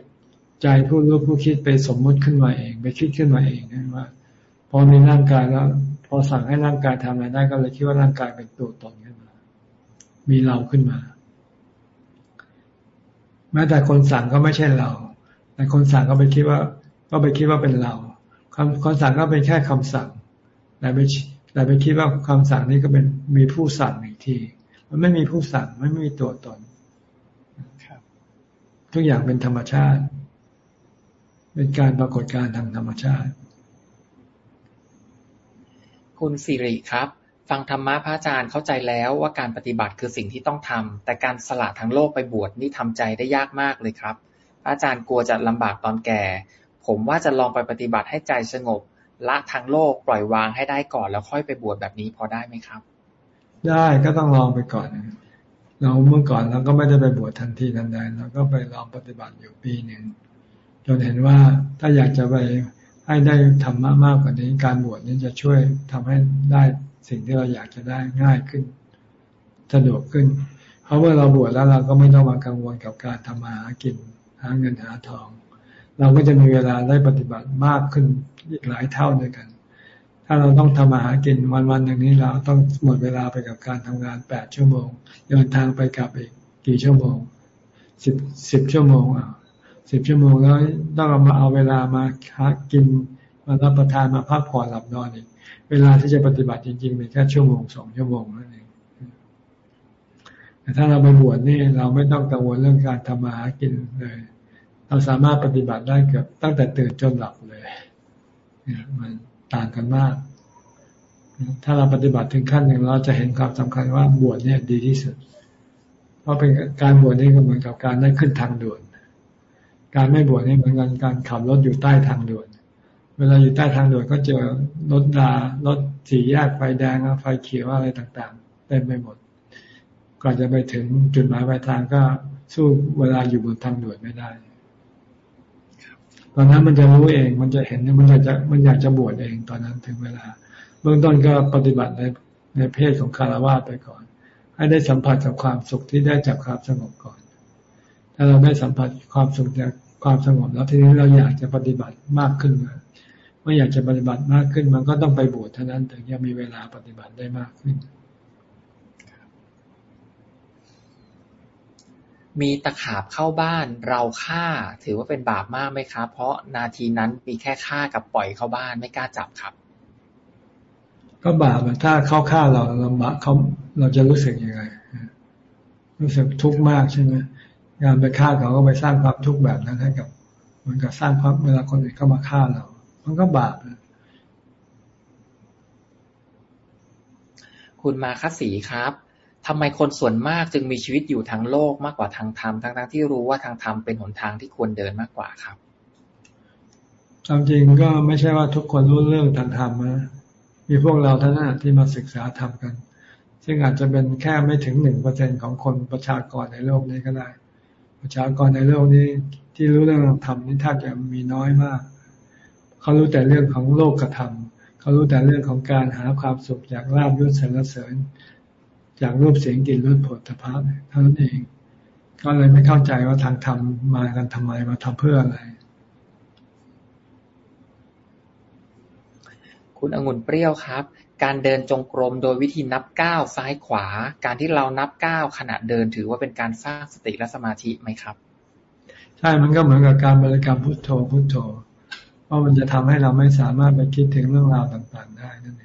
B: ใจผู้รู้ผู้คิดไปสมมุติขึ้นมาเอง ไปคิดขึ้นมาเองว่าพอมีร่างกายแล้ว พอสั่งให้ร่างกายทำอะไรได้ก็เลยคิดว่าร่างกายเป็นตัวตนขึ้นมา มีเราขึ้นมา แม้แต่คนสั่งก็ไม่ใช่เรา แต่คนสั่งก็ไปคิดว่า ก็ไปคิดว่าเป็นเราคำคนสั่งก็เป็นแค่คำสั่งแต่ไปแต่ไปคิดว่าคำสั่งนี้ก็เป็นมีผู้สั่งอีกที มันไม่มีผู้สั่งไม่มีตัวตนทุกอย่างเป็นธรรมชาติ เป็นการปรากฏการทางธรรมชาติ
A: คุณสิริครับ ฟังธรรมะพระอาจารย์เข้าใจแล้วว่าการปฏิบัติคือสิ่งที่ต้องทำแต่การสละทั้งโลกไปบวชนี่ทำใจได้ยากมากเลยครับพระ อาจารย์กลัวจะลำบากตอนแก่ ผมว่าจะลองไปปฏิบัติให้ใจสงบ ละทั้งโลกปล่อยวางให้ได้ก่อนแล้วค่อยไปบวชแบบนี้พอได้ไหมครับ
B: ได้ก็ต้องลองไปก่อน เราเมื่อก่อนเราก็ไม่ได้ไปบวชทันทีทันใดเราก็ไปลองปฏิบัติอยู่ปีหนึ่งจนเห็นว่าถ้าอยากจะไปให้ได้ธรรมะมากกว่านี้ การบวชนี้จะช่วยทำให้ได้สิ่งที่เราอยากจะได้ง่ายขึ้น สะดวกขึ้น เพราะว่าเราบวชแล้วเราก็ไม่ต้องมากังวลกับการทำมาหากินาเงินหาทอง เราก็จะมีเวลาได้ปฏิบัติมากขึ้นอีกหลายเท่าด้วยกัน ถ้าเราต้องทำมาหากินวันวันอย่างนี้เราต้องหมดเวลาไปกับการทำงานแปดชั่วโมง เดินทางไปกลับอีกกี่ชั่วโมงสิบสิบชั่วโมงอะสิบชั่วโมงแล้วต้องเอามาเอาเวลามาหากินมารับประทานมาพักผ่อนหลับนอนอีก เวลาที่จะปฏิบัติจริงๆเป็นแค่ชั่วโมงสองชั่วโมงนั่นเองแต่ถ้าเราไปบวชนี่เราไม่ต้องกังวลเรื่องการทำมาหากินเลย เราสามารถปฏิบัติได้เกือบตั้งแต่ตื่นจนหลับเลยมันต่างกันมาก ถ้าเราปฏิบัติถึงขั้นหนึ่งเราจะเห็นความสำคัญว่าบวชเนี่ยดีที่สุด เพราะเป็นการบวชนี่ก็เหมือนกับการได้ขึ้นทางด่วน การไม่บวชนี่เหมือนกันการขับรถอยู่ใต้ทางด่วน เวลาอยู่ใต้ทางด่วนก็เจอรถดารถสี่แยกไฟแดงไฟเขียวอะไรต่างๆเต็มไปหมด ก่อนจะไปถึงจุดหมายปลายทางก็สู้เวลาอยู่บนทางด่วนไม่ได้ ตอนนั้นมันจะรู้เอง มันจะเห็นมันอยากจะมันอยากจะบวชเองตอนนั้นถึงเวลา เบื้องต้นก็ปฏิบัติในในเพศของคารวะไปก่อน ให้ได้สัมผัสกับความสุขที่ได้จากความสงบก่อน ถ้าเราได้สัมผัสความสุขจากความสงบแล้วทีนี้เราอยากจะปฏิบัติมากขึ้นมาเมื่ออยากจะปฏิบัติมากขึ้น มันก็ต้องไปบวชเท่านั้นถึงจะมีเวลาปฏิบัติได้มากขึ้น
A: มีตะขาบเข้าบ้านเราฆ่า ถือว่าเป็นบาปมากไหมครับ เพราะนาทีนั้นมีแค่ฆ่ากับปล่อยเข้าบ้านไม่กล้าจับครับ
B: ก็บาปถ้าเข้าฆ่าเราเราบาเขาเราจะรู้สึกยังไง รู้สึกทุกข์มากใช่ไหมงานไปฆ่าเขาก็ไปสร้างความทุกข์แบบนั้นให้กับเหมือนกับสร้างความเวลาคนอื่นเข้ามาฆ่าเรา มันก็บาป
A: คุณมาคัสีครับ ทำไมคนส่วนมากจึงมีชีวิตอยู่ทางโลกมากกว่าทางธรรมทั้งๆที่รู้ว่าทางธรรมเป็นหนทางที่ควรเดินมากกว่าครับ
B: ความจริงก็ไม่ใช่ว่าทุกคนรู้เรื่องทางธรรมนะมีพวกเราท่านั้นที่มาศึกษาธรรมกัน ซึ่งอาจจะเป็นแค่ไม่ถึงหนึ่งเปอร์เซ็นของคนประชากรในโลกนี้ก็ได้ ประชากรในโลกนี้ที่รู้เรื่องธรรมนี่ถ้าจะมีน้อยมาก เขารู้แต่เรื่องของโลกกระทำเขารู้แต่เรื่องของการหาความสุขจากลาบยศสรรเสริญ จากรูปเสียงกลิ่นรสผลตภาพเท่านั้นเอง ก็เลยไม่เข้าใจว่าทางธรรมมากันทำไมมาทำเพื่ออะไร
A: คุณองุ่นเปรี้ยวครับ การเดินจงกรมโดยวิธีนับก้าวซ้ายขวา การที่เรานับก้าวขณะเดินถือว่าเป็นการสร้างสติและสมาธิไหมครับ
B: ใช่มันก็เหมือนกับการบริกรรมพุทโธพุทโธ เพราะมันจะทำให้เราไม่สามารถไปคิดถึงเรื่องราวต่าง ๆ ได้นั่นเอง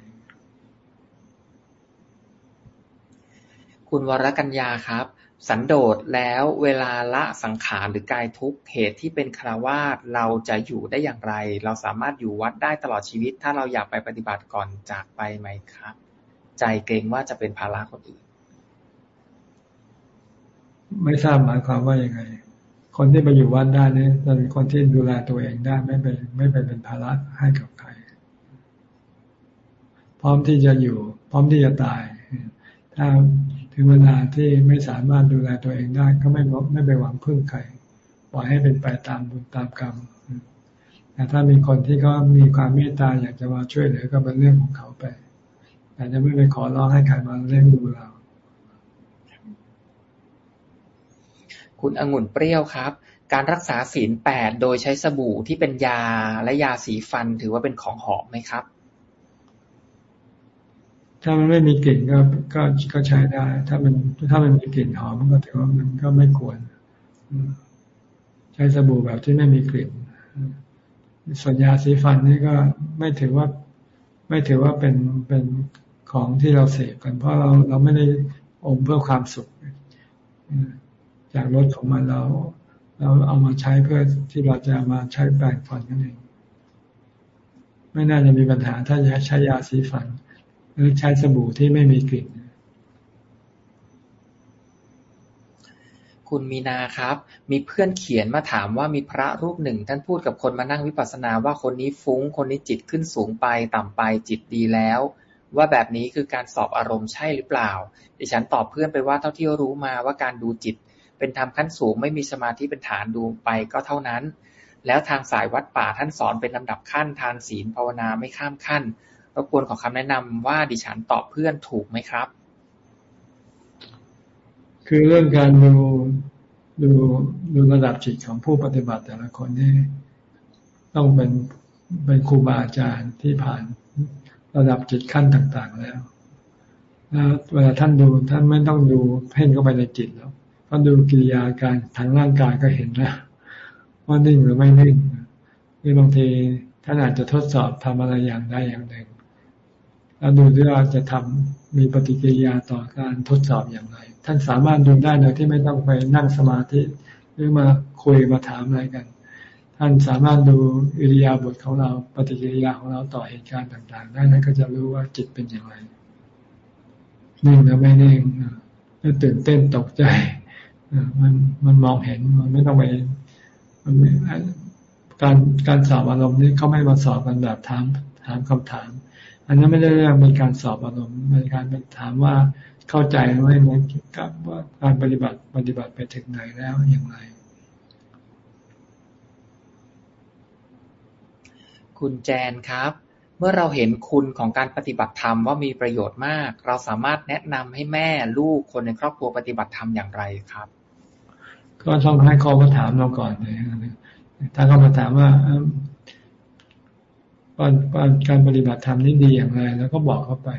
A: คุณวรกัญญาครับ สันโดษแล้วเวลาละสังขารหรือกายทุกเหตุที่เป็นคราวาสเราจะอยู่ได้อย่างไร เราสามารถอยู่วัดได้ตลอดชีวิต ถ้าเราอยากไปปฏิบัติก่อนจากไปไหมครับ ใจเกรงว่าจะเป็นภาระคนอื่น
B: ไม่ทราบหมายความว่ายังไง คนที่ไปอยู่วัดได้นี่จะเป็นคนที่ดูแลตัวเองได้ไม่เป็นไม่ไปเป็นภาระให้กับใคร พร้อมที่จะอยู่ พร้อมที่จะตายถ้า ถึงเวลาที่ไม่สามารถดูแลตัวเองได้ ก็ไม่ไม่ไปหวังพึ่งใครปล่อยให้เป็นไปตามบุญตามกรรมแต่ถ้ามีคนที่ก็มีความเมตตาอยากจะมาช่วยเหลือก็เป็นเรื่องของเขาไปแต่จะไม่ไปขอร้องให้ใครมาเล่นดูเรา
A: คุณองุ่นเปรี้ยวครับ การรักษาศีลแปดโดยใช้สบู่ที่เป็นยาและยาสีฟันถือว่าเป็นของหอมไหมครับ
B: ถ้ามันไม่มีกลิ่นก็ก็ก็ใช้ได้ ถ้ามันถ้ามันมีกลิ่นหอมก็ถือว่ามันก็ไม่ควร ใช้สบู่แบบที่ไม่มีกลิ่น ส่วนยาสีฟันนี่ก็ไม่ถือว่า ไม่ถือว่าเป็นเป็นของที่เราเสพกัน เพราะเราเราไม่ได้อมเพื่อความสุข จากรสของมันเรา เราเอามาใช้เพื่อที่เราจะมาใช้แปรงฟันกันเอง ไม่น่าจะมีปัญหาถ้าจะใช้ยาสีฟัน หรือใช้สบู่ที่ไม่มีกลิ่น
A: คุณมีนาครับ มีเพื่อนเขียนมาถามว่ามีพระรูปหนึ่ง ท่านพูดกับคนมานั่งวิปัสสนาว่าคนนี้ฟุ้ง คนนี้จิตขึ้นสูงไปต่ำไปจิตดีแล้ว ว่าแบบนี้คือการสอบอารมณ์ใช่หรือเปล่า ดิฉันตอบเพื่อนไปว่าเท่าที่รู้มาว่าการดูจิต เป็นธรรมขั้นสูงไม่มีสมาธิเป็นฐานดูไปก็เท่านั้น แล้วทางสายวัดป่าท่านสอนเป็นลำดับขั้นทานศีลภาวนาไม่ข้ามขั้น รบกวนขอคำแนะนำว่าดิฉันตอบเพื่อนถูกไหมครับ
B: คือเรื่องการดูดูดูระดับจิตของผู้ปฏิบัติแต่ละคนนี่ต้องเป็นเป็นครูบาอาจารย์ที่ผ่านระดับจิตขั้นต่างๆแล้วแล้วเวลาท่านดูท่านไม่ต้องดูเพ่งเข้าไปในจิตแล้วท่านดูกิริยาการทางร่างกายก็เห็นแล้วว่านิ่งหรือไม่นิ่งหรือบางทีท่านอาจจะทดสอบทำอะไรอย่างใดอย่างหนึ่ง แล้วดูว่าจะทำมีปฏิกิริยาต่อการทดสอบอย่างไร ท่านสามารถดูได้โดยที่ไม่ต้องไปนั่งสมาธิ หรือมาคุยมาถามอะไรกัน ท่านสามารถดูอิริยาบถของเราปฏิกิริยาของเราต่อเหตุการณ์ต่าง ๆ ได้นั้นก็จะรู้ว่าจิตเป็นอย่างไรนิ่งหรือไม่นิ่งตื่นเต้นตกใจมันมันมองเห็นมันไม่ต้องไปการการสอบอารมณ์นี้เขาไม่มาสอบกันแบบถามถามคำถาม อันนั้นไม่ได้เรียกเป็นการสอบอารมณ์เป็นการเป็นถามว่าเข้าใจไหมมันกับว่าการปฏิบัติปฏิบัติไปถึงไหนแล้วอย่างไร
A: คุณแจนครับ เมื่อเราเห็นคุณของการปฏิบัติธรรมว่ามีประโยชน์มาก เราสามารถแนะนำให้แม่ลูกคนในครอบครัวปฏิบัติธรรมอย่างไรครับ
B: ก็ต้องให้เขามาถามเราก่อนเลยถ้าเขามาถามว่า การปฏิบัติธรรมนี่ดีอย่างไรแล้วก็บอกเขาไป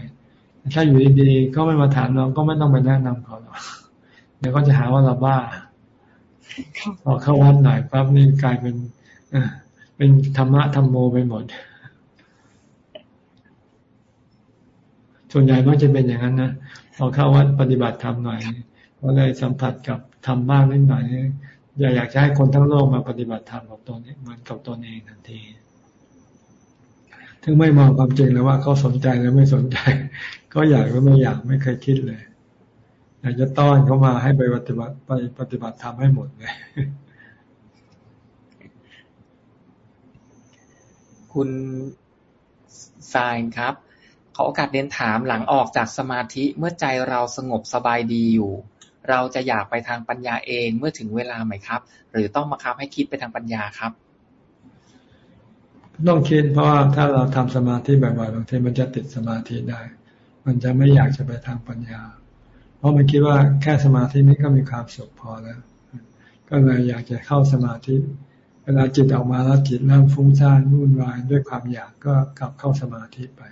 B: ถ้าอยู่ดีๆก็ไม่มาถามเราก็ไม่ต้องไปแนะนำเขาหรอกเดี๋ยวก็จะหาว่าเราบ้าพอเข้าวัดหน่อยปั๊บนี่กลายเป็นเป็นธรรมะธรรมโมไปหมด ส่วนใหญ่ก็จะเป็นอย่างนั้นนะพอเข้าวัดปฏิบัติธรรมหน่อยก็เลยสัมผัสกับธรรมบ้างนิดหน่อยอยากอยากจะให้คนทั้งโลกมาปฏิบัติธรรมกับตนเหมือนกับตนเองทันที ถึงไม่มองความจริงเลยว่าเขาสนใจหรือไม่สนใจ ก็อยากหรือไม่อยากไม่เคยคิดเลยอยากจะต้อนเขามาให้ไปปฏิบัติไปปฏิบัติทำให้หมดเลย
A: คุณทรายครับขอโอกาสเรียนถามหลังออกจากสมาธิเมื่อใจเราสงบสบายดีอยู่ เราจะอยากไปทางปัญญาเองเมื่อถึงเวลาไหมครับ หรือต้องมาคับให้คิดไปทางปัญญาครับ
B: ต้องคิดเพราะว่าถ้าเราทำสมาธิบ่อยๆบางทีมันจะติดสมาธิได้ มันจะไม่อยากจะไปทางปัญญา เพราะมันคิดว่าแค่สมาธินี้ก็มีความสุขพอแล้ว ก็เลยอยากจะเข้าสมาธิ เวลาจิตออกมาแล้วจิตเริ่มฟุ้งซ่านวุ่นวายด้วยความอยากก็กลับเข้าสมาธิไป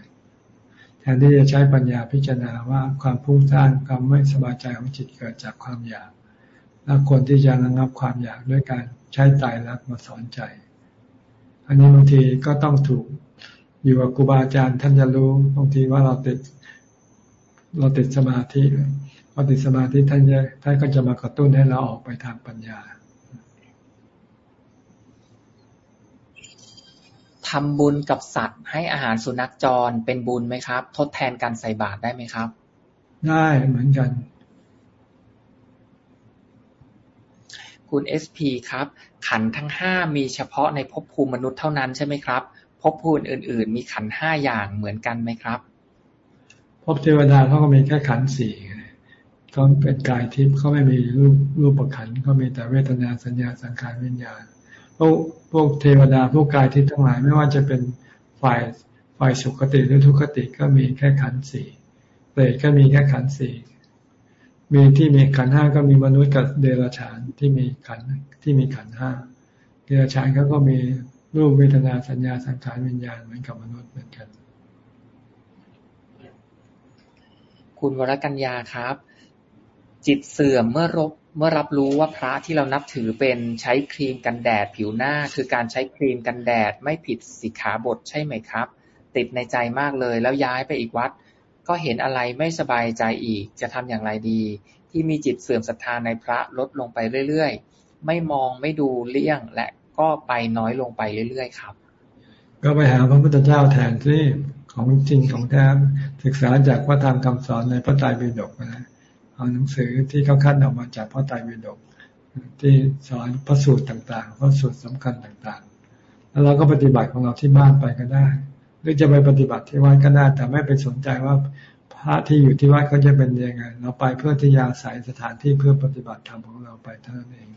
B: แทนที่จะใช้ปัญญาพิจารณาว่าความฟุ้งซ่านความไม่สบายใจของจิตเกิดจากความอยากและควรที่จะระงับความอยากด้วยการใช้ใจรักมาสอนใจ อันนี้บางทีก็ต้องถูกอยู่กับครูบาอาจารย์ท่านจะรู้บางทีว่าเราติด เราติดสมาธิพอติดสมาธิท่านจะท่านก็จะมากระตุ้นให้เราออกไปทางปัญญา
A: ทำบุญกับสัตว์ ให้อาหารสุนัขจรเป็นบุญไหมครับ ทดแทนการใส่บาตรได้ไหมครับ
B: ได้เหมือนกัน
A: คุณเอสพีครับ ขันทั้งห้ามีเฉพาะในภพภูมิมนุษย์เท่านั้นใช่ไหมครับภพภูมิอื่น ๆ มีขันห้าอย่างเหมือนกันไหมครับ
B: ภพเทวดาเขาก็มีแค่ขันสี่เขาเป็นกายทิพย์เขาไม่มีรูปรูปประขันเขามีแต่เวทนาสัญญาสังขารวิญญาณพวกพวกเทวดาพวกกายทิพย์ทั้งหลายไม่ว่าจะเป็นฝ่ายฝ่ายสุขติหรือทุกขติก็มีแค่ขันสี่เปรตก็มีแค่ขันสี่ มีที่มีขันห้าก็มีมนุษย์กับเดรัจฉานที่มีขันที่มีขันห้าเดรัจฉานเขาก็มีรูปเวทนาสัญญาสังขารวิญญาณเหมือนกับมนุษย์เหมือนกัน
A: คุณวรกัญญาครับ จิตเสื่อมเมื่อรบเมื่อรับรู้ว่าพระที่เรานับถือเป็นใช้ครีมกันแดดผิวหน้า คือการใช้ครีมกันแดดไม่ผิดสิกขาบทใช่ไหมครับ ติดในใจมากเลยแล้วย้ายไปอีกวัด ก็เห็นอะไรไม่สบายใจอีก จะทำอย่างไรดี ที่มีจิตเสื่อมศรัทธาในพระลดลงไปเรื่อยๆ ไม่มองไม่ดูเลี่ยง และก็ไปน้อยลงไปเรื่อยๆ ครับ
B: ก็ไปหาพระพุทธเจ้าแทนที่ของจริงของแท้ศึกษาจากพระธรรมคำสอนในพระไตรปิฎกนะเอาหนังสือที่เขาคัดออกมาจากพระไตรปิฎกที่สอนพระสูตรต่างๆพระสูตรสำคัญต่างๆ แล้วเราก็ปฏิบัติของเราที่บ้านไปก็ได้ หรือจะไปปฏิบัติที่วัดก็ได้ แต่ไม่ไปสนใจว่าพระที่อยู่ที่วัดเขาจะเป็นยังไง เราไปเพื่อที่ยาสายสถานที่เพื่อปฏิบัติธรรมของเราไปเท่านั้นเอง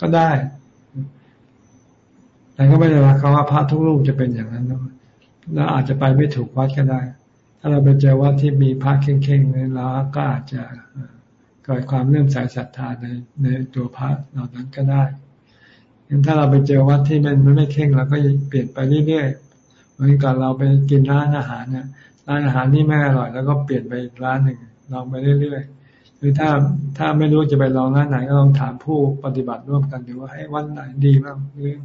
B: ก็ได้แต่ก็ไม่ได้ว่าเขาว่าพระทุกรูปจะเป็นอย่างนั้นนะเราอาจจะไปไม่ถูกวัดก็ได้ ถ้าเราไปเจอวัดที่มีพระเข่งๆเนี่ยเราก็อาจจะเกิดความเลื่อมใสศรัทธาในในตัวพระเหล่านั้นก็ได้ถ้าเราไปเจอวัดที่มันไม่เข่งเราก็เปลี่ยนไปเรื่อยๆ เหมือนกับเราไปกินร้านอาหารเนี่ยร้านอาหารนี่ไม่อร่อย แล้วก็เปลี่ยนไปอีกร้านหนึ่งลองไปเรื่อยๆหรือถ้าถ้าไม่รู้จะไปลองร้านไหนก็ลองถามผู้ปฏิบัติร่วมกันดูว่าให้วันไหนดีบ้างหรือ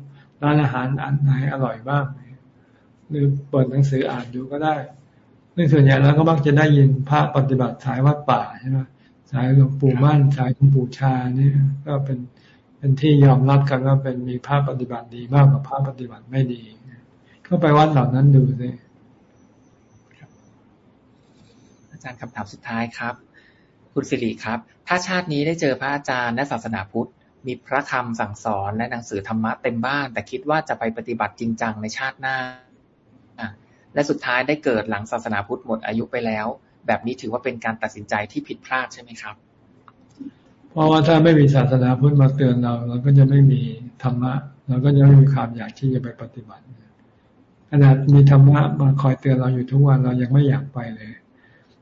B: ร้านอาหารอันไหนอร่อยบ้าง หรือเปิดหนังสืออ่านดูก็ได้ซึ่งส่วนใหญ่แล้วก็มักจะได้ยินพระปฏิบัติสายวัดป่าใช่ไหมสายหลวงปู่มั่นสายหลวงปู่ชานี่ก็เป็นเป็นที่ยอมรับกันว่าเป็นมีพระปฏิบัติดีมากกว่าพระปฏิบัติไม่ดี ก็ไปวัดเหล่านั้นดูสิ
A: อาจารย์คำถามสุดท้ายครับ คุณสิริครับ ถ้าชาตินี้ได้เจอพระอาจารย์และศาสนาพุทธ มีพระคำสั่งสอนและหนังสือธรรมะเต็มบ้าน แต่คิดว่าจะไปปฏิบัติจริงจังในชาติหน้าและสุดท้ายได้เกิดหลังศาสนาพุทธหมดอายุไปแล้ว แบบนี้ถือว่าเป็นการตัดสินใจที่ผิดพลาดใช่ไหมครับ
B: เพราะว่าถ้าไม่มีศาสนาพุทธมาเตือนเรา เราก็จะไม่มีธรรมะ เราก็จะไม่มีความอยากที่จะไปปฏิบัติ ขนาดมีธรรมะมาคอยเตือนเราอยู่ทุกวันเรายังไม่อยากไปเลย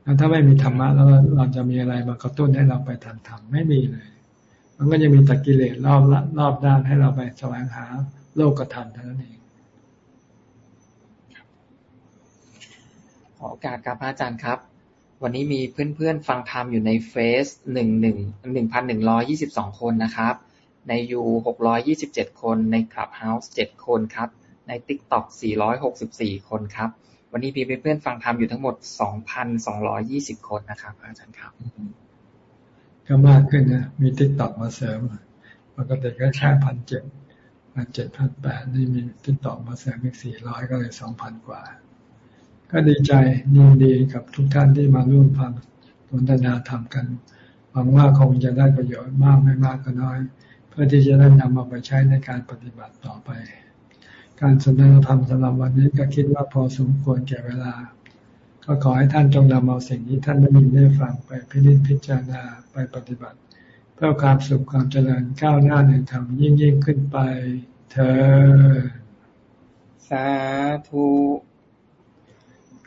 B: แล้วถ้าไม่มีธรรมะแล้วเราจะมีอะไรมากระตุ้นให้เราไปทำธรรมไม่มีเลย มันก็จะมีตะกิเลสรอบรอบด้านให้เราไปแสวงหาโลกธรรมเท่านั้นเอง
A: ขอโอกาสครับอาจารย์ครับ วันนี้มีเพื่อนๆฟังธรรมอยู่ในเฟซหนึ่งหนึ่งหนึ่งพันหนึ่งร้อยยี่สิบสองคนนะครับ ในยูหกร้อยี่สิบเจ็ดคนในคลับเฮาส์เจ็ดคนครับ ในติ๊กต็อกสี่ร้อยหกสิบสี่คนครับ วันนี้มีเพื่อนๆฟังธรรมอยู่ทั้งหมดสองพันสองร้อยยี่สิบคนนะครับ อาจารย์ครับ
B: ก็มากขึ้นนะ มีติ๊กต็อกมาเสริมปกติก็แค่พันเจ็ดพันเจ็ดพันแปดนี่มีติ๊กต็อกมาเสริมอีกสี่ร้อยก็เลยสองพันกว่า ก็ดีใจยินดีกับทุกท่านที่มาร่วมฟังสนทนาธรรมกันหวังว่าคงจะได้ประโยชน์มากไม่มากก็น้อย เพื่อที่จะได้นำมาไปใช้ในการปฏิบัติต่อไป การสนทนาธรรมสำหรับวันนี้ก็คิดว่าพอสมควรแก่เวลา ก็ขอให้ท่านจงนำเอาสิ่งที่ท่านได้ยินได้ฟังไปพิจิตพิจารณาไปปฏิบัติ เพื่อความสุขความเจริญก้าวหน้าในธรรมยิ่งยิ่งขึ้นไปเธอ
A: สาธุ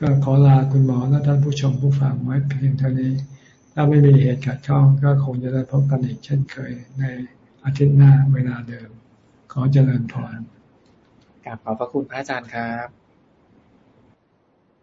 B: ก็ขอลาคุณหมอและท่านผู้ชมผู้ฟังไว้เพียงเท่านี้ ถ้าไม่มีเหตุขัดข้องก็คงจะได้พบกันอีกเช่นเคยในอาทิตย์หน้าเวลาเดิม ขอเจริญพร
A: กลับขอบพระคุณพระอาจารย์ครับ